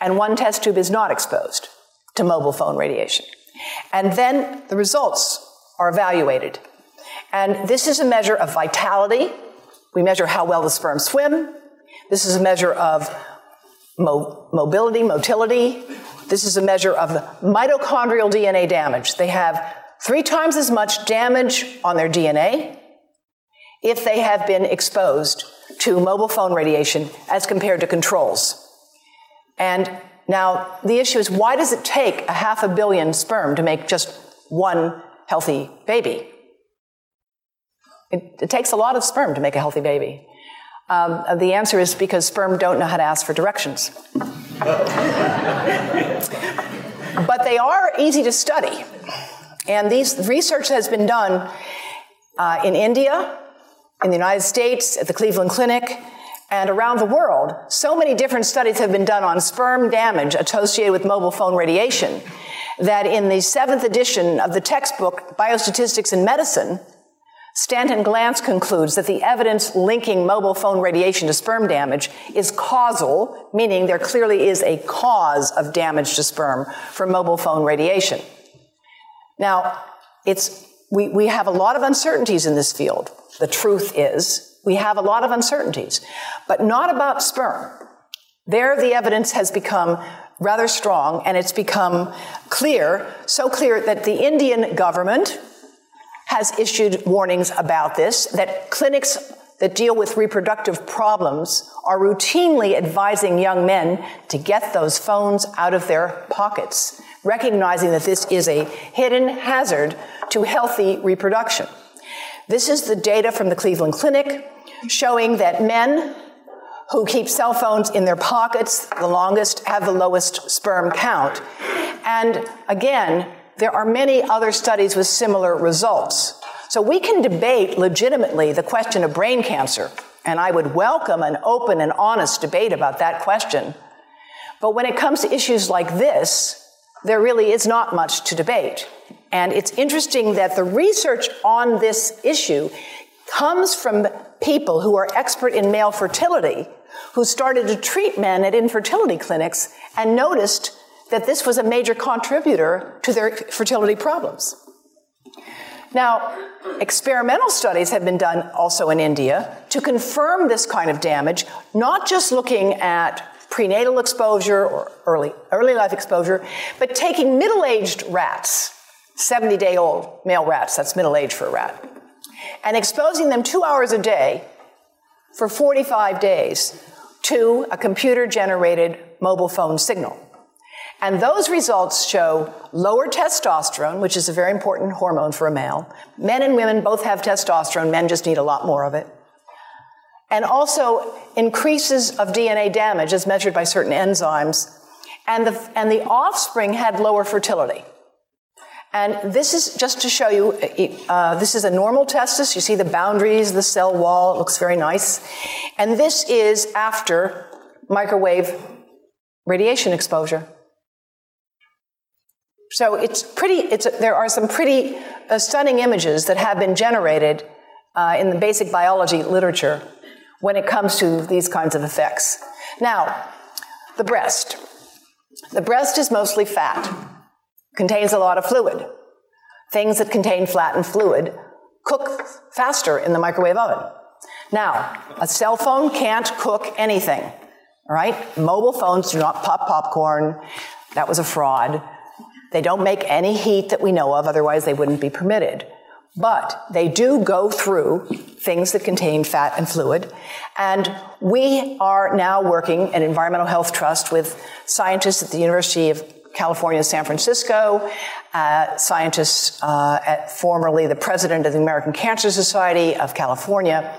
and one test tube is not exposed to mobile phone radiation. And then the results are evaluated. And this is a measure of vitality. We measure how well the sperm swim. This is a measure of mo- mobility, motility. This is a measure of mitochondrial DNA damage. They have three times as much damage on their DNA if they have been exposed to mobile phone radiation as compared to controls. And now the issue is why does it take a half a billion sperm to make just one healthy baby? It, it takes a lot of sperm to make a healthy baby. Um, the answer is because sperm don't know how to ask for directions. but they are easy to study. And these research has been done uh, in India, in the United States, at the Cleveland Clinic, and around the world. So many different studies have been done on sperm damage associated with mobile phone radiation that in the seventh edition of the textbook Biostatistics in Medicine, Stanton Glantz concludes that the evidence linking mobile phone radiation to sperm damage is causal, meaning there clearly is a cause of damage to sperm from mobile phone radiation. Now, it's, we, we have a lot of uncertainties in this field. The truth is, we have a lot of uncertainties, but not about sperm. There, the evidence has become rather strong, and it's become clear, so clear that the Indian government has issued warnings about this, that clinics that deal with reproductive problems are routinely advising young men to get those phones out of their pockets, recognizing that this is a hidden hazard to healthy reproduction. This is the data from the Cleveland Clinic showing that men who keep cell phones in their pockets the longest have the lowest sperm count. And again, there are many other studies with similar results. So we can debate legitimately the question of brain cancer, and I would welcome an open and honest debate about that question. But when it comes to issues like this, there really is not much to debate. And it's interesting that the research on this issue comes from people who are expert in male fertility who started to treat men at infertility clinics and noticed that this was a major contributor to their fertility problems. Now, experimental studies have been done also in India to confirm this kind of damage, not just looking at prenatal exposure or early, early life exposure, but taking middle aged rats, 70 day old male rats, that's middle age for a rat, and exposing them two hours a day for 45 days to a computer generated mobile phone signal. And those results show lower testosterone, which is a very important hormone for a male. Men and women both have testosterone, men just need a lot more of it. And also increases of DNA damage as measured by certain enzymes. And the, and the offspring had lower fertility. And this is just to show you, uh, this is a normal testis. You see the boundaries, the cell wall, it looks very nice. And this is after microwave radiation exposure. So it's pretty, it's, there are some pretty uh, stunning images that have been generated uh, in the basic biology literature when it comes to these kinds of effects. Now, the breast. The breast is mostly fat, contains a lot of fluid. Things that contain fat and fluid cook faster in the microwave oven. Now, a cell phone can't cook anything, right? Mobile phones do not pop popcorn. That was a fraud. They don't make any heat that we know of, otherwise, they wouldn't be permitted. But they do go through things that contain fat and fluid. And we are now working at Environmental Health Trust with scientists at the University of California, San Francisco, uh, scientists uh, at formerly the president of the American Cancer Society of California,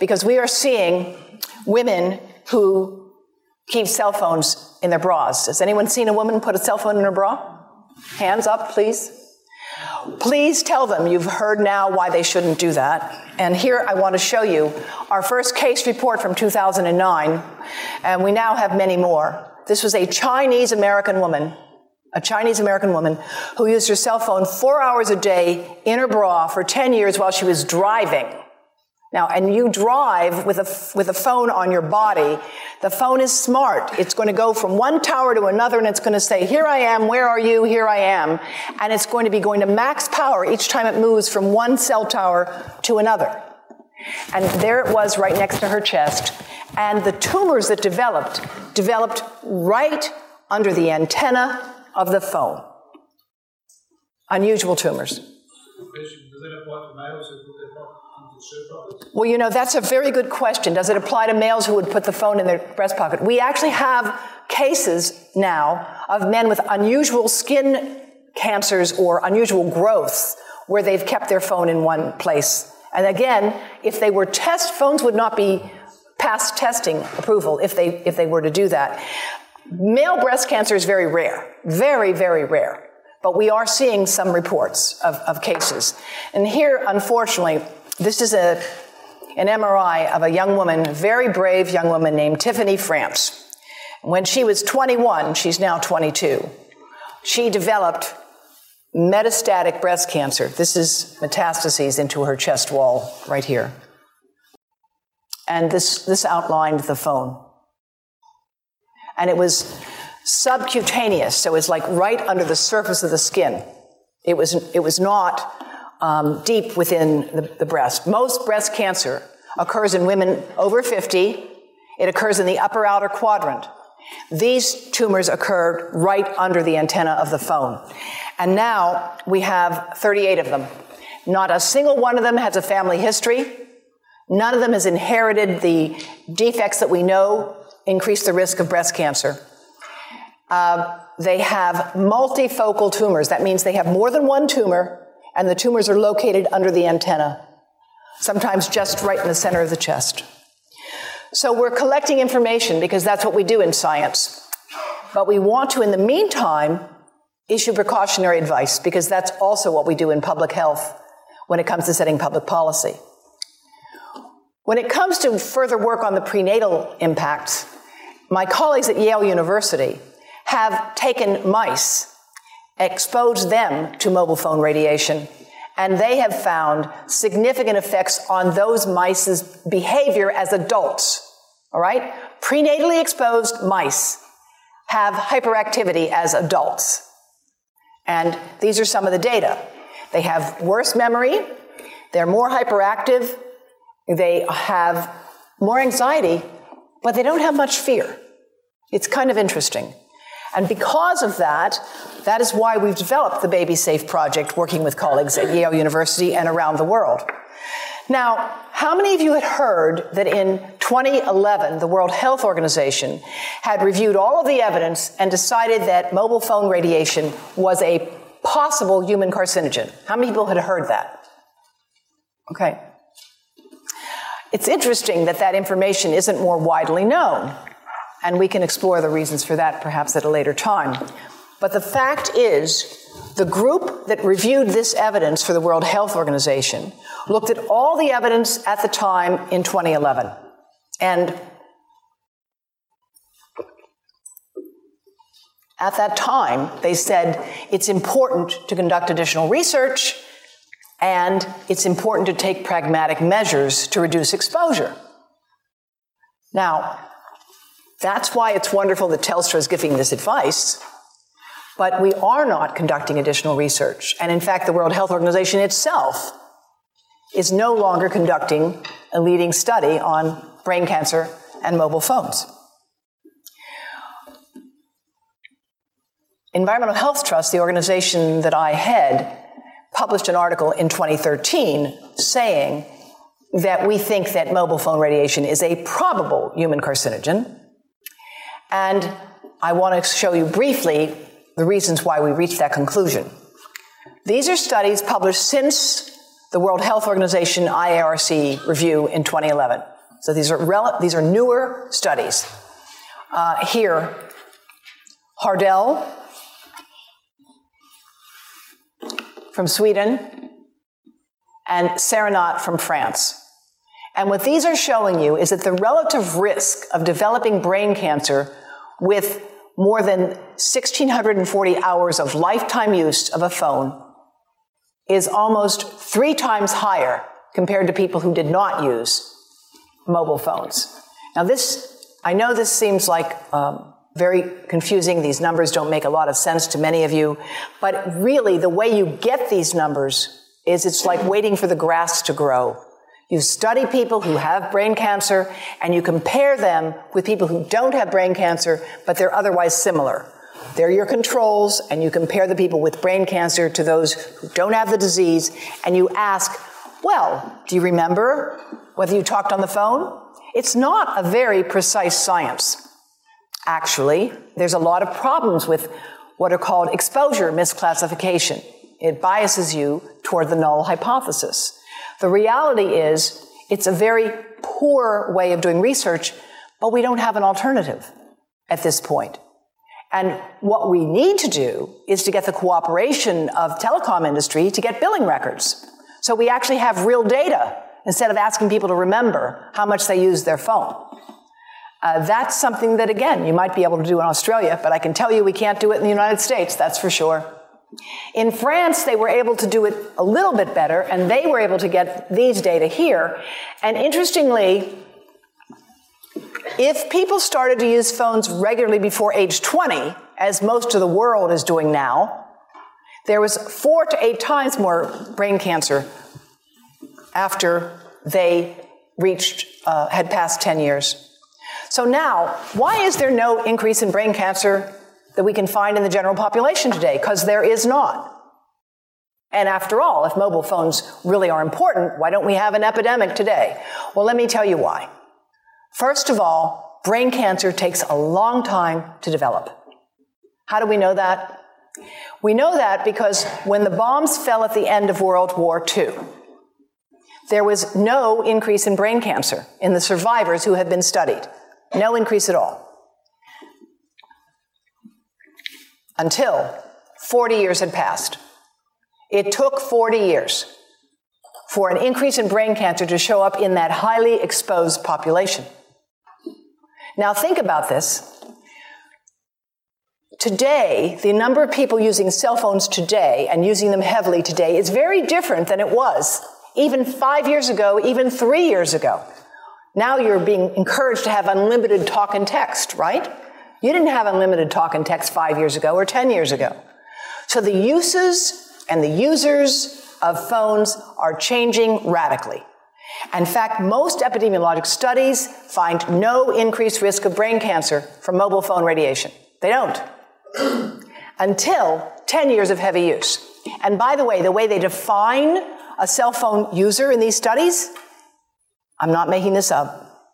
because we are seeing women who keep cell phones in their bras. Has anyone seen a woman put a cell phone in her bra? Hands up, please. Please tell them you've heard now why they shouldn't do that. And here I want to show you our first case report from 2009, and we now have many more. This was a Chinese American woman, a Chinese American woman who used her cell phone four hours a day in her bra for 10 years while she was driving. Now, and you drive with a, with a phone on your body. The phone is smart. It's going to go from one tower to another and it's going to say, here I am, where are you, here I am. And it's going to be going to max power each time it moves from one cell tower to another. And there it was right next to her chest. And the tumors that developed, developed right under the antenna of the phone. Unusual tumors. Well, you know, that's a very good question. Does it apply to males who would put the phone in their breast pocket? We actually have cases now of men with unusual skin cancers or unusual growths where they've kept their phone in one place. And again, if they were test, phones would not be past testing approval if they, if they were to do that. Male breast cancer is very rare, very, very rare. But we are seeing some reports of, of cases. And here, unfortunately, this is a, an MRI of a young woman, very brave young woman named Tiffany Frantz. When she was 21, she's now 22, she developed metastatic breast cancer. This is metastases into her chest wall right here. And this, this outlined the phone. And it was subcutaneous, so it was like right under the surface of the skin. It was, it was not um, deep within the, the breast. Most breast cancer occurs in women over 50. It occurs in the upper outer quadrant. These tumors occurred right under the antenna of the phone. And now we have 38 of them. Not a single one of them has a family history. None of them has inherited the defects that we know increase the risk of breast cancer. Uh, they have multifocal tumors. That means they have more than one tumor and the tumors are located under the antenna, sometimes just right in the center of the chest. So we're collecting information because that's what we do in science. But we want to, in the meantime, issue precautionary advice because that's also what we do in public health when it comes to setting public policy. When it comes to further work on the prenatal impacts, my colleagues at Yale University have taken mice exposed them to mobile phone radiation. And they have found significant effects on those mice's behavior as adults. All right? Prenatally exposed mice have hyperactivity as adults. And these are some of the data. They have worse memory, they're more hyperactive, they have more anxiety, but they don't have much fear. It's kind of interesting. And because of that, that is why we've developed the Baby Safe Project, working with colleagues at Yale University and around the world. Now, how many of you had heard that in 2011, the World Health Organization had reviewed all of the evidence and decided that mobile phone radiation was a possible human carcinogen? How many people had heard that? Okay. It's interesting that that information isn't more widely known and we can explore the reasons for that perhaps at a later time. But the fact is, the group that reviewed this evidence for the World Health Organization looked at all the evidence at the time in 2011. And At that time, they said it's important to conduct additional research and it's important to take pragmatic measures to reduce exposure. Now, that's why it's wonderful that Telstra is giving this advice, but we are not conducting additional research. And in fact, the World Health Organization itself is no longer conducting a leading study on brain cancer and mobile phones. Environmental Health Trust, the organization that I head, published an article in 2013 saying that we think that mobile phone radiation is a probable human carcinogen. And I want to show you briefly the reasons why we reached that conclusion. These are studies published since the World Health Organization IARC review in 2011. So these are, rel- these are newer studies. Uh, here, Hardell from Sweden and CERENAT from France. And what these are showing you is that the relative risk of developing brain cancer with more than 1,640 hours of lifetime use of a phone is almost three times higher compared to people who did not use mobile phones. Now, this, I know this seems like um, very confusing. These numbers don't make a lot of sense to many of you. But really, the way you get these numbers is it's like waiting for the grass to grow. You study people who have brain cancer and you compare them with people who don't have brain cancer, but they're otherwise similar. They're your controls, and you compare the people with brain cancer to those who don't have the disease, and you ask, well, do you remember whether you talked on the phone? It's not a very precise science. Actually, there's a lot of problems with what are called exposure misclassification. It biases you toward the null hypothesis. The reality is, it's a very poor way of doing research, but we don't have an alternative at this point. And what we need to do is to get the cooperation of telecom industry to get billing records. So we actually have real data instead of asking people to remember how much they use their phone. Uh, that's something that, again, you might be able to do in Australia, but I can tell you we can't do it in the United States, that's for sure. In France, they were able to do it a little bit better, and they were able to get these data here. And interestingly, if people started to use phones regularly before age 20, as most of the world is doing now, there was four to eight times more brain cancer after they reached, uh, had passed 10 years. So now, why is there no increase in brain cancer that we can find in the general population today? Because there is not. And after all, if mobile phones really are important, why don't we have an epidemic today? Well, let me tell you why. First of all, brain cancer takes a long time to develop. How do we know that? We know that because when the bombs fell at the end of World War II, there was no increase in brain cancer in the survivors who had been studied. No increase at all. Until 40 years had passed. It took 40 years for an increase in brain cancer to show up in that highly exposed population. Now, think about this. Today, the number of people using cell phones today and using them heavily today is very different than it was even five years ago, even three years ago. Now you're being encouraged to have unlimited talk and text, right? You didn't have unlimited talk and text five years ago or 10 years ago. So the uses and the users of phones are changing radically. In fact, most epidemiologic studies find no increased risk of brain cancer from mobile phone radiation. They don't. Until 10 years of heavy use. And by the way, the way they define a cell phone user in these studies, I'm not making this up,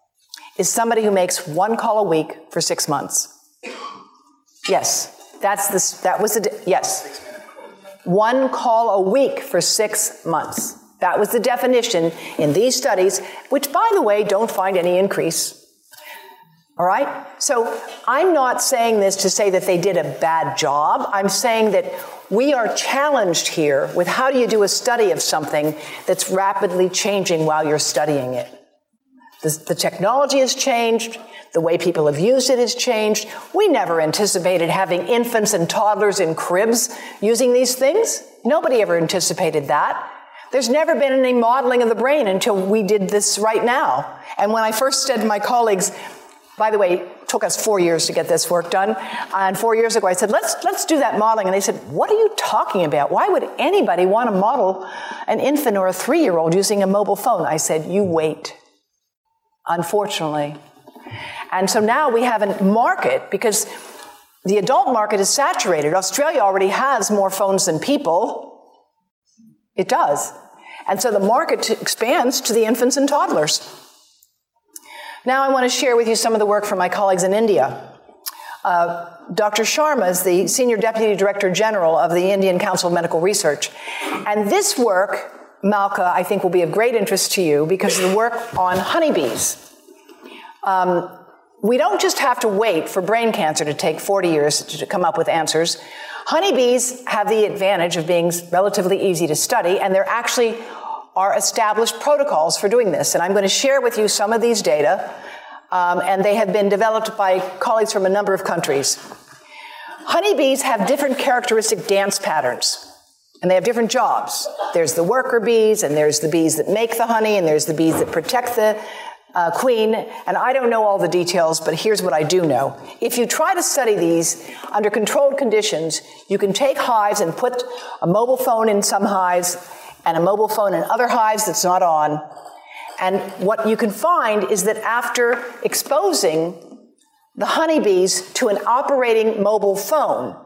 is somebody who makes one call a week for six months. Yes, that's this, that was the, yes. One call a week for six months. That was the definition in these studies, which, by the way, don't find any increase. All right? So I'm not saying this to say that they did a bad job. I'm saying that we are challenged here with how do you do a study of something that's rapidly changing while you're studying it. The, the, technology has changed. The way people have used it has changed. We never anticipated having infants and toddlers in cribs using these things. Nobody ever anticipated that. There's never been any modeling of the brain until we did this right now. And when I first said to my colleagues, by the way, took us four years to get this work done. Uh, and four years ago, I said, let's, let's do that modeling. And they said, what are you talking about? Why would anybody want to model an infant or a three year old using a mobile phone? I said, you wait. Unfortunately. And so now we have a market because the adult market is saturated. Australia already has more phones than people. It does. And so the market expands to the infants and toddlers. Now I want to share with you some of the work from my colleagues in India. Uh, Dr. Sharma is the Senior Deputy Director General of the Indian Council of Medical Research. And this work, Malka, I think will be of great interest to you because of the work on honeybees. Um, we don't just have to wait for brain cancer to take 40 years to come up with answers. Honeybees have the advantage of being relatively easy to study, and they're actually are established protocols for doing this. And I'm going to share with you some of these data, um, and they have been developed by colleagues from a number of countries. Honeybees have different characteristic dance patterns. And they have different jobs. There's the worker bees, and there's the bees that make the honey, and there's the bees that protect the uh, queen. And I don't know all the details, but here's what I do know. If you try to study these under controlled conditions, you can take hives and put a mobile phone in some hives and a mobile phone in other hives that's not on. And what you can find is that after exposing the honeybees to an operating mobile phone,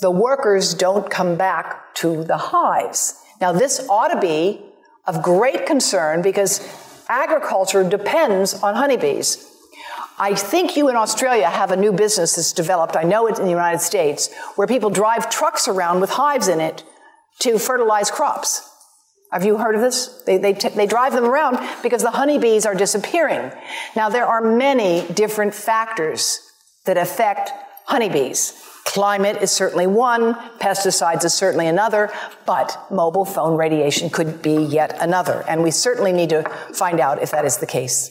the workers don't come back to the hives. Now, this ought to be of great concern because agriculture depends on honeybees. I think you in Australia have a new business that's developed, I know it in the United States, where people drive trucks around with hives in it to fertilize crops. Have you heard of this? They, they, t- they drive them around because the honeybees are disappearing. Now, there are many different factors that affect honeybees. Climate is certainly one, pesticides is certainly another, but mobile phone radiation could be yet another. And we certainly need to find out if that is the case.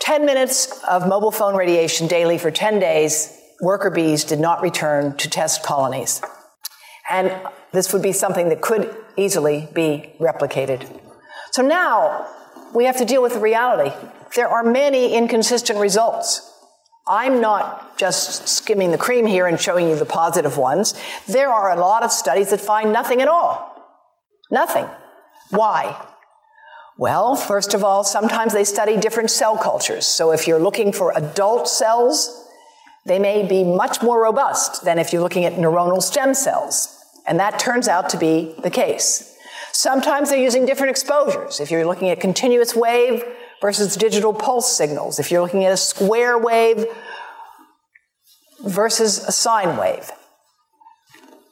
10 minutes of mobile phone radiation daily for 10 days, worker bees did not return to test colonies. And this would be something that could easily be replicated. So now we have to deal with the reality. There are many inconsistent results. I'm not just skimming the cream here and showing you the positive ones. There are a lot of studies that find nothing at all. Nothing. Why? Well, first of all, sometimes they study different cell cultures. So if you're looking for adult cells, they may be much more robust than if you're looking at neuronal stem cells. And that turns out to be the case. Sometimes they're using different exposures. If you're looking at continuous wave versus digital pulse signals, if you're looking at a square wave versus a sine wave.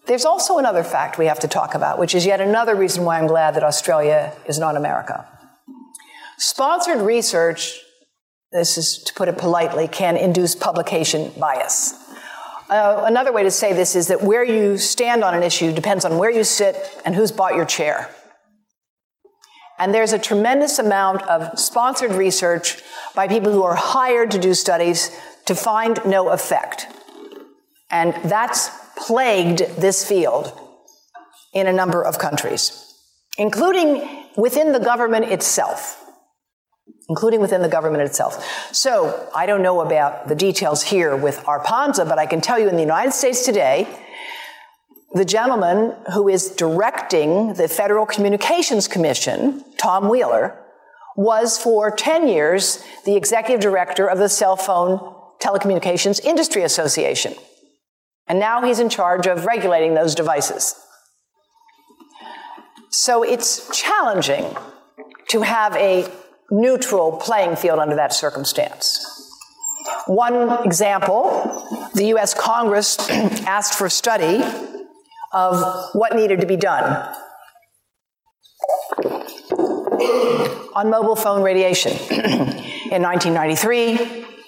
There's also another fact we have to talk about, which is yet another reason why I'm glad that Australia is not America. Sponsored research, this is to put it politely, can induce publication bias. Uh, another way to say this is that where you stand on an issue depends on where you sit and who's bought your chair. And there's a tremendous amount of sponsored research by people who are hired to do studies to find no effect. And that's plagued this field in a number of countries, including within the government itself including within the government itself. So I don't know about the details here with ARPANSA, but I can tell you in the United States today, the gentleman who is directing the Federal Communications Commission, Tom Wheeler, was for 10 years the executive director of the Cell Phone Telecommunications Industry Association. And now he's in charge of regulating those devices. So it's challenging to have a neutral playing field under that circumstance. One example the US Congress asked for a study of what needed to be done on mobile phone radiation in 1993,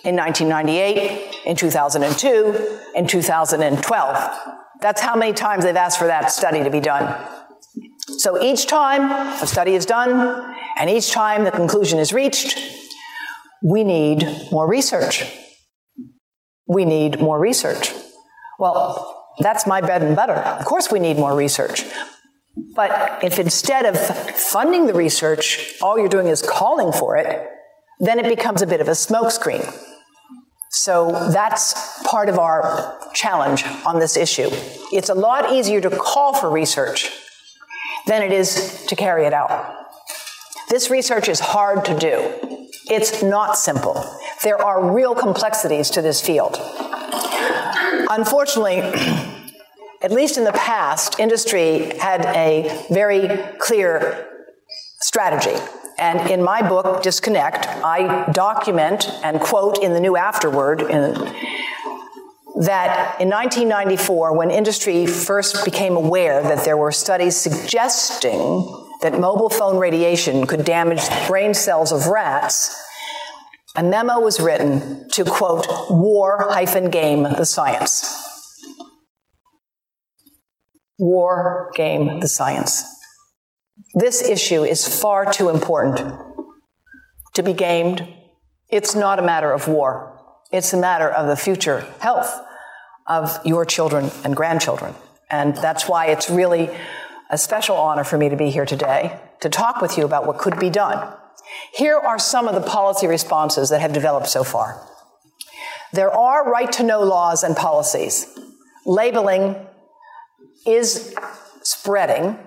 in 1998, in 2002, in 2012. That's how many times they've asked for that study to be done. So each time a study is done and each time the conclusion is reached, we need more research. We need more research. Well, that's my bread and butter. Of course, we need more research. But if instead of funding the research, all you're doing is calling for it, then it becomes a bit of a smokescreen. So that's part of our challenge on this issue. It's a lot easier to call for research than it is to carry it out. This research is hard to do. It's not simple. There are real complexities to this field. Unfortunately, at least in the past, industry had a very clear strategy. And in my book, Disconnect, I document and quote in the new afterword in, that in 1994, when industry first became aware that there were studies suggesting that mobile phone radiation could damage brain cells of rats, a memo was written to quote, war hyphen game the science. War game the science. This issue is far too important to be gamed. It's not a matter of war. It's a matter of the future health of your children and grandchildren. And that's why it's really a special honor for me to be here today to talk with you about what could be done here are some of the policy responses that have developed so far. There are right to know laws and policies. Labeling is spreading.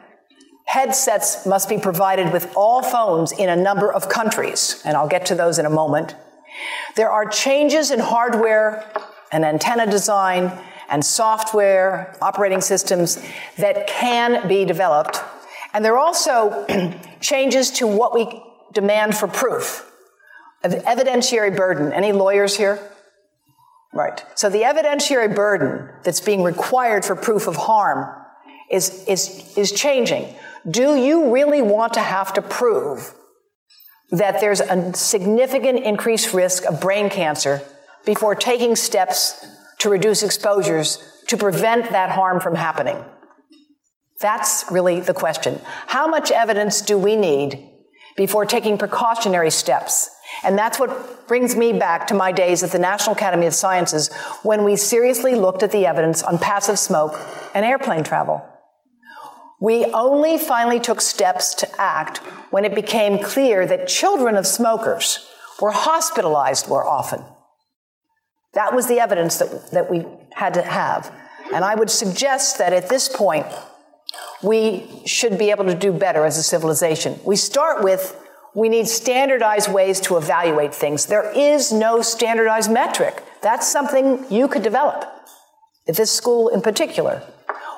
Headsets must be provided with all phones in a number of countries, and I'll get to those in a moment. There are changes in hardware and antenna design and software operating systems that can be developed. And there are also changes to what we demand for proof, of evidentiary burden. Any lawyers here? Right. So the evidentiary burden that's being required for proof of harm is, is, is changing. Do you really want to have to prove that there's a significant increased risk of brain cancer before taking steps to reduce exposures to prevent that harm from happening? That's really the question. How much evidence do we need before taking precautionary steps. And that's what brings me back to my days at the National Academy of Sciences when we seriously looked at the evidence on passive smoke and airplane travel. We only finally took steps to act when it became clear that children of smokers were hospitalized more often. That was the evidence that, that we had to have. And I would suggest that at this point, we should be able to do better as a civilization. We start with we need standardized ways to evaluate things. There is no standardized metric. That's something you could develop, at this school in particular.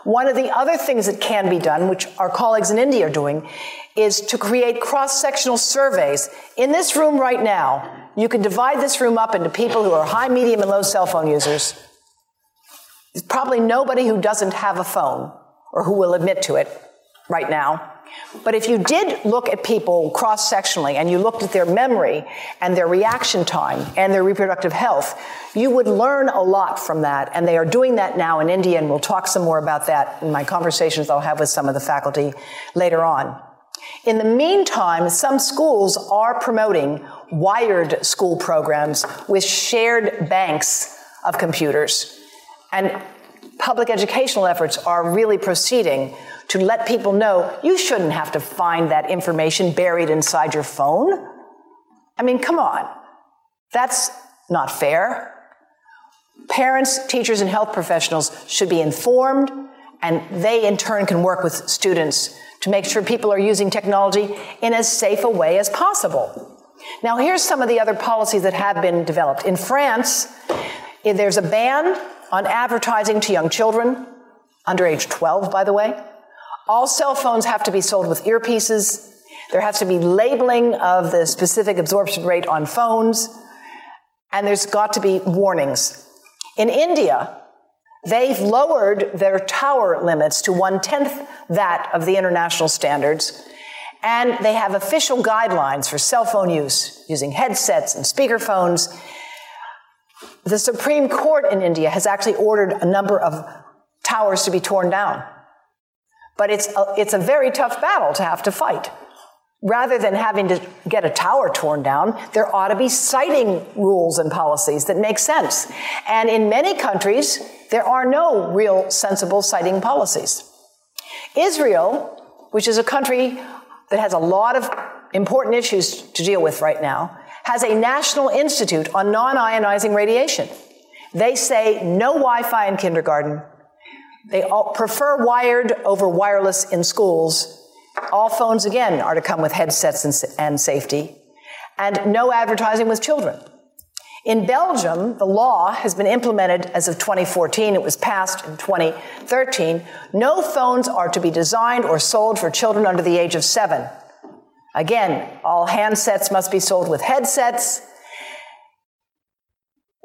One of the other things that can be done, which our colleagues in India are doing, is to create cross sectional surveys. In this room right now, you can divide this room up into people who are high, medium, and low cell phone users. There's probably nobody who doesn't have a phone or who will admit to it right now. But if you did look at people cross sectionally and you looked at their memory and their reaction time and their reproductive health, you would learn a lot from that. And they are doing that now in India, and we'll talk some more about that in my conversations I'll have with some of the faculty later on. In the meantime, some schools are promoting wired school programs with shared banks of computers. And public educational efforts are really proceeding to let people know you shouldn't have to find that information buried inside your phone. I mean, come on. That's not fair. Parents, teachers, and health professionals should be informed, and they in turn can work with students to make sure people are using technology in as safe a way as possible. Now, here's some of the other policies that have been developed. In France, there's a ban on advertising to young children, under age 12, by the way. All cell phones have to be sold with earpieces. There has to be labeling of the specific absorption rate on phones. And there's got to be warnings. In India, they've lowered their tower limits to one tenth that of the international standards. And they have official guidelines for cell phone use using headsets and speakerphones the Supreme Court in India has actually ordered a number of towers to be torn down but it's a, it's a very tough battle to have to fight. Rather than having to get a tower torn down, there ought to be siting rules and policies that make sense. And in many countries, there are no real sensible siting policies. Israel, which is a country that has a lot of important issues to deal with right now, has a national institute on non ionizing radiation. They say no Wi Fi in kindergarten. They prefer wired over wireless in schools. All phones, again, are to come with headsets and, and safety. And no advertising with children. In Belgium, the law has been implemented as of 2014. It was passed in 2013. No phones are to be designed or sold for children under the age of seven. Again, all handsets must be sold with headsets.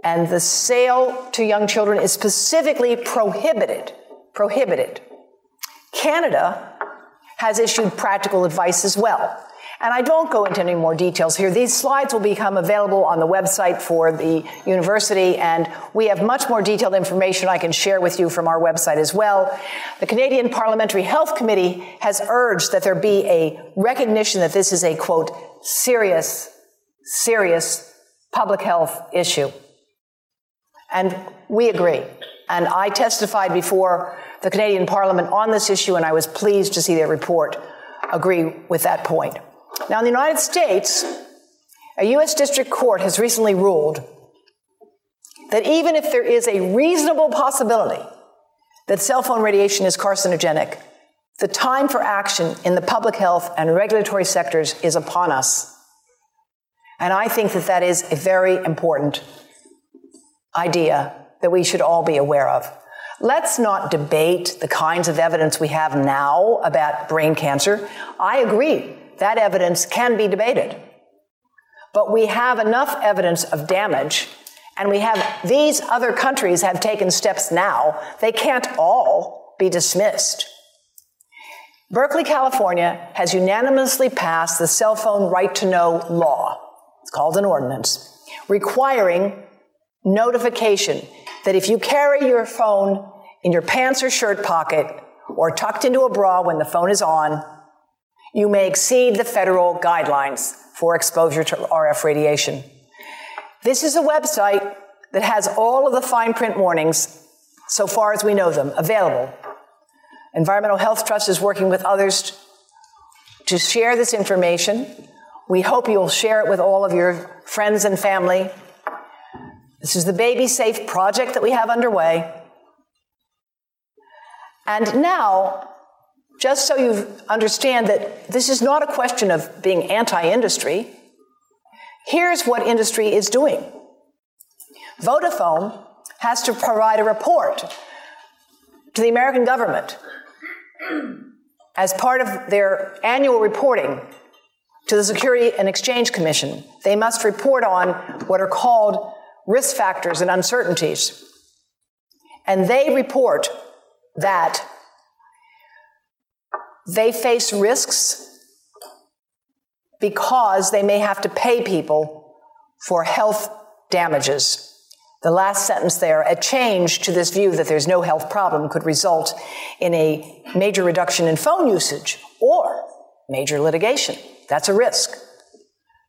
And the sale to young children is specifically prohibited. Prohibited. Canada has issued practical advice as well. And I don't go into any more details here. These slides will become available on the website for the university, and we have much more detailed information I can share with you from our website as well. The Canadian Parliamentary Health Committee has urged that there be a recognition that this is a, quote, serious, serious public health issue. And we agree. And I testified before the Canadian Parliament on this issue, and I was pleased to see their report agree with that point. Now, in the United States, a U.S. District Court has recently ruled that even if there is a reasonable possibility that cell phone radiation is carcinogenic, the time for action in the public health and regulatory sectors is upon us. And I think that that is a very important idea that we should all be aware of. Let's not debate the kinds of evidence we have now about brain cancer. I agree that evidence can be debated. But we have enough evidence of damage, and we have these other countries have taken steps now. They can't all be dismissed. Berkeley, California has unanimously passed the cell phone right to know law. It's called an ordinance requiring notification that if you carry your phone in your pants or shirt pocket or tucked into a bra when the phone is on, you may exceed the federal guidelines for exposure to RF radiation. This is a website that has all of the fine print warnings, so far as we know them, available. Environmental Health Trust is working with others to share this information. We hope you'll share it with all of your friends and family. This is the Baby Safe project that we have underway. And now, just so you understand that this is not a question of being anti industry, here's what industry is doing Vodafone has to provide a report to the American government as part of their annual reporting to the Security and Exchange Commission. They must report on what are called risk factors and uncertainties. And they report that they face risks because they may have to pay people for health damages. The last sentence there, a change to this view that there's no health problem could result in a major reduction in phone usage or major litigation. That's a risk.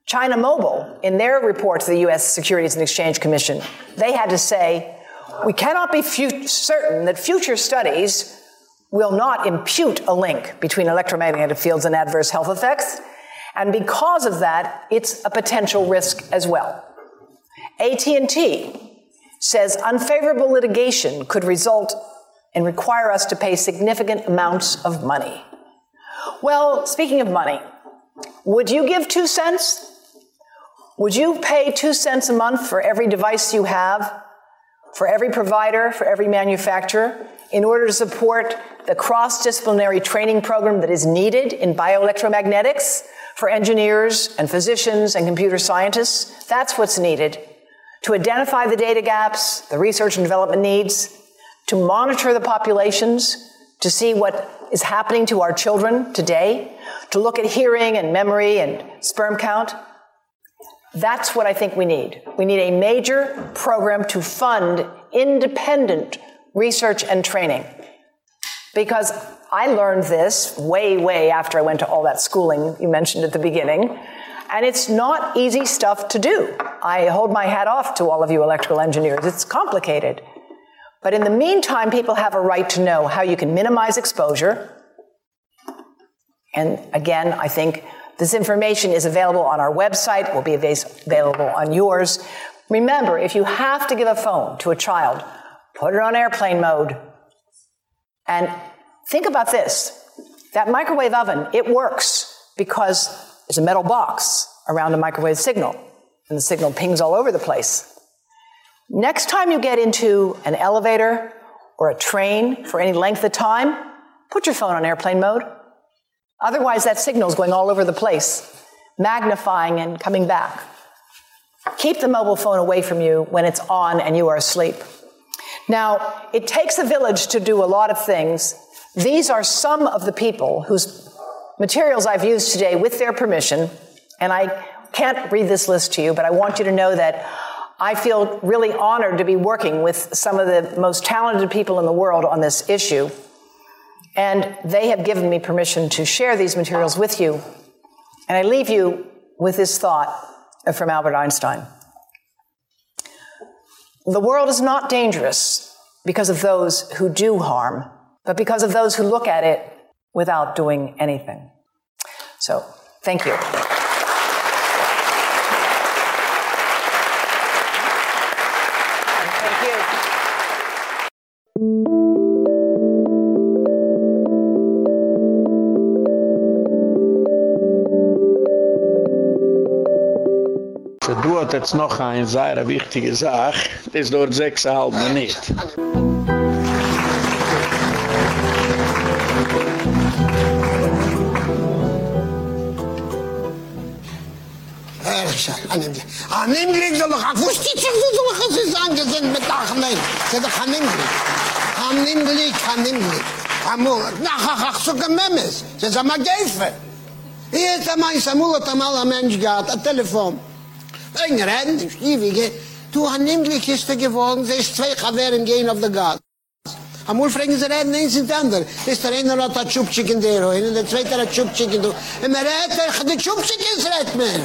China Mobile, in their report to the U.S. Securities and Exchange Commission, they had to say, we cannot be certain that future studies will not impute a link between electromagnetic fields and adverse health effects. And because of that, it's a potential risk as well. AT&T says unfavorable litigation could result and require us to pay significant amounts of money. Well, speaking of money, would you give 2 cents? Would you pay 2 cents a month for every device you have? For every provider, for every manufacturer? in order to support the cross disciplinary training program that is needed in bioelectromagnetics for engineers and physicians and computer scientists. That's what's needed to identify the data gaps, the research and development needs, to monitor the populations, to see what is happening to our children today, to look at hearing and memory and sperm count. That's what I think we need. We need a major program to fund independent research and training. Because I learned this way, way after I went to all that schooling you mentioned at the beginning. And it's not easy stuff to do. I hold my hat off to all of you electrical engineers. It's complicated. But in the meantime, people have a right to know how you can minimize exposure. And again, I think this information is available on our website, will be available on yours. Remember, if you have to give a phone to a child, put it on airplane mode. And think about this that microwave oven, it works because there's a metal box around a microwave signal, and the signal pings all over the place. Next time you get into an elevator or a train for any length of time, put your phone on airplane mode. Otherwise, that signal is going all over the place, magnifying and coming back. Keep the mobile phone away from you when it's on and you are asleep. Now, it takes a village to do a lot of things. These are some of the people whose materials I've used today with their permission, and I can't read this list to you, but I want you to know that I feel really honored to be working with some of the most talented people in the world on this issue. And they have given me permission to share these materials with you. And I leave you with this thought from Albert Einstein. The world is not dangerous because of those who do harm, but because of those who look at it without doing anything. So, thank you. Hat jetzt noch eine sehr wichtige Sache. Das ist dort sechseinhalb Minuten. an ihm liegt soll ich, wo steht sich so, soll ich es ist angesehen mit Achlein? Sie sagt, an ihm liegt. An ihm liegt, an ihm liegt. Amul, nach, ach, ach, so gememmes. Sie sagt, ma geife. Hier ist einmal, Samul hat einmal ein Mensch gehabt, ein Telefon. Ein Rennen, die Stiefige, du hast nämlich Kiste geworden, sie ist zwei Chaveren gehen auf der Gas. Amul fragen sie reden, eins und ander. Ist der eine hat ein Schubschick in der Ruhe, der zweite hat ein Schubschick in der Ruhe. Und man redet, er hat Schubschick ins Rett, man.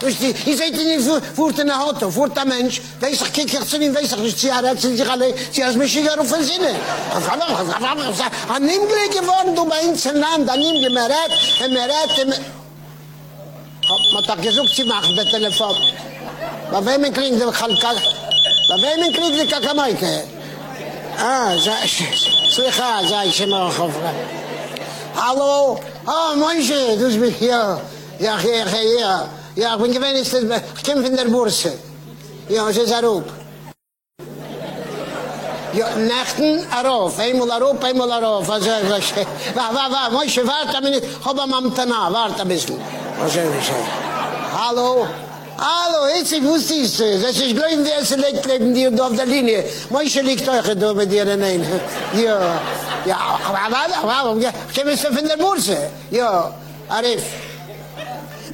Du, ihr seht nicht, fuhrt ein Auto, fuhrt ein Mensch, weiß ich, kiek ich zu ihm, weiß ich nicht, sie hat sich alle, sie hat mich auf den Sinne. An ihm geworden, du bei uns im Land, an ihm, man redet, man redet, man hat gesucht sie machen bei telefon. Bei wem kriegen sie halt bei wem kriegen sie kakamaike ah ja sicha ja ich mal auf hallo? Ah moise du bist hier. Ja hier hier ja ich bin gewesen ist kim von der bursche ja ich zarup Jo nachten arof, einmal arof, einmal arof, was er was. Wa wa wa, moi shvat, da mir hob am tana, wart a bissl. Was soll ich sagen? Hallo? Hallo, jetzt ich wusste es. Das ist gleich, wie es liegt neben dir auf der Linie. Moishe liegt euch da mit dir nein. Ja. Ja, aber aber aber ich komme so von der Burse. Ja, Arif.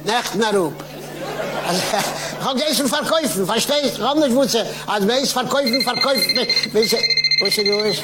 Nacht Narup. Also, ich habe gestern verkaufen, verstehst? Ich habe nicht wusste. Also, wenn ich verkaufen, verkaufen, wenn ich... Wo ist du ist?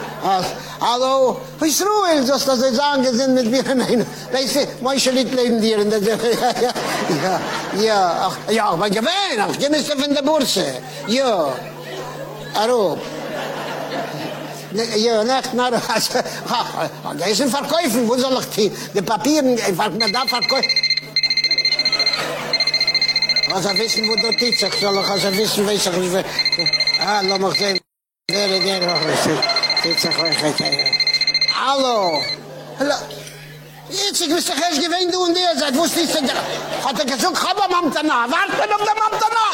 Hallo, wie ist Ruhe, so dass sie sagen, sie sind mit mir nein. Weißt du, manche Leute leben dir in der Ja, ja, ach, ja, aber gewähnt, ach, nicht auf in der Burse. Ja, Aro. Ja, nicht, na, also, ach, da ist ein Verkäufen, wo soll ich die, die Papieren, ich wollte mir da verkäufen. Was er wissen, wo du dich, soll ich also wissen, weiß ich ah, lass mich sehen, der, der, der, der, Hallo. Hallo. Jetzt ich müsste gleich gewinnen, du und ihr seid. Wo ist die Zeit? Hat er gesagt, komm am Amtana. Warte noch am Amtana.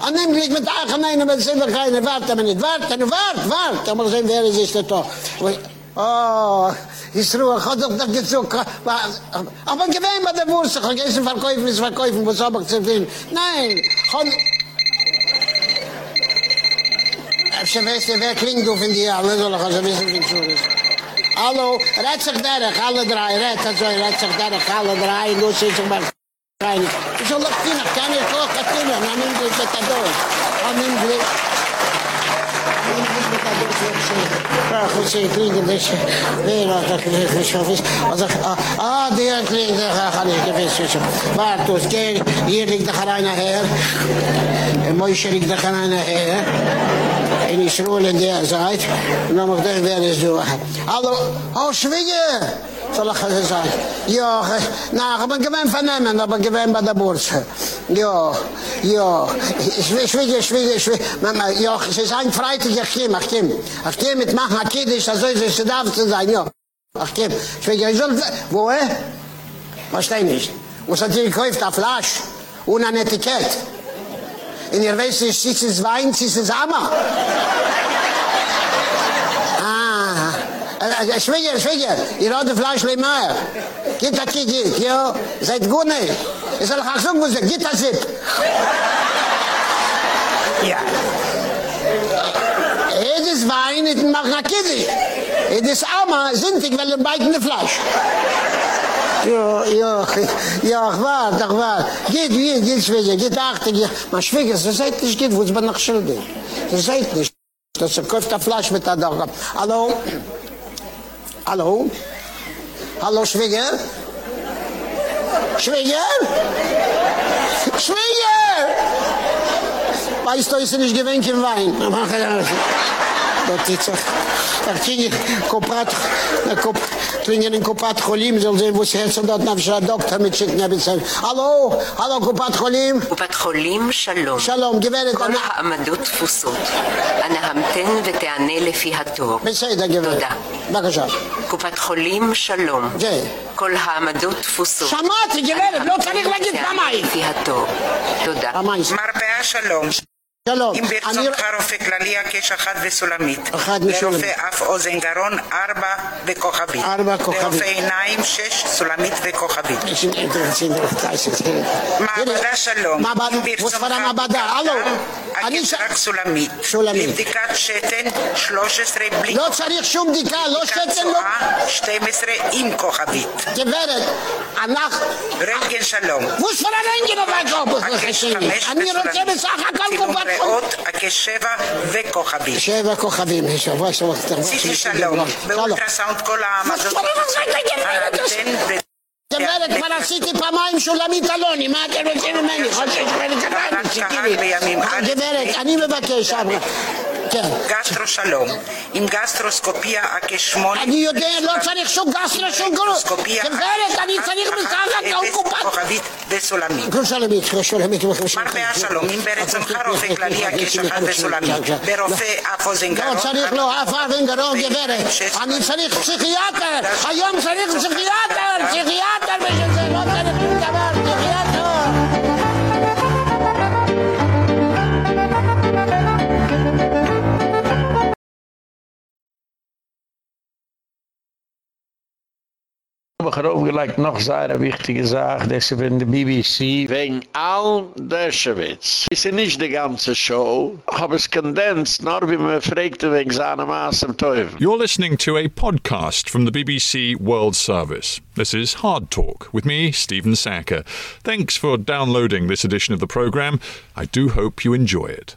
An dem Glück mit Aachen ein, aber es sind wir keine. Warte mal nicht. Warte, warte, warte. Mal sehen, wer es ist, der Tor. Oh, ist Ruhe. Hat er doch gesagt, aber gewinnen bei der Wurst. Ich habe gegessen, verkäufen, ist verkäufen, was habe ich zu finden. Nein. Hat. Schwester, wer klingt auf in die alle, soll ich also wissen, wie es ist. Hallo, rät sich derich, alle drei, rät, also rät sich derich, alle drei, nur sie sich mal rein. Ich soll doch finden, ich kann nicht hoch, ich kann nicht, man nimmt uns das da Man nimmt uns Ah, goed, ze klinkt een beetje. Nee, dat ik niet meer zo Als ah, die klinkt, dat ga niet meer zo Maar kijk, hier ligt de garijn naar her. En mooi, hier ligt de naar her. In Israel in der Zeit. Und dann mag ich werden so. Hallo, oh, Schwieger! Soll ich das sagen? Ja, na, ich bin gewinn vernehmen, aber gewinn bei der Börse. Ja, ja, Schwieger, Schwieger, Schwieger. Ja, es ist ein Freitag, ich komme, ich komme. Ich komme mit machen, ich komme, ich soll es darf zu sein, ja. Ich komme. Schwieger, ich soll, wo, eh? Was steht nicht? Was hat ihr gekauft, eine Flasche? Und ein Etikett. In ihr wisst, ist es Wein, ist es Ammer. Ah, äh, Schwieger, Schwieger, ihr ein Fleisch mehr. Geht das geht, geht, ja? Seid gut nicht. Ich soll auch sagen, wo sie, geht das nicht. Ja. Jedes Wein, ich mach nach Kiddisch. Jedes Ammer, sind ich, weil ein beiden Fleisch. Ja, ja, ja, ich war, ich war. Geht, geht, geht, Schwieger, geht, achte, geht. Man, Schwieger, das seid nicht, geht, wo es man nach Schilde. Das seid nicht. Das ist kauft der Fleisch mit der Dach. Hallo? Hallo? Hallo, Schwieger? Schwieger? Schwieger! Weißt du, ist nicht gewinnt im Wein. Mach er Dat is toch. Daar ging kopat, kop, toen in kopat cholim zal zijn, wo ze dat naar de dokter met zich hebben zijn. Hallo, hallo kopat cholim. קופת חולים שלום. שלום, גברת. כל העמדות תפוסות. אנא המתן ותענה לפי התור. בסדר, גברת. תודה. בבקשה. קופת חולים שלום. כן. כל העמדות תפוסות. שמעתי, גברת, לא צריך להגיד פעמיים. לפי התור. תודה. פעמיים. מרפאה שלום. שלום. אם אני... ברצונך רופא כללי הקש אחת וסולמית. אחת וסולמית. לרופא אף אוזן גרון ארבע וכוכבית. ארבע כוכבית. לרופא עיניים שש סולמית וכוכבית. מעבדה מעבדה שלום. מעבד- אם what's ברצונך for a מעבדה? הלו, אני הקש ש- רק סולמית. סולמית. לבדיקת שתן 13 בלי לא צריך שום בדיקה, לא שתן, לא... צואה 12 עם כוכבית. גברת, אנחנו... רנטגן שלום. Kopf? הקש חמש אני רוצה. בסך הכל קופת חולים. ריאות, הקש שבע כוכבים, שבוע שבוע. ציפי שלום, באולטרסאונד כל העמדות. גברת, כבר עשיתי פעמיים שולמית אלוני, מה אתם רוצים ממני? גברת, אני מבקש, אברה. כן. גסטרו שלום, עם גסטרוסקופיה הכשמונה. אני יודע, לא צריך שום גסטרו, שום. גסטרוסקופיה גברת, אני צריך בסך הכל קופת... כוכבית וסולמית. שולמית, שולמית. מרפאה שלום, אם ברצונך רופא כללי הקש אחת וסולמית. ברופא אף אוזן לא גרון. צריך לא אף אבן גרון, גברת. אני צריך פסיכיאטר. היום צריך פסיכיאטר. פסיכיאטר בשביל זה, לא צריך שום דבר. Ich habe aufgelegt noch so eine wichtige Sache, das ist von der BBC, wegen Al Dershowitz. Das ist er nicht die ganze Show, ich habe es kondensiert, nur wie man fragte wegen seiner Maß im Teufel. You're listening to a podcast from the BBC World Service. This is Hard Talk with me, Stephen Sackur. Thanks for downloading this edition of the programme. I do hope you enjoy it.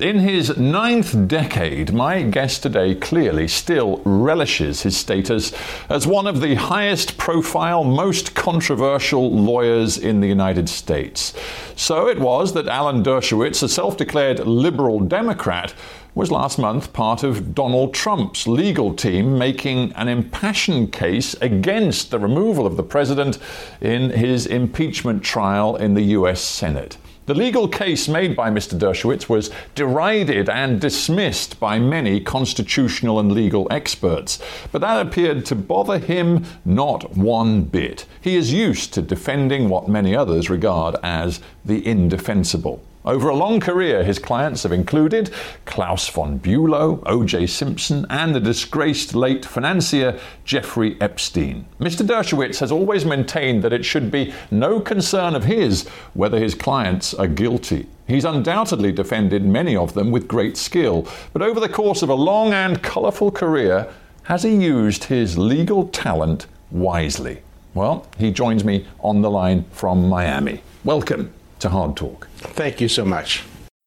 In his ninth decade, my guest today clearly still relishes his status as one of the highest profile, most controversial lawyers in the United States. So it was that Alan Dershowitz, a self declared liberal Democrat, was last month part of Donald Trump's legal team making an impassioned case against the removal of the president in his impeachment trial in the US Senate. The legal case made by Mr. Dershowitz was derided and dismissed by many constitutional and legal experts, but that appeared to bother him not one bit. He is used to defending what many others regard as the indefensible. Over a long career, his clients have included Klaus von Bülow, O.J. Simpson, and the disgraced late financier Jeffrey Epstein. Mr. Dershowitz has always maintained that it should be no concern of his whether his clients are guilty. He's undoubtedly defended many of them with great skill, but over the course of a long and colourful career, has he used his legal talent wisely? Well, he joins me on the line from Miami. Welcome to Hard Talk. Thank you so much.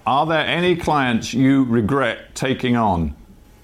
Are there any clients you regret taking on?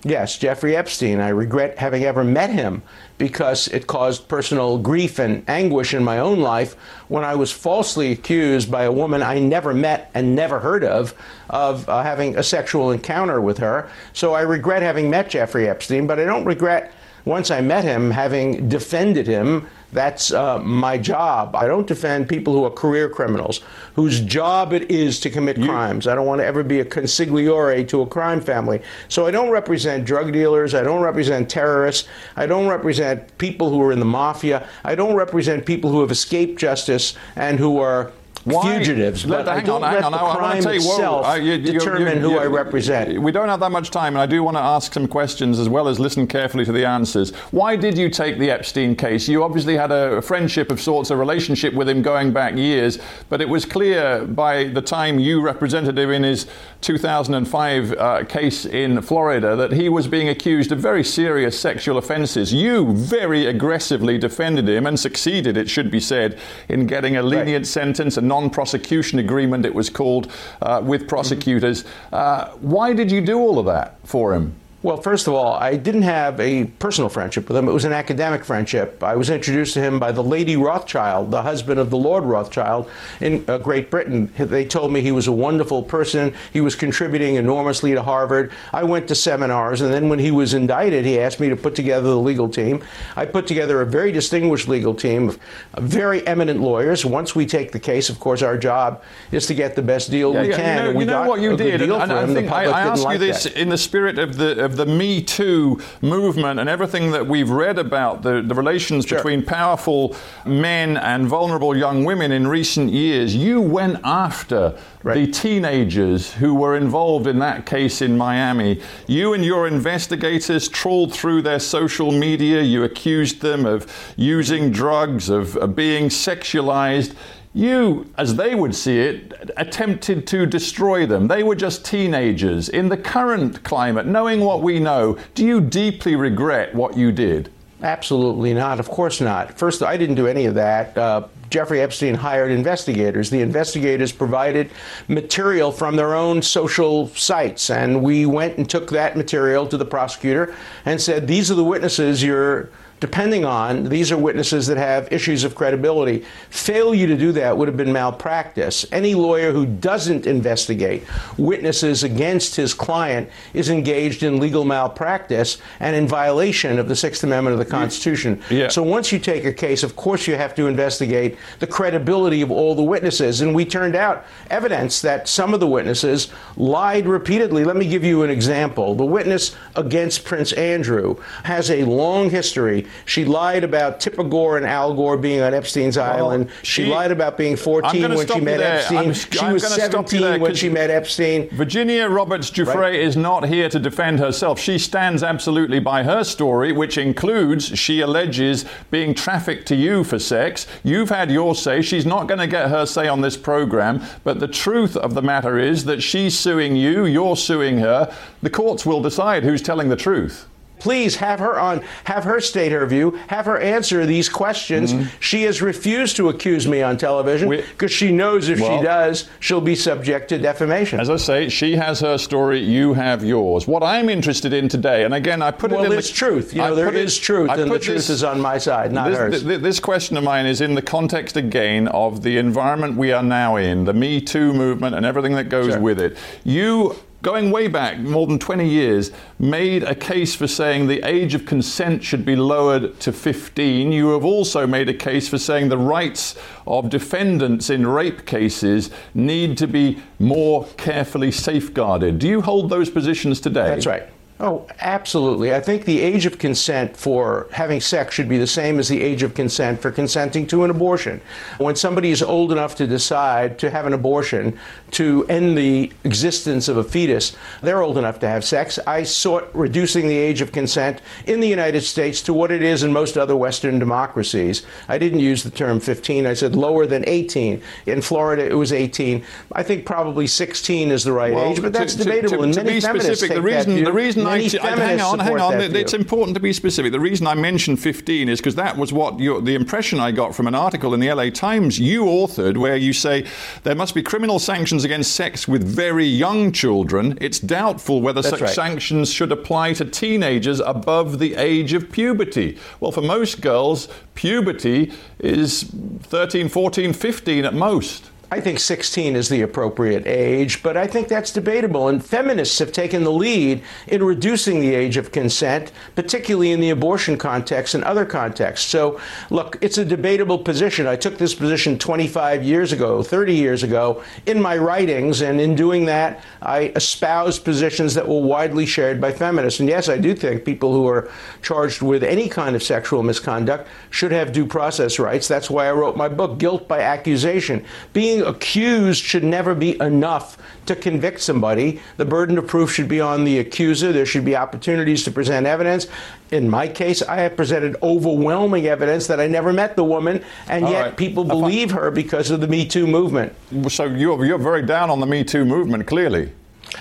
Yes, Jeffrey Epstein. I regret having ever met him because it caused personal grief and anguish in my own life when I was falsely accused by a woman I never met and never heard of of uh, having a sexual encounter with her. So I regret having met Jeffrey Epstein, but I don't regret once I met him having defended him that's uh, my job. I don't defend people who are career criminals, whose job it is to commit you, crimes. I don't want to ever be a consigliere to a crime family. So I don't represent drug dealers. I don't represent terrorists. I don't represent people who are in the mafia. I don't represent people who have escaped justice and who are why? fugitives, let, but I don't on, let on. I, I itself uh, you, you, determine you, who I represent. We don't have that much time, and I do want to ask some questions as well as listen carefully to the answers. Why did you take the Epstein case? You obviously had a friendship of sorts, a relationship with him going back years, but it was clear by the time you represented him in his 2005 uh, case in Florida that he was being accused of very serious sexual offenses. You very aggressively defended him and succeeded, it should be said, in getting a lenient right. sentence and non prosecution agreement, it was called, uh, with prosecutors. Uh, why did you do all of that for him? Well, first of all, I didn't have a personal friendship with him. It was an academic friendship. I was introduced to him by the Lady Rothschild, the husband of the Lord Rothschild in uh, Great Britain. They told me he was a wonderful person. He was contributing enormously to Harvard. I went to seminars, and then when he was indicted, he asked me to put together the legal team. I put together a very distinguished legal team of very eminent lawyers. Once we take the case, of course, our job is to get the best deal yeah, we yeah, can. You know, you know what you did, and, and I, think I, I ask you this that. in the spirit of the of the Me Too movement and everything that we've read about the, the relations sure. between powerful men and vulnerable young women in recent years, you went after right. the teenagers who were involved in that case in Miami. You and your investigators trawled through their social media. You accused them of using drugs, of, of being sexualized you, as they would see it, attempted to destroy them. They were just teenagers. In the current climate, knowing what we know, do you deeply regret what you did? Absolutely not. Of course not. First, I didn't do any of that. Uh, Jeffrey Epstein hired investigators. The investigators provided material from their own social sites, and we went and took that material to the prosecutor and said, These are the witnesses you're depending on these are witnesses that have issues of credibility. Failure to do that would have been malpractice. Any lawyer who doesn't investigate witnesses against his client is engaged in legal malpractice and in violation of the Sixth Amendment of the Constitution. Yeah. So once you take a case, of course you have to investigate the credibility of all the witnesses. And we turned out evidence that some of the witnesses lied repeatedly. Let me give you an example. The witness against Prince Andrew has a long history she lied about Tipper Gore and Al Gore being on Epstein's well, Island. She, she, lied about being 14 when she met Epstein. I'm, she I'm was 17 when she met Epstein. Virginia Roberts Giuffre right. is not here to defend herself. She stands absolutely by her story, which includes, she alleges, being trafficked to you for sex. You've had your say. She's not going to get her say on this program. But the truth of the matter is that she's suing you, you're suing her. The courts will decide who's telling the truth. Please have her on, have her state her view, have her answer these questions. Mm-hmm. She has refused to accuse me on television because she knows if well, she does, she'll be subject to defamation. As I say, she has her story, you have yours. What I'm interested in today, and again, I put well, it in it's the, truth. You know, there is it, truth, I and the truth this, is on my side, not this, hers. Th- this question of mine is in the context again of the environment we are now in, the Me Too movement, and everything that goes sure. with it. You going way back more than 20 years, made a case for saying the age of consent should be lowered to 15. You have also made a case for saying the rights of defendants in rape cases need to be more carefully safeguarded. Do you hold those positions today? That's right. Oh, absolutely. I think the age of consent for having sex should be the same as the age of consent for consenting to an abortion. When somebody is old enough to decide to have an abortion to end the existence of a fetus, they're old enough to have sex. I sought reducing the age of consent in the United States to what it is in most other Western democracies. I didn't use the term 15, I said lower than 18. In Florida, it was 18. I think probably 16 is the right Well, age, but that's to, debatable. To, and to many be feminists specific, the reason, the reason I, hang on, hang on, that view. it's important to be specific. The reason I mentioned 15 is because that was what your, the impression I got from an article in the LA Times you authored, where you say there must be criminal sanctions against sex with very young children. It's doubtful whether That's such right. sanctions should apply to teenagers above the age of puberty. Well, for most girls, puberty is 13, 14, 15 at most. I think 16 is the appropriate age, but I think that's debatable. And feminists have taken the lead in reducing the age of consent, particularly in the abortion context and other contexts. So, look, it's a debatable position. I took this position 25 years ago, 30 years ago, in my writings, and in doing that, I espoused positions that were widely shared by feminists. And yes, I do think people who are charged with any kind of sexual misconduct should have due process rights. That's why I wrote my book, Guilt by Accusation. Being accused should never be enough to convict somebody. The burden of proof should be on the accuser. There should be opportunities to present evidence. In my case, I have presented overwhelming evidence that I never met the woman, and All yet right. people believe her because of the Me Too movement. So you're, you're very down on the Me Too movement, clearly.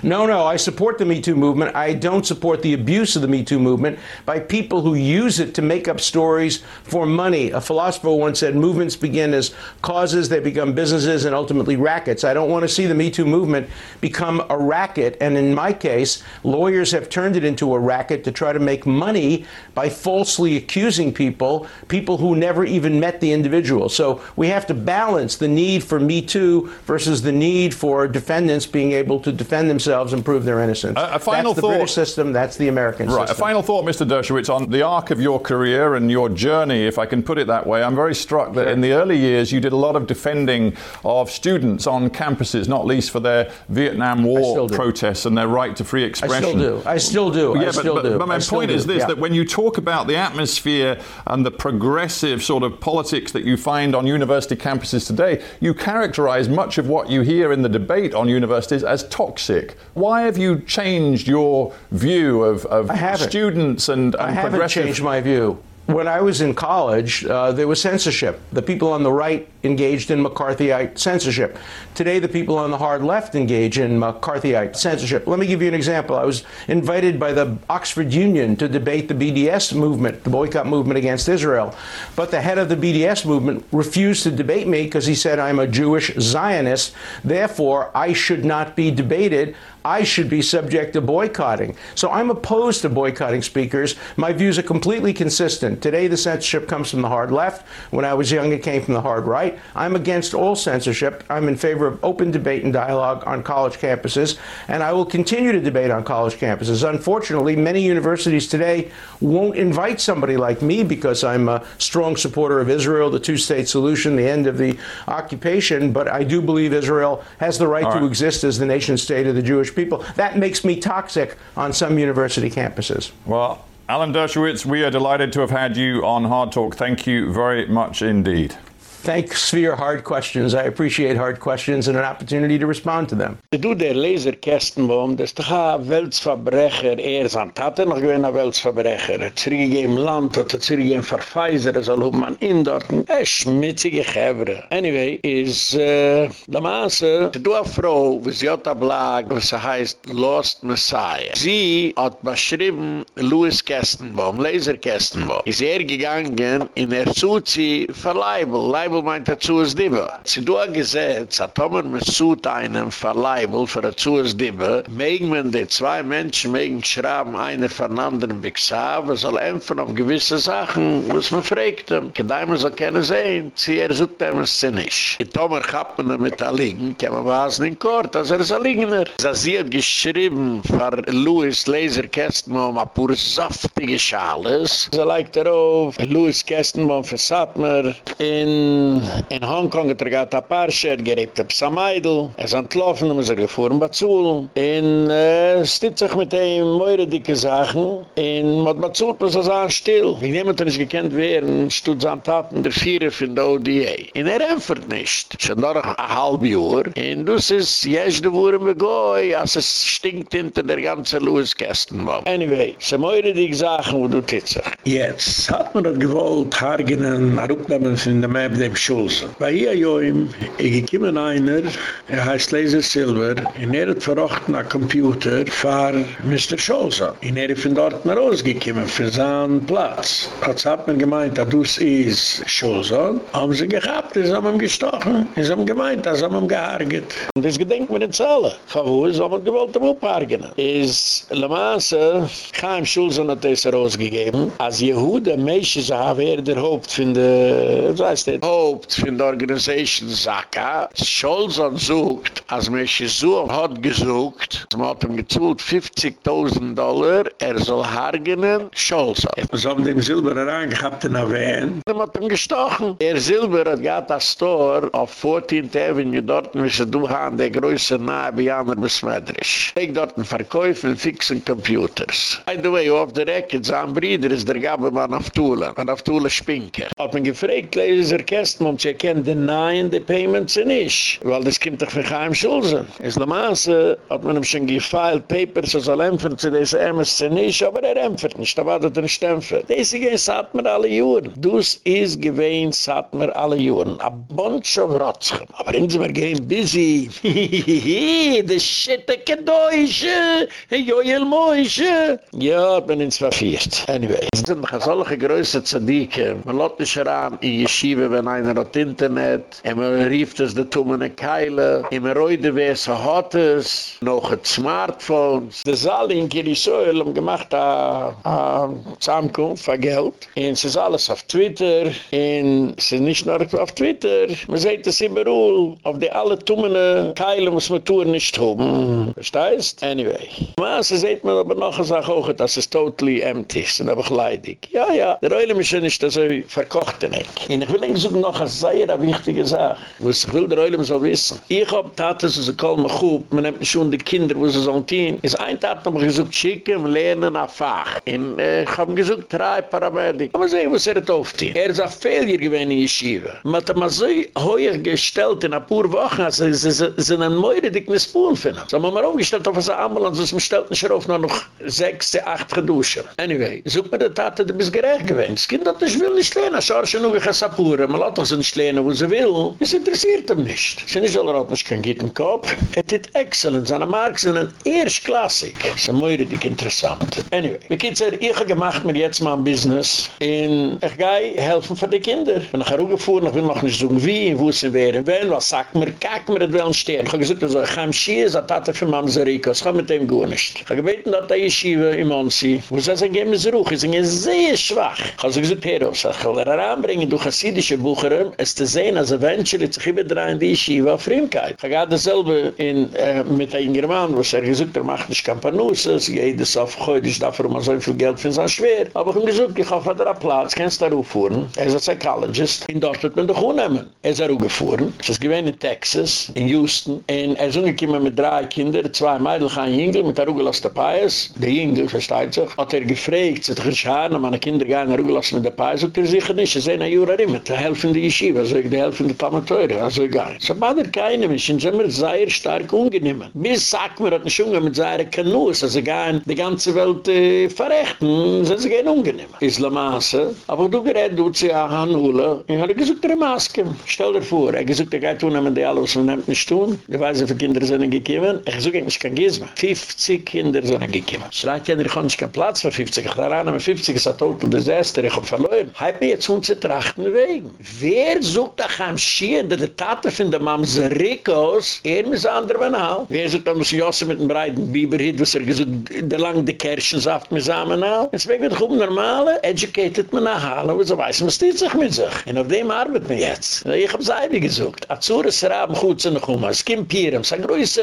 No, no, I support the Me Too movement. I don't support the abuse of the Me Too movement by people who use it to make up stories for money. A philosopher once said movements begin as causes, they become businesses, and ultimately rackets. I don't want to see the Me Too movement become a racket. And in my case, lawyers have turned it into a racket to try to make money by falsely accusing people, people who never even met the individual. So we have to balance the need for Me Too versus the need for defendants being able to defend themselves and prove their innocence. A- a final that's the thought- British system. That's the American system. Right. A final thought, Mr. Dershowitz, on the arc of your career and your journey, if I can put it that way. I'm very struck that in the early years you did a lot of defending of students on campuses, not least for their Vietnam War protests and their right to free expression. I still do. I still do. Yeah, I but, still but, do. but my point do. is this: Yeah. that when you talk about the atmosphere and the progressive sort of politics that you find on university campuses today, you characterize much of what you hear in the debate on universities as toxic. Why have you changed your view of, of students and, and I haven't progressive? changed my view. When I was in college, uh, there was censorship. The people on the right engaged in McCarthyite censorship. Today, the people on the hard left engage in McCarthyite censorship. Let me give you an example. I was invited by the Oxford Union to debate the BDS movement, the boycott movement against Israel. But the head of the BDS movement refused to debate me because he said I'm a Jewish Zionist. Therefore, I should not be debated. I should be subject to boycotting. So I'm opposed to boycotting speakers. My views are completely consistent. Today, the censorship comes from the hard left. When I was young, it came from the hard right. I'm against all censorship. I'm in favor of open debate and dialogue on college campuses, and I will continue to debate on college campuses. Unfortunately, many universities today won't invite somebody like me because I'm a strong supporter of Israel, the two state solution, the end of the occupation, but I do believe Israel has the right All to exist as the nation state of the Jewish people. That makes me toxic on some university campuses. Well, Alan Dershowitz, we are delighted to have had you on Hard Talk. Thank you very much indeed. Thanks for your hard questions. I appreciate hard questions and an opportunity to respond to them. Du der Laserkästenbaum, das ist doch ein Weltsverbrecher. Er ist an Tate noch gewinn ein Weltsverbrecher. Er hat zurückgegeben Land, hat er zurückgegeben Verfeiser, er soll man in dort. Er ist Gevre. Anyway, is, äh, der Maße, du a Frau, wie sie hat a Blag, was sie heißt Lost Messiah. Sie hat beschrieben Louis Kästenbaum, Laserkästenbaum. Ist er gegangen in er Zuzi für Leibel. Leibel meint er Zuzi Dibbe. Sie du a Gesetz, hat Tomer mit Zut einem für Leibel, für er Zuzi Dibbe, megen man die zwei Menschen, megen schrauben einer von anderen Bixav, er soll empfen auf gewisse Sachen, was man fragt ihm. Kedaimer soll keine sehen, sie er sucht ihm es sie nicht. Die Tomer gehabt man mit der Ligen, kann man was in Kort, also er ist ein Ligener. Sie hat geschrieben für Louis Laser Kästenbaum, a pure saftige Schales. Sie legt darauf, Louis Kästenbaum für Satmer, in In, Hongkong hat er gehad ein paar Scher, gerebt ab Samaidl. Er ist entlaufen, um sich gefahren bei Zul. In, äh, es steht sich mit ihm meure dicke Sachen. In, mit Mazul, was er sah still. Wie niemand er nicht gekannt werden, stut sein Taten der Vierer von der ODA. In er empfert nicht. Schon noch ein halb Jahr. In, dus ist, jes de Wurm begoi, als es stinkt hinter der ganze Louis-Kästen. Anyway, se meure dicke Sachen, wo du titzig. Jetzt hat man das gewollt, hargenen, arupnamen von dem Map dem Schulze. Bei hier joim, ich gekiemen einer, er heißt Laser Silver, in er hat verrocht na Computer für Mr. Schulze. In er von dort nach rausgekiemen, für seinen Platz. Als hat man gemeint, dass dus is Schulze, haben sie gehabt, sie haben ihm gestochen, sie haben gemeint, sie haben ihm geharget. Und das gedenken wir nicht alle. Von wo ist, haben wir gewollt, um uphargenen. Is Le Masse, Chaim Schulze hat das rausgegeben, als Jehuda, Meishe, sie haben er der Haupt von der, was heißt das? Haupt von der Organisation Saka. Scholz hat gesucht, als Meishe Suam hat gesucht, man hat ihm gezult 50.000 Dollar, er soll hargenen, Scholz hat. So haben den Silber herangehabt in der Van. Man hat ihm gestochen. Er Silber hat gehabt das Store auf 14th Avenue, dort müssen sie durchhaben, der größte nahe Bianer bis Medrisch. Ich dort ein Verkäufe fixen Computers. By the way, auf der Ecke, sein Bruder ist der Gabemann auf Tula, an auf Tula Spinker. Hat man gefragt, Ladies Orchester, ob sie kennen denyen die Payments nicht. Weil das kommt doch für Chaim Schulze. Es la Masse hat man ihm schon gefeilt, Papers, er soll empfern zu dieser MSC nicht, aber er empfert nicht, da wartet er nicht empfert. Das ist sagt mir alle Juren. Dus ist gewähnt, sagt mir alle Juren. A bunch of Rotzchen. Aber wenn sie mir gehen, busy. Hihihihi, the shit, the Kedoische, Joel Moische. Ja, bin ins verfiert. Anyway, es sind noch solche größe Zadike. Man lässt sich heran in Yeshiva, wenn einer hat Internet, und man rief das de Tumene Keile, und man reude wesse hat es, noch ein Smartphones. Das alle in Kirisoel haben gemacht, a, a Zusammenkunft, a Geld. Und es ist alles auf Twitter, und es ist nicht nur auf Twitter. Man sieht es immer all, auf die alle Tumene Keile muss man tun nicht tun. Verstehst? Anyway. Maar ze sieht man aber noch eine Sache auch, dass es totally empty ist, und aber leidig. Ja, ja, der Eulim ist ja nicht so verkocht in Eck. Und ich will Ihnen suchen noch eine sehr wichtige Sache, was ich will der Eulim so wissen. Ich hab Tate, so sie kommen gut, man nimmt schon die Kinder, wo sie so ein Team, ist ein Tate, hab ich gesagt, schicken, lernen nach Fach. Und äh, ich hab gesagt, drei Paramedik. Aber sehen, was er hat aufziehen. Er ist ein Failure gewesen in Yeshiva. Man hat ihn so hoch gestellt in ein paar Wochen, also sie sind ein Meure, die ich nicht spüren finden. So haben wir mal umgestellt auf eine Ambulance, sonst man stellt nicht auf noch sechs, acht geduschen. Anyway, sucht mir die Tate, du bist gerecht gewesen. Das Kind hat nicht will nicht lernen, schau schon noch ein Sapura, man lässt uns nicht lernen, wo sie will. Es interessiert ihm nicht. Sie nicht alle Rotten, ich kann gehen im Kopf. Es ist excellent, seine Marken sind ein Erstklassik. Das ist mir richtig interessant. Anyway, wie geht's er, ich habe gemacht mir jetzt mal ein Business in ich gehe helfen für die Kinder. Ich bin nach Hause gefahren, ich will noch nicht sagen wie, wo sie wären, wenn, was sagt mir, kack mir, das will stehen. Ich habe gesagt, ich habe Schie, das Tate für Mamseriko, das kann mit dem gut nicht. Ich habe gebeten, dass die Yeshiva im Onsi, wo sie sagen, gehen wir sie ruhig, sie sind sehr schwach. Ich habe gesagt, Hero, ich will er heranbringen, du chassidische Bucherin, es zu sehen, als eventuell sich überdrehen die Yeshiva auf Fremdkeit. Ich habe dasselbe in, äh, mit einem German, wo er gesagt, er macht nicht Kampanusses, jedes auf heute ist dafür immer so viel Geld für sein schwer. Aber ich habe gesagt, ich da einen Platz, kannst du da rauffuhren, er ist ein Psychologist, in dort wird man doch unnehmen. Er ist da raufgefuhren, es ist gewähnt in Texas, in Houston, und er ist umgekommen mit drei Kindern, zwei Mädel, ein Jüngel, mit der Rugelas der Pais, der Jüngel, versteht sich, hat er gefragt, sich schauen, meine Kinder gehen in der Rugelas mit der Pais, und er sicher nicht, sie sehen ein Jura immer, die helfen die Yeshiva, also die helfen die Tamateure, also egal. So badert keine Menschen, sind wir sehr stark ungenehmen. Bis sagt man, hat ein Schunge mit seiner Kanus, also gehen die ganze Welt äh, verrechten, sind sie gehen ungenehmen. Islamasse, aber du gerät, du auch an Hula, ich habe gesagt, der Maske, stell dir vor, er gesagt, er geht tun, aber die alle, was man nimmt nicht tun, die wie viele Kinder sind gekommen, ich sage, ich kann gizmen, 50 Kinder sind gekommen. Schreit ja, ich habe nicht keinen Platz für 50, ich aber 50 ist ein total Desaster, ich habe verloren. Halt mir jetzt uns zu trachten wegen. Wer sucht da am Schien, der der Tate von der Mamse Rikos, er muss andere Manal. Wer sucht da muss Josse mit dem breiten Biberhit, was er gesagt, der lang die Kerschensaft mit Samenal. Es wird doch um normale, educated man nach Halle, wo so weiß, man steht sich mit sich. Und auf dem arbeitet man jetzt. Ich hab Seibi gesucht. Azures Raben gut sind noch um, es gibt Pirem, es ist ein größer.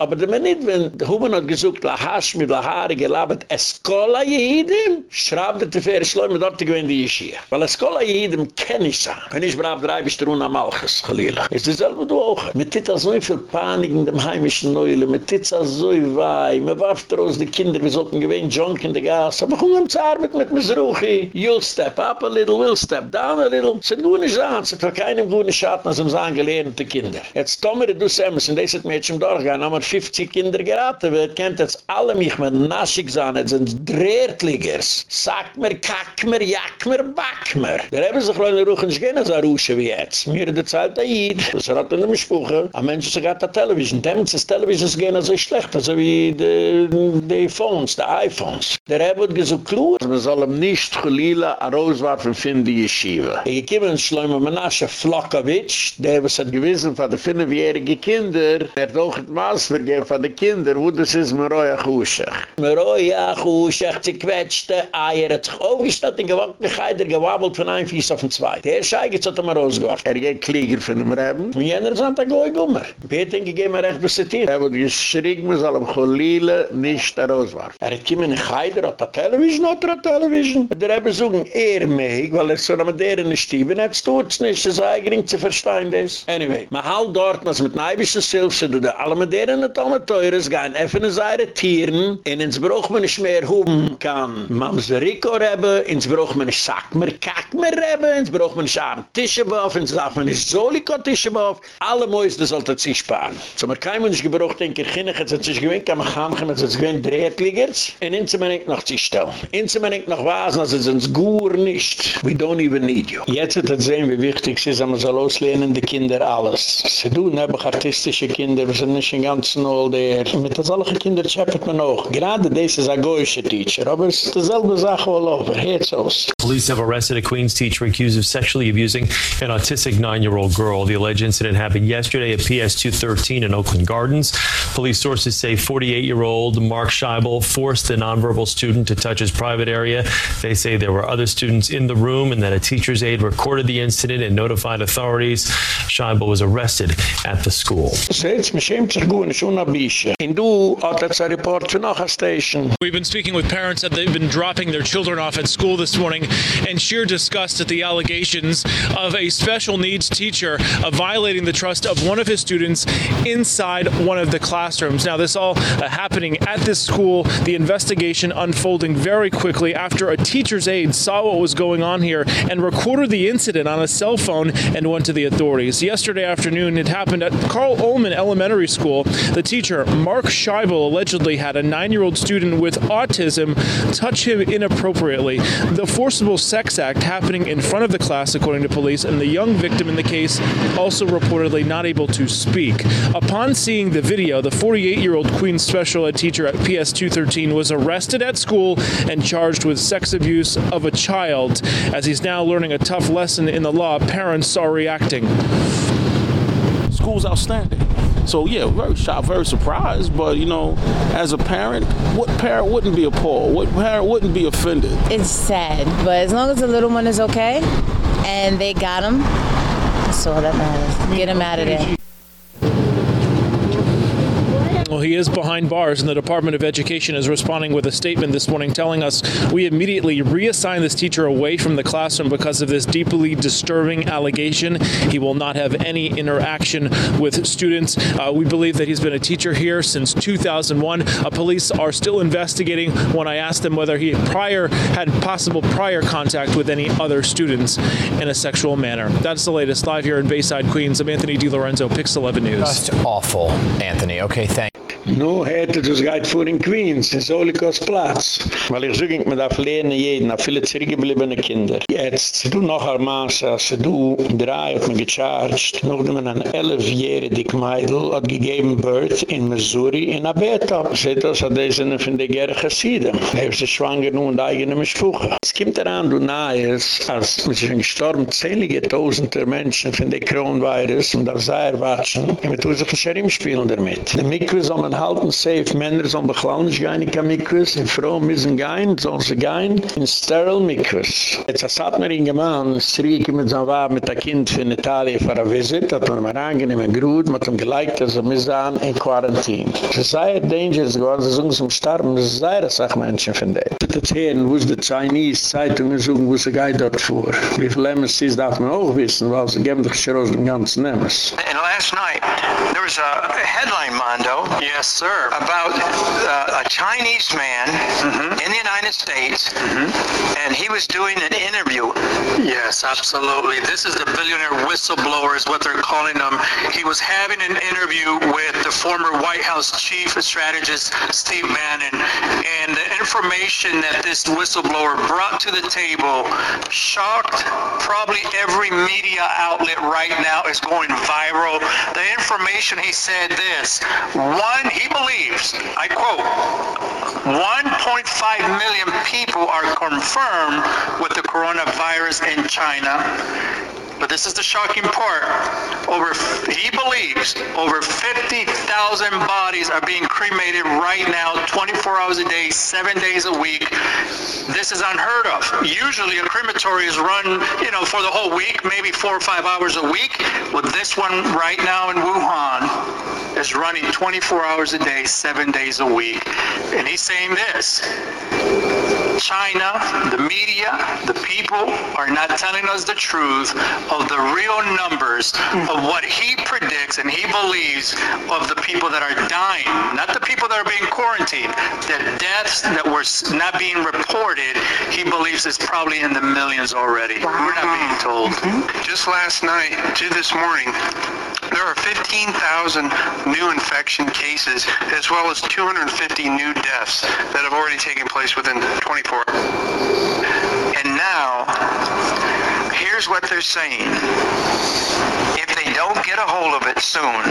Aber der man nicht, wenn der Human hat gesucht, la Hasch mit la Haare gelabert, Eskola Yehidim, schraubt der Tefere Schleim mit dort gewinn die Yeshia. Weil Eskola Yehidim kenn ich. Und ich brauch drei bis drei am Alches, Chalila. Ist dasselbe du auch. Mit Tita so viel Panik in dem heimischen Neule, mit Tita so wei, mit warft raus die Kinder, wir sollten gewähnen Junk in der Gas, aber komm um zur Arbeit mit Misruchi. You'll step up a little, we'll step down a little. Sind gute Sachen, es sind für keinen guten Schatten, als um sagen, gelehnte Kinder. Jetzt Tomer, du Semmes, und das hat mir schon durchgegangen, haben wir 50 Kinder geraten, wir kennt jetzt alle mich mit Naschig sein, es sind Drehrtligers. Sag mir, kack mir, jack mir, back mir. Der haben sich leute Ruchen, ich gehen als Arusha wie jetzt. Mir der Zeit der Jid, das hat in dem Spuche, a Mensch ist sogar der Television. Demens ist Television gehen so schlecht, also wie die Phones, die iPhones. Der haben gesagt, klar, man soll ihm nicht gelila a Roswarfen finden, die Yeshiva. Ich komme in Schleume Menashe Flokowitsch, der was hat gewissen von den fünfjährigen Kinder, der hat auch ein Maß vergeben von den Kindern, wo das ist Meroya Chushach. Meroya Chushach, die quetschte Eier, hat sich aufgestellt in Gewaltigkeit, der gewabbelt von einem Fies auf den Zweiten. Der Schei geht so, dass er rausgeworfen. Er geht Klieger von dem Reben. Und jener an der Goi Gummer. Peter, gehe mir recht bis zu dir. Er wird geschrien, man soll ihm Cholile nicht rauswerfen. Er hat in Heider, hat er Television, hat er Television. Der Reben suchen er mich, weil er so eine moderne Stiebe, jetzt tut es nicht, das ist eigentlich zu verstehen, das. Anyway, man halt dort, was mit Neibischen Silfse, du da alle moderne Tome Teures, gehen öffnen seine Tieren, und ins Bruch man nicht mehr huben kann. Mamseriko Rebe, ins Bruch man nicht sack mir, kack mir Rebe, ins Bruch man nicht am Tischebauf, ins darf man nicht Soliko Tischebauf, alle Mäuse sollte sich sparen. So man kein Mensch gebruch, denke ich, ich hätte sich gewinnt, kann man kann, kann man sich gewinnt, Drehtligers, und inso man nicht noch sich stellen. Man nicht noch was, also sind Gur nicht. We don't even need you. Jetzt hat er sehen, wie wichtig es ist, dass man soll die Kinder alles. Sie tun, habe artistische Kinder, wir sind nicht in ganzen All der. Mit solchen Kindern schäppert man auch. Gerade das ist ein goische Teacher, aber es ist dieselbe Sache all over. Heert's aus. Police have arrested a Queens teacher accused of sexually abusing an autistic nine-year-old girl. The alleged incident happened yesterday at PS 213 in Oakland Gardens. Police sources say 48-year-old Mark Scheibel forced the nonverbal student to touch his private area. They say there were other students in the room and that a teacher's aide recorded the incident and notified authorities. Scheibel was arrested at the school. Seht, mich schämt sich gut, nicht unabische. In du hat jetzt ein Report für noch a Station. We've been speaking with parents that they've been dropping their children off at school this morning and sheer disgust at the allegations of a special needs teacher of violating the trust of one of his students inside one of the classrooms. Now, this all uh, happening at this school, the investigation unfolding very quickly after a teacher's aide saw what was going on here and recorded the incident on a cell phone and went to the authorities. Yesterday afternoon, it happened at Carl Ullman Elementary School. The teacher, Mark Scheibel, allegedly had a nine year old student with autism touch him inappropriately. The forcible sex act happening in front of the class, according to police, and the young victim in the case also reportedly not able to speak. Upon seeing the video, the 48 year old Queens special ed teacher at PS 213 was arrested at school and charged with sex abuse of a child. As he's now learning a tough lesson in the law, parents are reacting. School's outstanding. So yeah, very shocked, very surprised. But you know, as a parent, what parent wouldn't be appalled? What parent wouldn't be offended? It's sad, but as long as the little one is okay and they got him, that's all that matters. Get him out of there. Well, he is behind bars, and the Department of Education is responding with a statement this morning telling us we immediately reassign this teacher away from the classroom because of this deeply disturbing allegation. He will not have any interaction with students. Uh, we believe that he's been a teacher here since 2001. Uh, police are still investigating when I asked them whether he prior had possible prior contact with any other students in a sexual manner. That's the latest live here in Bayside, Queens. I'm Anthony DiLorenzo, Pix 11 News. Just awful, Anthony. Okay, thank Nu hätte das geht vor in Queens, in Solikos Platz. Weil ich suche, ich darf lernen jeden, auf viele zurückgebliebene Kinder. Jetzt, du noch ein Maße, sie du drei hat man gecharged, noch man ein elfjährig Meidl hat gegeben Birth in Missouri in Abeta. Seht das, hat das eine von der Chassiden. Da haben sie schwanger nun und eigene Mischfuche. Es kommt daran, du nahes, als mit sich gestorben zählige Tausende Menschen von der Kronvirus und auf Seier watschen, und sich ein Scherim spielen damit. Die Mikro soll man halten safe, Männer sollen bechallen nicht gehen in Kamikus, und Frauen müssen gehen, sollen sie gehen in sterile Mikus. Jetzt hat mir ihn gemacht, es rieke mit so einem mit der Kind von Italien für eine Visit, hat man mir angenehm Grut, mit ihm geliked, dass er mich an in Quarantin. Es sei ein Danger, geworden, sie sagen, sie sterben, das sei das auch Menschen von denen. Das hören, wo es die Chinese Zeitungen suchen, wo sie geht dort vor. Wie viel Lemmes ist, darf man auch wissen, weil sie geben doch schon aus dem ganzen Lemmes. And last night, there was a headline, Mondo. Yes, sir. About uh, a Chinese man mm -hmm. in the United States, mm -hmm. and he was doing an interview. Yes, absolutely. This is the billionaire whistleblower is what they're calling him. He was having an interview with the former White House chief strategist, Steve Bannon, and the information that this whistleblower brought to the table shocked probably every media outlet right now is going viral. The information he said this, one, he believes, I quote, 1.5 million people are confirmed with the coronavirus in China. But this is the shocking part. Over, he believes over 50,000 bodies are being cremated right now, 24 hours a day, seven days a week. This is unheard of. Usually a crematory is run, you know, for the whole week, maybe four or five hours a week. Well, this one right now in Wuhan is running 24 hours a day, seven days a week. And he's saying this. China, the media, the people are not telling us the truth of the real numbers of what he predicts and he believes of the people that are dying, not the people that are being quarantined. The deaths that were not being reported, he believes is probably in the millions already. Wow. We're not being told. Mm-hmm. Just last night to this morning, there are 15,000 new infection cases as well as 250 new deaths that have already taken place within 24. And now, here's what they're saying. If they don't get a hold of it soon,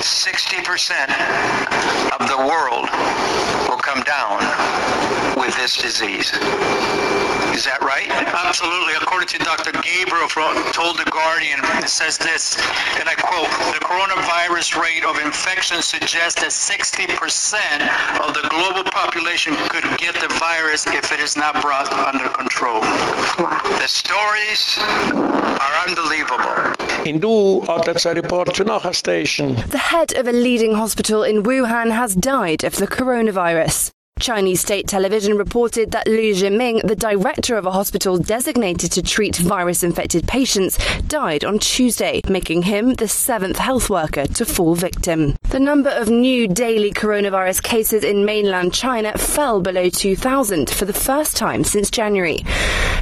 60% of the world will come down with this disease. Is that right? Absolutely. According to Dr. Gabriel from, told The Guardian, it says this, and I quote, the coronavirus rate of infection suggests that 60% of the global population could get the virus if it is not brought under control. The stories are unbelievable. In Du hat a report to noch station. The head of a leading hospital in Wuhan has died of the coronavirus. Chinese state television reported that Liu Zhiming, the director of a hospital designated to treat virus infected patients, died on Tuesday, making him the seventh health worker to fall victim. The number of new daily coronavirus cases in mainland China fell below 2,000 for the first time since January.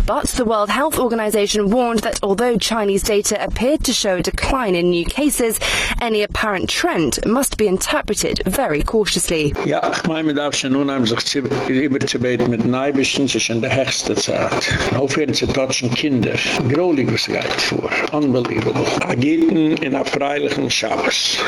But the World Health Organization warned that although Chinese data appeared to show a decline in new cases, any apparent trend must be interpreted very cautiously. Meine, man darf schon nun sich überzubeten mit Neibischen, sich in der höchste Zeit. Aufhören zu touchen Kinder. Grohlig, was geht vor. Unbelievable. Agiten in a freilichen Schabbos.